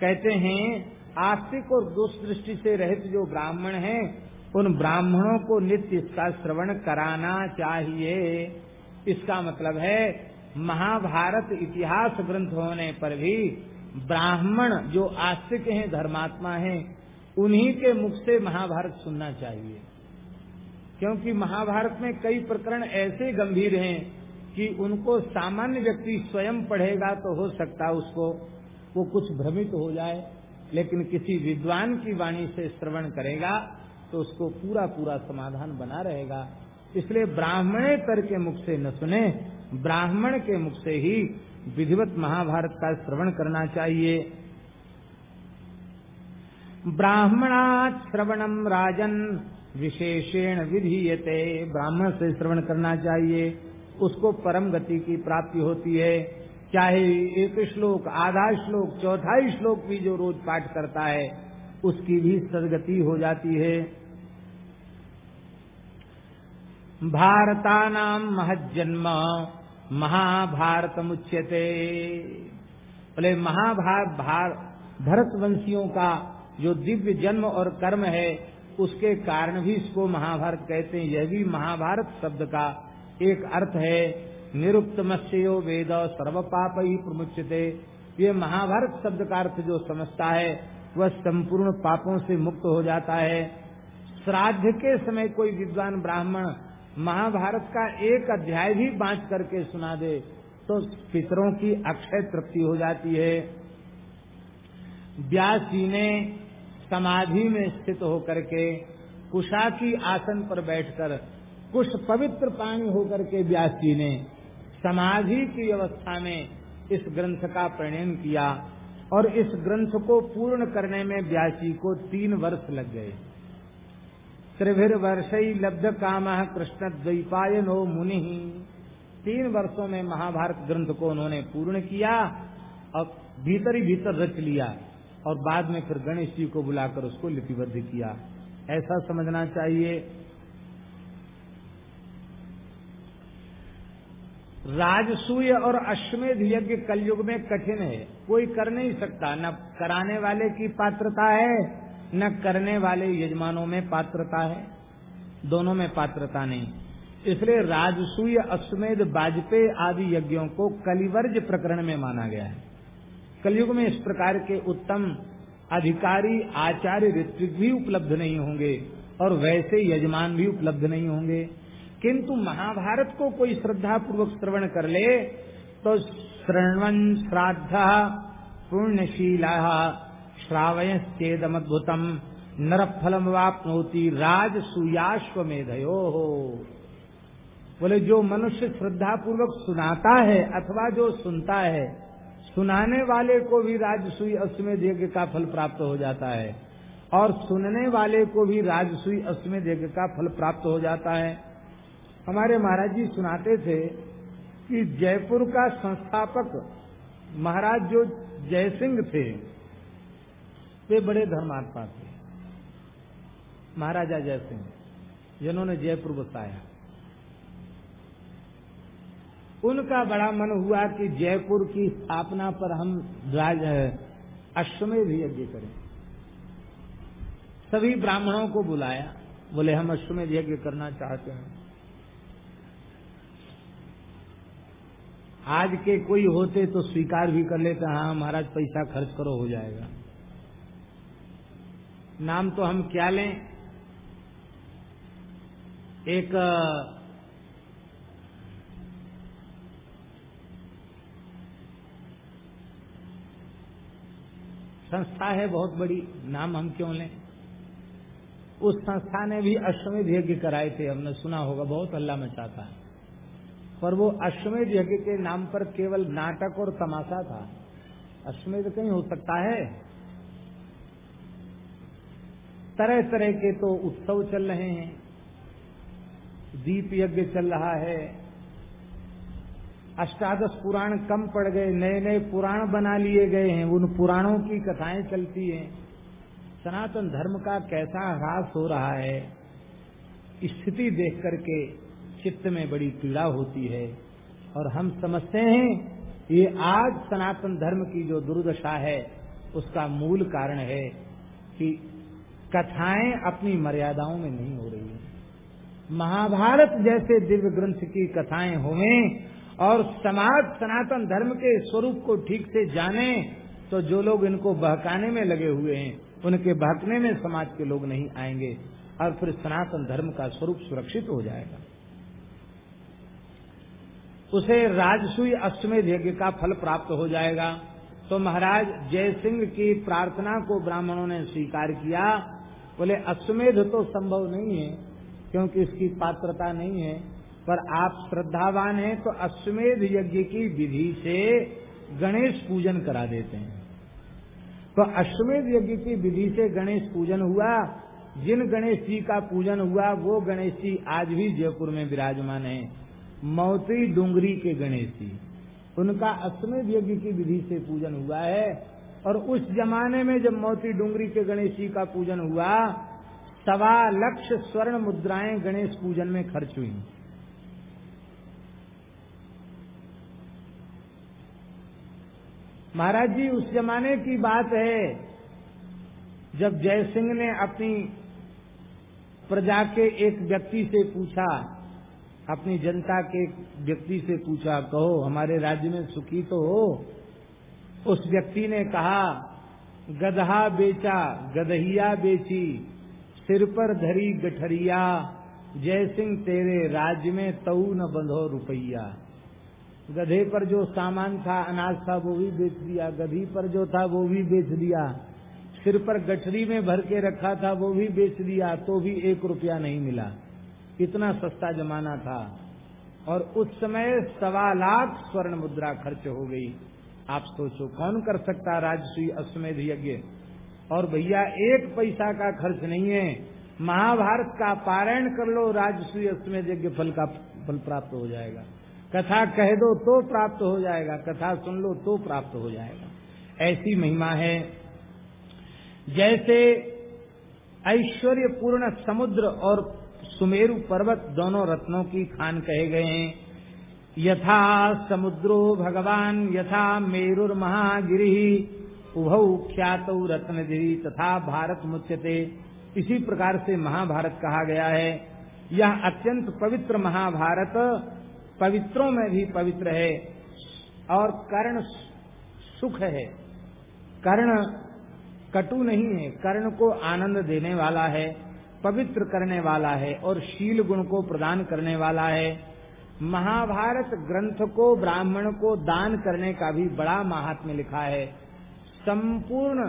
कहते हैं आस्तिक और दोष दृष्टि से रहित जो ब्राह्मण हैं, उन ब्राह्मणों को नित्य इसका श्रवण कराना चाहिए। इसका मतलब है, महाभारत इतिहास ग्रंथ होने पर भी ब्राह्मण जो आस्तिक हैं, धर्मात्मा हैं, उन्हीं के मुख से महाभारत सुनना चाहिए। क्योंकि महाभारत में कई प्रकरण ऐसे गंभीर हैं कि उनको सामान्य व्यक्ति स्वयं पढ़ेगा तो हो सकता उसको वो कुछ भ्रमित हो जाए। लेकिन किसी विद्वान की वाणी से श्रवण करेगा तो उसको पूरा पूरा समाधान बना रहेगा। इसलिए ब्राह्मणेतर के मुख से न सुने, ब्राह्मण के मुख से ही विधिवत महाभारत का श्रवण करना चाहिए। ब्राह्मणा श्रवणम राजन विशेषेण विधीयते, ब्राह्मण से श्रवण करना चाहिए। उसको परम गति की प्राप्ति होती है। चाहे एक श्लोक, आधा श्लोक, चौथाई श्लोक भी जो रोज पाठ करता है, उसकी भी सदगति हो जाती है। भारतानाम महजन्म महाभारत मुच्यते बोले महाभारत भार भरत वंशियों का जो दिव्य जन्म और कर्म है, उसके कारण भी इसको महाभारत कहते हैं। यह भी महाभारत शब्द का एक अर्थ है। निरुक्त मत्स्यो वेद सर्व पाप ही प्रमुचते ये महाभारत शब्द का अर्थ जो समझता है, वह संपूर्ण पापों से मुक्त हो जाता है। श्राद्ध के समय कोई विद्वान ब्राह्मण महाभारत का एक अध्याय भी बांट करके सुना दे तो पितरों की अक्षय तृप्ति हो जाती है। व्यास जी ने समाधि में स्थित होकर के कुशा की आसन पर बैठकर कुछ पवित्र पानी होकर के व्यास जी ने समाधि की अवस्था में इस ग्रंथ का प्रणयन किया और इस ग्रंथ को पूर्ण करने में व्यास जी को तीन वर्ष लग गए। त्रिभिर वर्ष ही लब्ध काम कृष्ण द्वैपायनो मुनि। तीन वर्षों में महाभारत ग्रंथ को उन्होंने पूर्ण किया और भीतर ही भीतर रच लिया और बाद में फिर गणेश जी को बुलाकर उसको लिपिबद्ध किया। ऐसा समझना चाहिए राजसूय और अश्वमेध यज्ञ कलयुग में कठिन है। कोई कर नहीं सकता। न कराने वाले की पात्रता है, न करने वाले यजमानों में पात्रता है। दोनों में पात्रता नहीं। इसलिए राजसूय अश्वमेध वाजपेयी आदि यज्ञों को कलिवर्ज प्रकरण में माना गया है। कलयुग में इस प्रकार के उत्तम अधिकारी, आचार्य ऋत्विक भी उपलब्ध नहीं होंगे और वैसे यजमान भी उपलब्ध नहीं होंगे। किंतु महाभारत को कोई श्रद्धा पूर्वक श्रवण कर ले तो श्रवण श्राद्ध पुण्यशीला श्रावयश्चेदमद्भुतम नरफलम वापनोति राज सुयाश्वमेधयो हो बोले, जो मनुष्य श्रद्धा पूर्वक सुनाता है अथवा जो सुनता है, सुनाने वाले को भी राजसुई अश्वमेध यज्ञ का फल प्राप्त हो जाता है। और सुनने वाले को भी राजसुई अश्वमेध यज्ञ का फल प्राप्त हो जाता है। हमारे महाराज जी सुनाते थे कि जयपुर का संस्थापक महाराज जो जयसिंह थे, वे बड़े धर्मात्मा थे। महाराजा जयसिंह, जिन्होंने जयपुर बसाया। उनका बड़ा मन हुआ कि जयपुर की स्थापना पर हम राज अश्वमेध यज्ञ करें। सभी ब्राह्मणों को बुलाया, बोले, हम अश्वमेध यज्ञ करना चाहते हैं। आज के कोई होते तो स्वीकार भी कर लेते हाँ महाराज, पैसा खर्च करो, हो जाएगा। नाम तो हम क्या लें? एक, संस्था है बहुत बड़ी, नाम हम क्यों लें? उस संस्था ने भी अश्वमेध यज्ञ कराए थे, हमने सुना होगा, बहुत हल्ला मचाता है। पर वो अश्वमेध यज्ञ के नाम पर केवल नाटक और तमाशा था। अश्वमेध कहीं हो सकता है? तरह तरह के तो उत्सव चल रहे हैं। दीप यज्ञ चल रहा है। अष्टादश पुराण कम पड़ गए नए नए पुराण बना लिए गए हैं। उन पुराणों की कथाएँ चलती हैं। सनातन धर्म का कैसा ह्रास हो रहा है, स्थिति देख करके चित्त में बड़ी पीड़ा होती है। और हम समझते हैं, ये आज सनातन धर्म की जो दुर्दशा है, उसका मूल कारण है कि कथाएँ अपनी मर्यादाओं में नहीं हो रही है। महाभारत जैसे दिव्य ग्रंथ की कथाएँ होवें और समाज सनातन धर्म के स्वरूप को ठीक से जाने तो जो लोग इनको बहकाने में लगे हुए हैं, उनके बहकने में समाज के लोग नहीं आएँगे और फिर सनातन धर्म का स्वरूप सुरक्षित हो जाएगा। उसे राजसूय अश्वमेध यज्ञ का फल प्राप्त हो जाएगा। तो महाराज जय सिंह की प्रार्थना को ब्राह्मणों ने स्वीकार किया। बोले, अश्वमेध तो संभव नहीं है, क्योंकि इसकी पात्रता नहीं है, पर आप श्रद्धावान हैं तो अश्वमेध यज्ञ की विधि से गणेश पूजन करा देते हैं। तो अश्वमेध यज्ञ की विधि से गणेश पूजन हुआ, जिन गणेश जी का पूजन हुआ, वो गणेश जी आज भी जयपुर में विराजमान है। मौती डूंगरी के गणेश। जी उनका अश्वमेध यज्ञ की विधि से पूजन हुआ है और उस जमाने में जब मौती डूंगरी के गणेश जी का पूजन हुआ, सवा लक्ष स्वर्ण मुद्राएँ गणेश पूजन में खर्च हुई। महाराज जी, उस जमाने की बात है, जब जय सिंह ने अपनी प्रजा के एक व्यक्ति से पूछा अपनी जनता के व्यक्ति से पूछा, कहो, हमारे राज्य में सुखी तो हो? उस व्यक्ति ने कहा गधा बेचा, गदहिया बेची, सिर पर धरी गठरिया, जय सिंह तेरे राज्य में तऊ न बंधो रुपया। गधे पर जो सामान था, अनाज था, वो भी बेच दिया। गधी पर जो था, वो भी बेच दिया। सिर पर गठरी में भर के रखा था, वो भी बेच दिया तो भी एक रुपया नहीं मिला। इतना सस्ता जमाना था और उस समय सवा लाख स्वर्ण मुद्रा खर्च हो गई। आप सोचो, कौन कर सकता राजश्री अश्वमेध यज्ञ? और भैया, एक पैसा का खर्च नहीं है। महाभारत का पारायण कर लो राजश्री अश्वमेध यज्ञ फल का फल प्राप्त हो जाएगा। कथा कह दो तो प्राप्त हो जाएगा, कथा सुन लो तो प्राप्त हो जाएगा। ऐसी महिमा है। जैसे ऐश्वर्य पूर्ण समुद्र और सुमेरु पर्वत दोनों रत्नों की खान कहे गए हैं। यथा समुद्रो भगवान, यथा मेरुर महागिरी, उभौ ख्यात रत्नगिरी तथा भारत मुच्यते। इसी प्रकार से महाभारत कहा गया है। यह अत्यंत पवित्र महाभारत पवित्रों में भी पवित्र है और कर्ण सुख है। कर्ण कटु नहीं है, कर्ण को आनंद देने वाला है। पवित्र करने वाला है और शील गुण को प्रदान करने वाला है। महाभारत ग्रंथ को, ब्राह्मण को दान करने का भी बड़ा महात्म्य लिखा है। संपूर्ण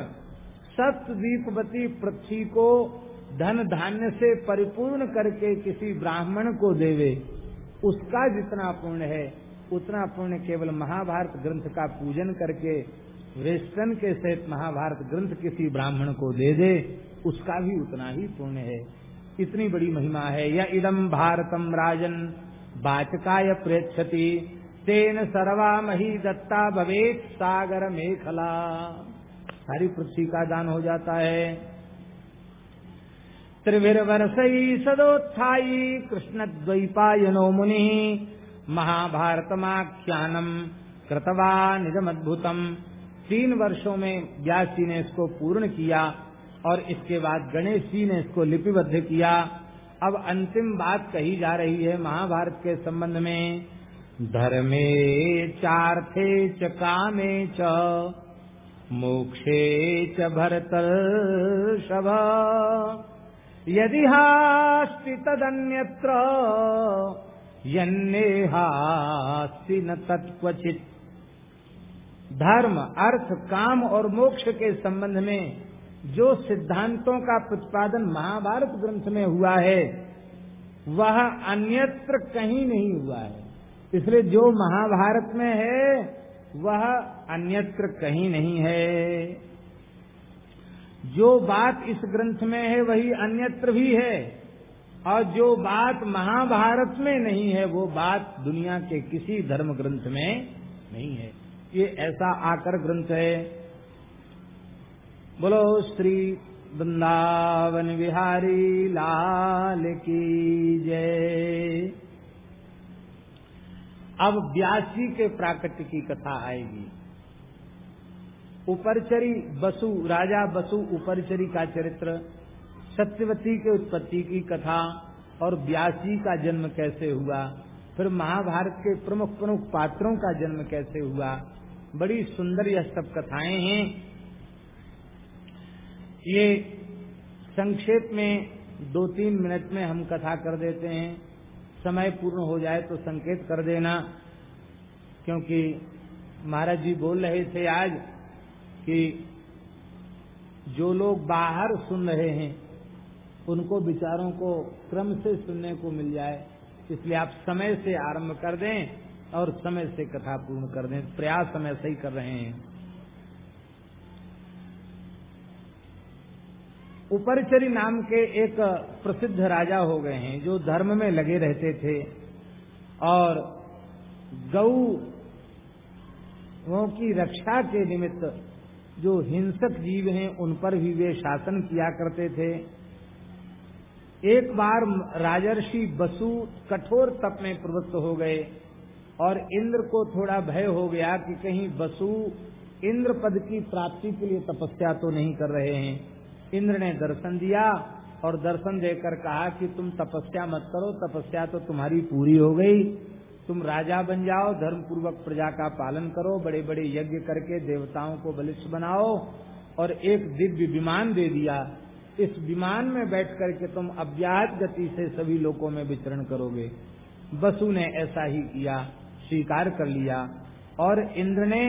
सप्तदीपवती पृथ्वी को धन धान्य से परिपूर्ण करके किसी ब्राह्मण को देवे, उसका जितना पुण्य है, उतना पुण्य केवल महाभारत ग्रंथ का पूजन करके वेस्टन के सहित महाभारत ग्रंथ किसी ब्राह्मण को दे दे। उसका भी उतना ही पुण्य है। इतनी बड़ी महिमा है। या इदम भारतम राजन बाचकाय प्रेक्षति। तेन सर्वा मही दत्ता भवेत सागर मेखला। सारी पृथ्वी का दान हो जाता है। त्रिभिर्वर्षई सदोत्थायी कृष्ण द्वैपायनो मुनि। महाभारतमाख्यानम कृतवा निजमद्भुतम तीन वर्षों में व्यास जी ने इसको पूर्ण किया। और इसके बाद गणेश जी ने इसको लिपिबद्ध किया। अब अंतिम बात कही जा रही है महाभारत के संबंध में। धर्मे चार्थे च कामे च, मोक्षे च भरत सभा यदि तदन्यत्र न तत्वचित धर्म, अर्थ, काम और मोक्ष के संबंध में जो सिद्धांतों का प्रतिपादन महाभारत ग्रंथ में हुआ है, वह अन्यत्र कहीं नहीं हुआ है। इसलिए जो महाभारत में है, वह अन्यत्र कहीं नहीं है। जो बात इस ग्रंथ में है, वही अन्यत्र भी है। और जो बात महाभारत में नहीं है, वो बात दुनिया के किसी धर्म ग्रंथ में नहीं है। ये ऐसा आकर ग्रंथ है। बोलो, श्री वृंदावन बिहारी लाल की जय। अब ब्यासी के प्राकृत की कथा आएगी। उपरचरी बसु, राजा बसु उपरचरी का चरित्र, सत्यवती के उत्पत्ति की कथा और ब्यासी का जन्म कैसे हुआ, फिर महाभारत के प्रमुख प्रमुख पात्रों का जन्म कैसे हुआ, बड़ी सुंदर यह सब कथाएँ हैं। ये संक्षेप में दो तीन मिनट में हम कथा कर देते हैं। समय पूर्ण हो जाए तो संकेत कर देना, क्योंकि महाराज जी बोल रहे थे आज कि जो लोग बाहर सुन रहे हैं, उनको विचारों को क्रम से सुनने को मिल जाए। इसलिए आप समय से आरंभ कर दें और समय से कथा पूर्ण कर दें। प्रयास समय से ही कर रहे हैं। उपरचरी नाम के एक प्रसिद्ध राजा हो गए हैं, जो धर्म में लगे रहते थे। और गौ की रक्षा के निमित्त जो हिंसक जीव हैं, उन पर भी वे शासन किया करते थे। एक बार राजर्षि बसु कठोर तप में प्रवृत्त हो गए और इंद्र को थोड़ा भय हो गया कि कहीं बसु इंद्र पद की प्राप्ति के लिए तपस्या तो नहीं कर रहे हैं। इंद्र ने दर्शन दिया और दर्शन देकर कहा कि तुम तपस्या मत करो, तपस्या तो तुम्हारी पूरी हो गई। तुम राजा बन जाओ धर्म पूर्वक प्रजा का पालन करो बड़े बड़े यज्ञ करके देवताओं को बलिष्ठ बनाओ और एक दिव्य विमान दे दिया। इस विमान में बैठ करके तुम अव्याहत गति से सभी लोगों में विचरण करोगे। बसु ने ऐसा ही किया, स्वीकार कर लिया और इंद्र ने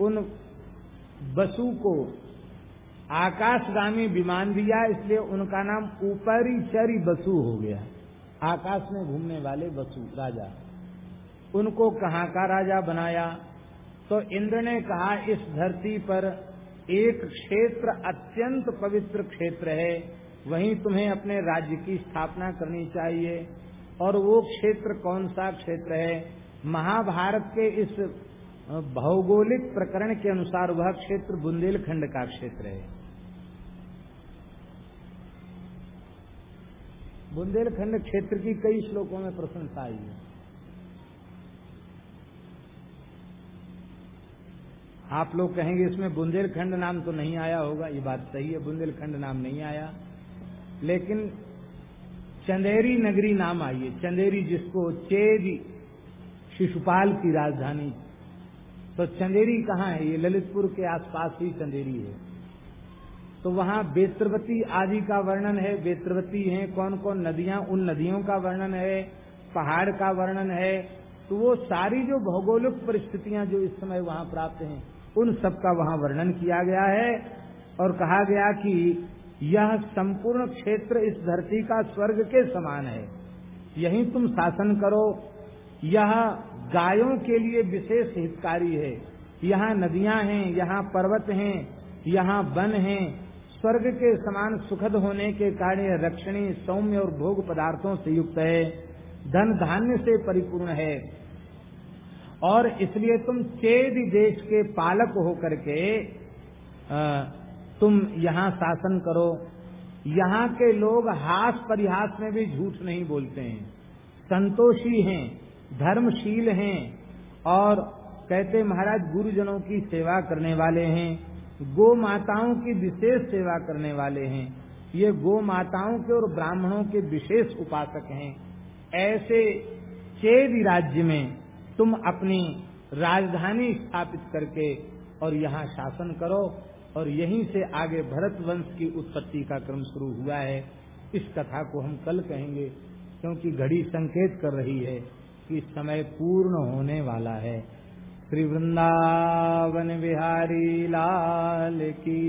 उन बसु को आकाशगामी विमान दिया इसलिए उनका नाम ऊपरी चरी बसु हो गया। आकाश में घूमने वाले बसु, राजा। उनको कहाँ का राजा बनाया? तो इंद्र ने कहा, इस धरती पर एक क्षेत्र अत्यंत पवित्र क्षेत्र है। वहीं तुम्हें अपने राज्य की स्थापना करनी चाहिए। और वो क्षेत्र कौन सा क्षेत्र है? महाभारत के इस भौगोलिक प्रकरण के अनुसार वह क्षेत्र बुंदेलखंड का क्षेत्र है। बुंदेलखंड क्षेत्र की कई श्लोकों में प्रशंसा आई है। आप लोग कहेंगे, इसमें बुंदेलखंड नाम तो नहीं आया होगा। ये बात सही है, बुंदेलखंड नाम नहीं आया। लेकिन चंदेरी नगरी नाम आई है। चंदेरी जिसको चेरी शिशुपाल की राजधानी तो चंदेरी कहाँ है? ये ललितपुर के आसपास ही चंदेरी है। तो वहाँ बेत्रवती आदि का वर्णन है। बेत्रवती है कौन कौन नदियाँ? उन नदियों का वर्णन है, पहाड़ का वर्णन है। तो वो सारी जो भौगोलिक परिस्थितियाँ जो इस समय वहाँ प्राप्त हैं, उन सब का वहाँ वर्णन किया गया है और कहा गया कि यह संपूर्ण क्षेत्र इस धरती का स्वर्ग के समान है। यही तुम शासन करो। यह गायों के लिए विशेष हितकारी है। यहाँ नदियाँ हैं, यहाँ पर्वत हैं, यहाँ वन हैं स्वर्ग के समान सुखद होने के कारण रक्षणी, सौम्य और भोग पदार्थों से युक्त है। धन धान्य से परिपूर्ण है। और इसलिए तुम चेद देश के पालक होकर के तुम यहाँ शासन करो। यहाँ के लोग हास परिहास में भी झूठ नहीं बोलते हैं। संतोषी हैं, धर्मशील हैं और कहते महाराज, गुरुजनों की सेवा करने वाले हैं। गो माताओं की विशेष सेवा करने वाले हैं। ये गो माताओं के और ब्राह्मणों के विशेष उपासक हैं। ऐसे चेद राज्य में तुम अपनी राजधानी स्थापित करके और यहाँ शासन करो और यहीं से आगे भरत वंश की उत्पत्ति का क्रम शुरू हुआ है। इस कथा को हम कल कहेंगे, क्योंकि घड़ी संकेत कर रही है कि समय पूर्ण होने वाला है। श्री वृंदावन बिहारी लाल की।